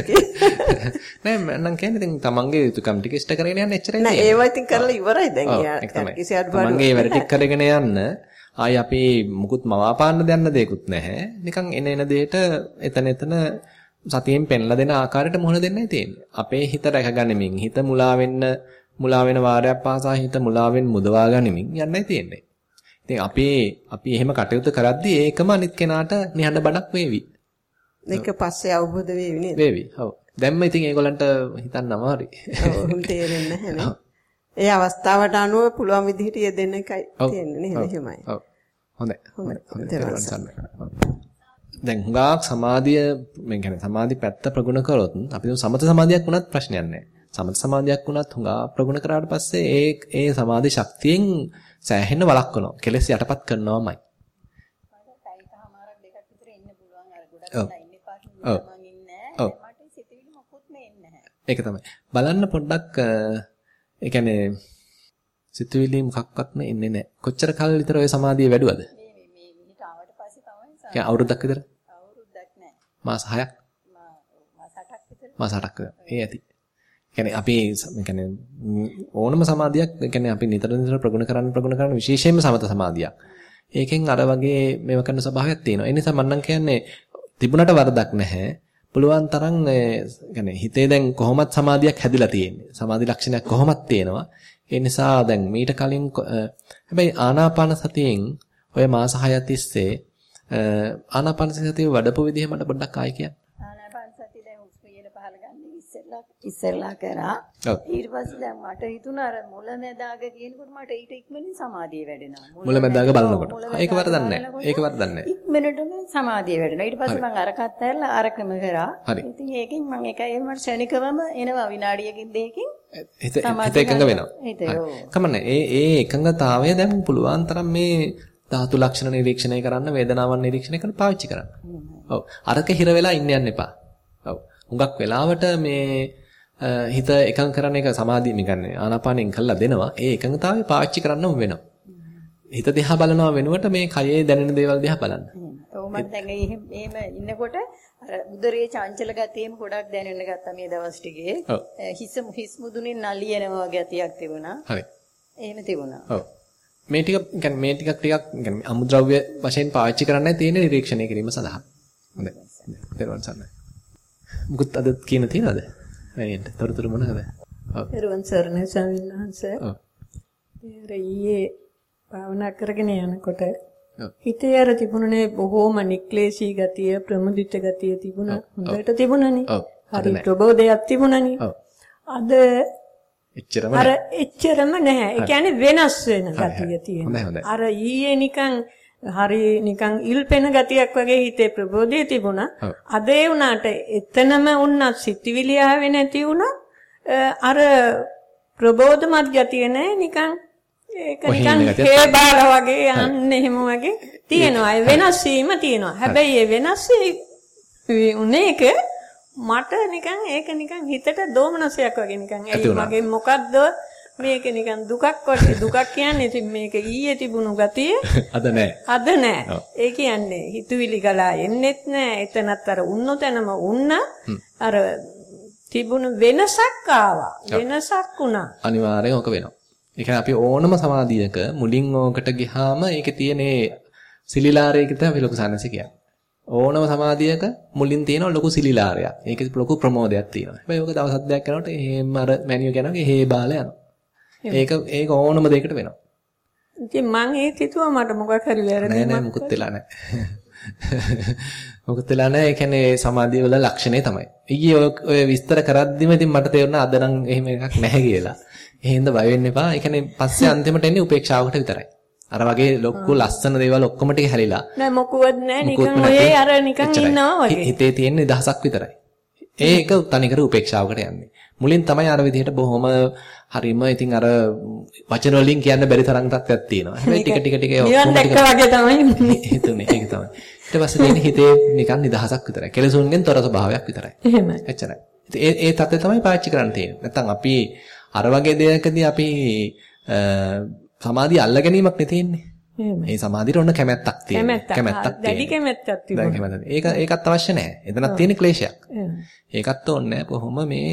Speaker 1: නෑ මම කියන්නේ ඉතින් තමන්ගේ යුතුයකම් ටික ඉෂ්ට කරගෙන යන්න එච්චරයි
Speaker 10: නෑ ඒවා ඉතින් කරලා ඉවරයි දැන් යා
Speaker 1: කිසි අඩුපාඩුවක් තමන්ගේ වැඩ ටික කරගෙන යන්න ආයි අපි මුකුත් මවාපාන්න දෙන්න දෙයක්වත් නැහැ. නිකන් එන එන දෙයට එතන එතන සතියෙන් පෙන්ලා දෙන ආකාරයට මුහුණ දෙන්නයි තියෙන්නේ. අපේ හිත රැකගනිමින් හිත මුලා වෙන්න මුලා වෙන වාරයක් පාසා හිත මුලාවෙන් මුදවා ගනිමින් යන්නයි තියෙන්නේ ඉතින් අපි අපි එහෙම කටයුතු කරද්දී ඒකම අනිත් කෙනාට නිහඬ බණක් වේවි.
Speaker 10: ඒක පස්සේ අවබෝධ වේවි නේද?
Speaker 1: වේවි. ඔව්. දැම්ම ඉතින් ඒගොල්ලන්ට හිතන්න අමාරුයි.
Speaker 10: ඔව් තේරෙන්නේ නැහැ. ඒ අවස්ථාවට අනුව පුළුවන් විදිහට යෙදෙන්න එකයි තියෙන්නේ නේද? එහෙමයි.
Speaker 1: ඔව්. හොඳයි. හොඳයි. දැන් හුඟක් සමාධිය මම කියන්නේ සමාධි පැත්ත ප්‍රගුණ කරොත් අපි සමත සමාධියක් වුණත් ප්‍රශ්නයක් නැහැ. සමත සමාධියක් වුණත් හුඟා ප්‍රගුණ කරාට පස්සේ ඒ ඒ සමාධි ශක්තියෙන් සෑහෙන්න වළක්වනවා. කෙලෙස් යටපත් කරනවාමයි. ඒක තමයි. බලන්න පොඩ්ඩක් ඒ කියන්නේ සිතුවිලි මොකක්වත්ම එන්නේ නැහැ. කොච්චර කල් විතර ඔය සමාධිය වැඩුවද? කියන්නේ අවුරුද්දක් විතර?
Speaker 9: අවුරුද්දක් නෑ.
Speaker 1: මාස 6ක්?
Speaker 9: මාස 8ක් විතර.
Speaker 1: මාස 8ක් විතර. ඒ ඇති. කියන්නේ අපි කියන්නේ ඕනම සමාධියක් කියන්නේ අපි නිතර නිතර ප්‍රගුණ කරන්න ප්‍රගුණ කරන්න විශේෂයෙන්ම සමත සමාධියක්. ඒකෙන් අර වගේ මේව කරන ස්වභාවයක් තියෙනවා. ඒ නිසා මම නම් කියන්නේ තිබුණට වරදක් නැහැ. පුළුවන් තරම් يعني හිතේ දැන් කොහොමත් සමාධියක් හැදිලා තියෙන්නේ. සමාධි ලක්ෂණයක් කොහොමත් තියෙනවා. ඒ නිසා දැන් මීට කලින් හැබැයි ආනාපාන සතියෙන් ඔය මාස 6 තිස්සේ ආනාපාන සතිය වඩපු විදිහ මට පොඩ්ඩක් ආයි කියන්න.
Speaker 9: ඉස්සෙල්ලා කරා. ඊට පස්සේ දැන් මට හිතුණා අර මුලැමැදාග කියනකොට මට ඊට ඉක්මනින් සමාධිය වැඩෙනවා.
Speaker 1: මුලැමැදාග බලනකොට. ඒක වරදක් නැහැ. ඒක වරදක් නැහැ.
Speaker 9: ඉක්මනටම සමාධිය වැඩෙනවා. ඊට පස්සේ මම අරකට ඇරලා අරකම කරා. ඉතින් ඒකෙන් මම එකයි මට ශනිකවම එනවා විනාඩියකින් දෙකකින්
Speaker 1: හිත හිත එකඟ වෙනවා. කමන්නේ. ඒ ඒ එකඟතාවය දැන් පුළුවන් තරම් මේ ධාතු ලක්ෂණ නිරීක්ෂණය කරන්න වේදනාවන් නිරීක්ෂණය කරන්න පාවිච්චි කරන්න. ඔව්. අරක හිර වෙලා ඉන්න යන්න එපා. ඔව්. හුඟක් වෙලාවට මේ හිත එකඟ කරන එක සමාධිය මිගන්නේ ආනාපානෙන් කළා දෙනවා. ඒ එකඟතාවය පාවිච්චි කරන්නම වෙනවා. හිත දිහා බලනවා වෙනුවට මේ කයේ දැනෙන දේවල් දිහා බලන්න.
Speaker 9: ඔව් එහෙම ඉන්නකොට අර උදරයේ චංචල ගතියෙම ගොඩක් දැනෙන්න ගත්තා මේ දවස් ටිකේ. හිස හිස් මුදුනින් නලියනවා වගේ ගතියක් තිබුණා.
Speaker 1: හරි.
Speaker 9: එහෙම තිබුණා.
Speaker 1: ඔව්. මේ ටික කියන්නේ මේ ටිකක් ටිකක් කියන්නේ අමුද්‍රව්‍ය වශයෙන් පාවිච්චි කරන්නයි තියෙන නිරීක්ෂණය කිරීම සඳහා. හොඳයි. දරුවන් සන්නයි. මුකුත් අද කියන තියනද? වෙනින්ට තොරතුරු මොනවද?
Speaker 11: ඔව්. දරුවන් සරණයි ස්වාමීන් වහන්සේ. ඔව්. ඊයේ භාවනා කරගෙන යනකොට හිතේ අර තිබුණනේ බොහෝම නික්ලේශී ගතිය ප්‍රමුදිත ගතිය තිබුණා. හොඳට තිබුණනේ. හරි ප්‍රබෝධයක් තිබුණනේ. අද
Speaker 1: එච්චරම
Speaker 11: අර එච්චරම නැහැ. ඒ කියන්නේ වෙනස් වෙන ගතිය තියෙනවා. අර ඊයේ නිකන් හරි නිකන් ඉල්පෙන ගතියක් වගේ හිතේ ප්‍රබෝධය තිබුණා. අද ඒ වුණාට එතනම වුණත් සිතිවිලි ආවේ නැති වුණා. අර ප්‍රබෝධමත් ගතිය නැහැ නිකන් ඒක නිකන් හේ බාල වගේ යන්න එහෙම වගේ තියෙනවා. ඒ වෙනස් වීම තියෙනවා. හැබැයි ඒ වෙනස් වීමේක මට නිකන් ඒක නිකන් හිතට දෝමනසයක් වගේ නිකන් ඒ මගේ මොකද්ද මේක නිකන් දුකක් වගේ දුකක් කියන්නේ ඉතින් මේක ඊයේ තිබුණු ගතිය
Speaker 1: අද නෑ.
Speaker 11: අද නෑ. ඒ කියන්නේ හිතුවිලි ගලා එන්නෙත් නෑ. එතනත් අර උන්නු තැනම උන්න අර තිබුණු වෙනසක් ආවා. වෙනසක් වුණා.
Speaker 1: අනිවාර්යෙන් ඔක වෙනවා. ඒ කියන්නේ අපි ඕනම සමාධියක මුලින් ඕකට ගියාම ඒකේ තියෙන සිලිලාරයකට අපි ලොකු සානස කියන්නේ. ඕනම සමාධියක මුලින් තියෙන ලොකු සිලිලාරයක්. ඒකේ ලොකු ප්‍රමෝදයක් තියෙනවා. හැබැයි ඔක දවස් හත්යක් යනකොට එහෙම අර මැනියු කියනවා හේ බාල යනවා. ඒක ඒක ඕනම දෙයකට වෙනවා.
Speaker 11: ඉතින් මං ඒක හිතුවා මට මොකක් හරි වැරදි
Speaker 1: නෑ නෑ මුකුත් වෙලා නෑ. මුකුත් වෙලා නෑ. ඒ කියන්නේ සමාධිය වල ලක්ෂණේ තමයි. ඊයේ ඔය විස්තර කරද්දිම ඉතින් මට තේරුණා අද නම් එහෙම එකක් නැහැ කියලා. එහෙනම් බය වෙන්න එපා. ඒ කියන්නේ පස්සේ අන්තිමට එන්නේ උපේක්ෂාවකට විතරයි. අර වගේ ලොකු ලස්සන දේවල් ඔක්කොම ටික හැලිලා.
Speaker 11: නෑ මොකුවත් නෑ නිකන් ඔය අර නිකන් ඉන්නවා වගේ.
Speaker 1: හිතේ තියෙන නිදහසක් විතරයි. ඒක තනිකර උපේක්ෂාවකට යන්නේ. මුලින් තමයි අර විදිහට බොහොම හරිම ඉතින් අර වචන වලින් කියන්න බැරි තරම් තත්ත්වයක් තියෙනවා. හැබැයි ටික ටික ටික
Speaker 11: ඔක්කොම ටික වගේ තමයි
Speaker 1: හිතුනේ. ඒක තමයි. ඊට පස්සේ තියෙන හිතේ නිකන් නිදහසක් විතරයි. කෙලසුන්ගෙන් තොර ස්වභාවයක් විතරයි.
Speaker 11: එහෙමයි.
Speaker 1: එච්චරයි. ඒ ඒ තත්ත්වය තමයි පාවිච්චි කරන්න තියෙන්නේ. නැත්තම් අපි අර වගේ දෙයකදී අපි සමාධිය අල්ල ගැනීමක් නේ තියෙන්නේ. මේ සමාධියට ඔන්න කැමැත්තක් තියෙනවා.
Speaker 11: කැමැත්තක් දැඩි කැමැත්තක්
Speaker 1: තියෙනවා. ඒක ඒකත් අවශ්‍ය නැහැ. එතනක් තියෙන ක්ලේශයක්. ඒකත් ඕනේ කොහොම මේ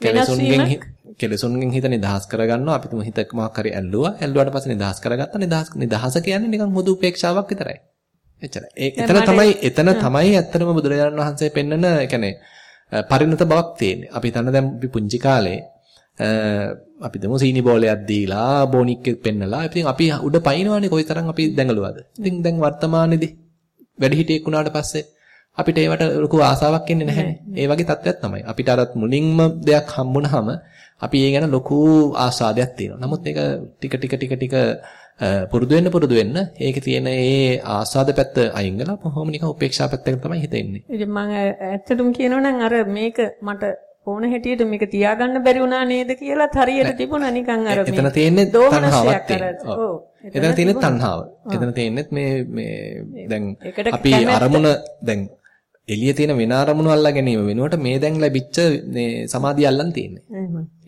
Speaker 1: කෙලසුන්ගෙන් කෙලසුන්ගෙන් හිත නිදහස් කරගන්නවා. අපි තුම හිත මොකක් හරි ඇල්ලුවා. ඇල්ලුවාට පස්සේ නිදහස් කරගත්තා. නිදහස් නිදහස කියන්නේ නිකන් හුදු උපේක්ෂාවක් විතරයි. එච්චරයි. එතන තමයි එතන තමයි ඇත්තටම බුදුරජාණන් වහන්සේ පෙන්නන, يعني පරිණත බවක් තියෙන්නේ. අපි හිතන්න දැන් අපි පුංචි කාලේ අපි දමු සීනි බෝලයක් දීලා බොනික්කෙත් පෙන්නලා ඉතින් අපි උඩ පයින්නවානේ කොයිතරම් අපි දැඟලුවද ඉතින් දැන් වර්තමානයේදී වැඩි හිටියෙක් වුණාට පස්සේ අපිට ඒවට ලොකු ආසාවක් එන්නේ නැහැනේ ඒ වගේ තත්ත්වයක් තමයි. අපිට අරත් මුලින්ම දෙයක් හම්බුනහම අපි ඒ ගැන ලොකු ආසාදයක් තියෙනවා. නමුත් ඒක ටික ටික ටික ටික පුරුදු වෙන්න පුරුදු වෙන්න ඒකේ තියෙන ඒ ආසාද පැත්ත අයින් කරලා කොහොම නිකන් උපේක්ෂා පැත්තකට තමයි හිතෙන්නේ
Speaker 11: ඉතින් මම ඇත්තටම කියනවා නම් අර මේක මට ඕන හැටියට මේක තියාගන්න බැරි වුණා නේද කියලාත් හරියට තිබුණා. නිකන් අර මේ
Speaker 1: එතන තියෙන්නේ තණ්හාවක් තියෙනවා. එතන තියෙන්නේ තණ්හාව. එතන තියෙන්නේ මේ මේ දැන් අපි අරමුණ දැන් එළිය තියෙන වෙන අරමුණු අල්ලා ගැනීම වෙනුවට මේ දැන් ලැබිච්ච මේ සමාධිය අල්ලන් තියෙන්නේ.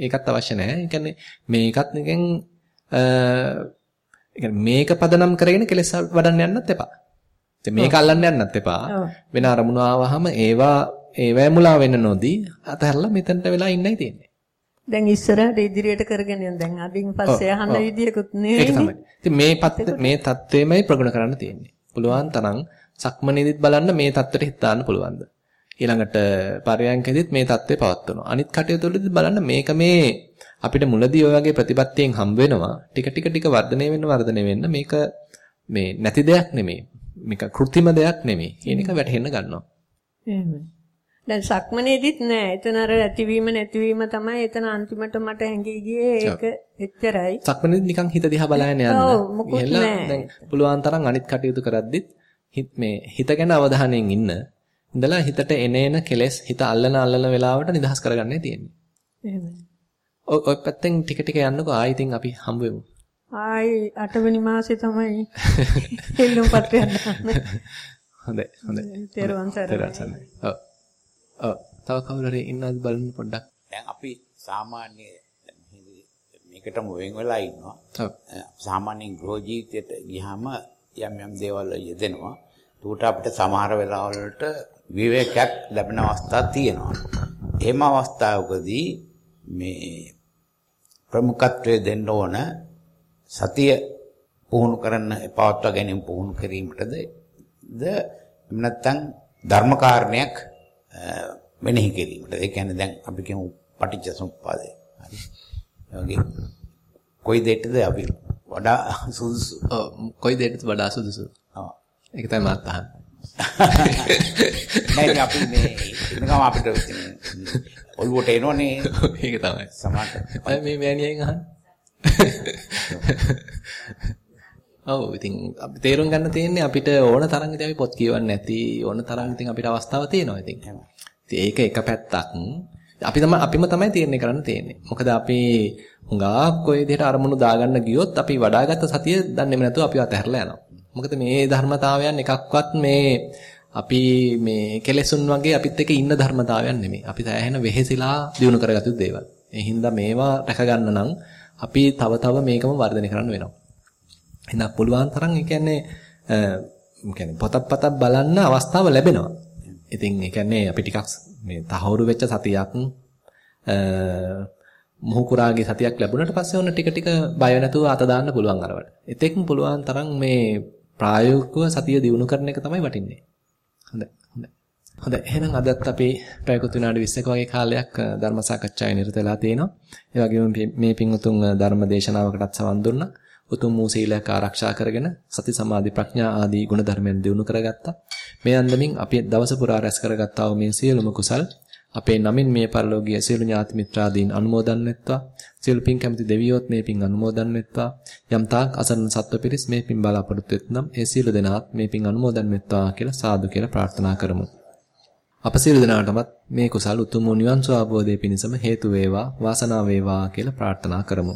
Speaker 1: ඒකත් අවශ්‍ය නැහැ. ඒ කියන්නේ මේකත් නිකන් අ මේක පදනම් කරගෙන කෙලෙස් වඩන්න යන්නත් එපා. ඉතින් මේක අල්ලන්න යන්නත් එපා. වෙන අරමුණු ආවහම ඒවා ඒවැ මුලා වෙන්න නොදී අතහැරලා මෙතනට වෙලා ඉන්නයි තියෙන්නේ.
Speaker 11: දැන් ඉස්සරහට ඉදිරියට කරගෙන යන දැන් අදින් පස්සේ අහන්න විදියකුත් නෙවෙයි.
Speaker 1: ඒක තමයි. ඉතින් මේ මේ தත්වෙමයි ප්‍රගුණ කරන්න තියෙන්නේ. පුළුවන් තරම් සක්මනේදිත් බලන්න මේ தත්තර හිත දාන්න පුළුවන්ද? ඊළඟට පරයන්කෙදිත් මේ தත්ත්වේ පවත්වනවා. අනිත් කටයුතුවලදී බලන්න මේක මේ අපිට මුලදී ඔය වගේ ප්‍රතිපත්තියෙන් හම් වෙනවා. ටික ටික ටික වර්ධනය වෙන්න වර්ධනය වෙන්න මේක මේ නැති දෙයක් නෙමෙයි. මේක કૃතිම දෙයක් නෙමෙයි. කියන එක වැටහෙන්න ගන්නවා.
Speaker 11: එහෙමයි. දැන් සක්මනේදිත් නෑ. එතන අර ඇතිවීම නැතිවීම තමයි එතන අන්තිමට මට හැංගී ගියේ ඒක එච්චරයි.
Speaker 1: සක්මනේදිත් නිකන් හිත දිහා බලාගෙන යන්න.
Speaker 11: ඔව් මොකුත් නෑ.
Speaker 1: දැන් පුළුවන් තරම් අනිත් කටයුතු කරද්දිත් මේ හිත ගැන අවධානයෙන් ඉන්න. ඉඳලා හිතට එනේන කෙලෙස් හිත අල්ලන අල්ලන වෙලාවට නිදහස් කරගන්නයි තියෙන්නේ.
Speaker 11: එහෙමයි.
Speaker 1: ඔය ඔය පැත්තෙන් ටික ටික යන්නකෝ ආයි ඉතින් අපි හම්බ වෙමු.
Speaker 11: ආයි 8 වෙනි මාසේ තමයි එල්ලුම් පත්‍රයක් දාන්න.
Speaker 1: හොඳයි හොඳයි.
Speaker 11: තේරුවන් සරණයි.
Speaker 1: ඔව්. ඔව්. තව කවුරු හරි ඉන්නවද බලන්න පොඩ්ඩක්.
Speaker 12: දැන් අපි සාමාන්‍ය මේකටම වෙන් වෙලා ඉන්නවා.
Speaker 1: ඔව්.
Speaker 12: සාමාන්‍යයෙන් ගෘහ ජීවිතයට ගියාම යම් යම් දේවල් යෙදෙනවා. ඒකට අපිට සමහර වෙලාවලට විවේකයක් ලැබෙන අවස්ථා තියෙනවා. එහෙම අවස්ථාවකදී මේ ප්‍රමුඛත්වයේ දෙන්න ඕන සතිය පුහුණු කරන්න පවත්වා ගැනීම පුහුණු කිරීමටද ද නැත්නම් ධර්මකාරණයක් මෙනෙහි කිරීමට. ඒ කියන්නේ දැන් අපි කියමු පටිච්ච සමුප්පාදය. හරි. ඒ කොයි දෙයකද අපි වඩා සුදුසු?
Speaker 1: කොයි දෙයකද වඩා සුදුසු? ඔව්. ඒක තමයි මාත් අහන්නේ.
Speaker 12: නෑ අපි මේ නිකම් අපිට ඔළුවට එනෝනේ.
Speaker 1: ඒක තමයි.
Speaker 12: සමහරට.
Speaker 1: අය මේ මෑණියෙන් අහන්නේ. ඔව් ඉතින් අපි තේරුම් ගන්න තියෙන්නේ අපිට ඕන තරම් ඉතින් අපි පොත් කියවන්නේ නැති ඕන තරම් ඉතින් අපිට අවස්ථාව තියෙනවා ඉතින්. ඉතින් ඒක එක පැත්තක්. අපි තමයි අපිම තමයි තීරණය කරන්න තියෙන්නේ. මොකද අපි හුඟක් ඔය විදිහට අරමුණු දාගන්න ගියොත් අපි වඩාගත් සතිය දන්නේම නැතුව අපි අතහැරලා යනවා. මොකද මේ ධර්මතාවයන් එකක්වත් මේ අපි මේ කෙලෙසුන් වගේ අපිත් එක්ක ඉන්න ධර්මතාවයන් නෙමෙයි. අපි සෑහෙන වෙහෙසිලා දිනු කරගත්තු දේවල්. ඒ හින්දා මේවා රැක ගන්න නම් අපි තව තව මේකම වර්ධනය කරන්න වෙනවා. එහෙනම් පුළුවන් තරම් ඒ කියන්නේ කියන්නේ පොතක් පතක් බලන්න අවස්ථාව ලැබෙනවා. ඉතින් ඒ කියන්නේ අපි ටිකක් මේ තහවුරු වෙච්ච සතියක් මොහුකුරාගේ සතියක් ලැබුණට පස්සේ ඔන්න ටික ටික බය නැතුව අත දාන්න පුළුවන් අරවට. එතෙක් පුළුවන් තරම් මේ ප්‍රායෝගිකව සතිය දිනු කරන එක තමයි වටින්නේ. හොඳයි. හොඳයි. හොඳයි. එහෙනම් අදත් අපි පැයකට විනාඩි 20ක වගේ කාලයක් ධර්ම සාකච්ඡාවේ නිරත වෙලා තියෙනවා. ඒ වගේම මේ පිංුතුන් ධර්ම දේශනාවකටත් සවන් දුන්නා. උතුම් වූ සීලයක් ආරක්ෂා කරගෙන සති සමාධි ප්‍රඥා ආදී ගුණ ධර්මයන් දිනු කරගත්තා. මේ අන්දමින් අපි දවස පුරා රැස් කරගත්තා වූ මේ සියලුම කුසල් අපේ නමින් මේ පරලෝකීය සියලු ඥාති මිත්‍රාදීන් අනුමෝදන් වෙත්වා. සියලු පින් කැමති දෙවියොත් මේ පින් අනුමෝදන් වෙත්වා. යම් තාක් අසරණ සත්ව පිරිස් මේ පින් බලාපොරොත්තු වෙත්නම් ඒ සියලු දෙනාත් මේ පින් අනුමෝදන් වෙත්වා කියලා සාදු කියලා ප්‍රාර්ථනා කරමු. අප සියලු දෙනාටමත් මේ කුසල් උතුම් නිවන් සුව අවබෝධය පිණිසම හේතු වේවා වාසනාව වේවා කියලා ප්‍රාර්ථනා කරමු.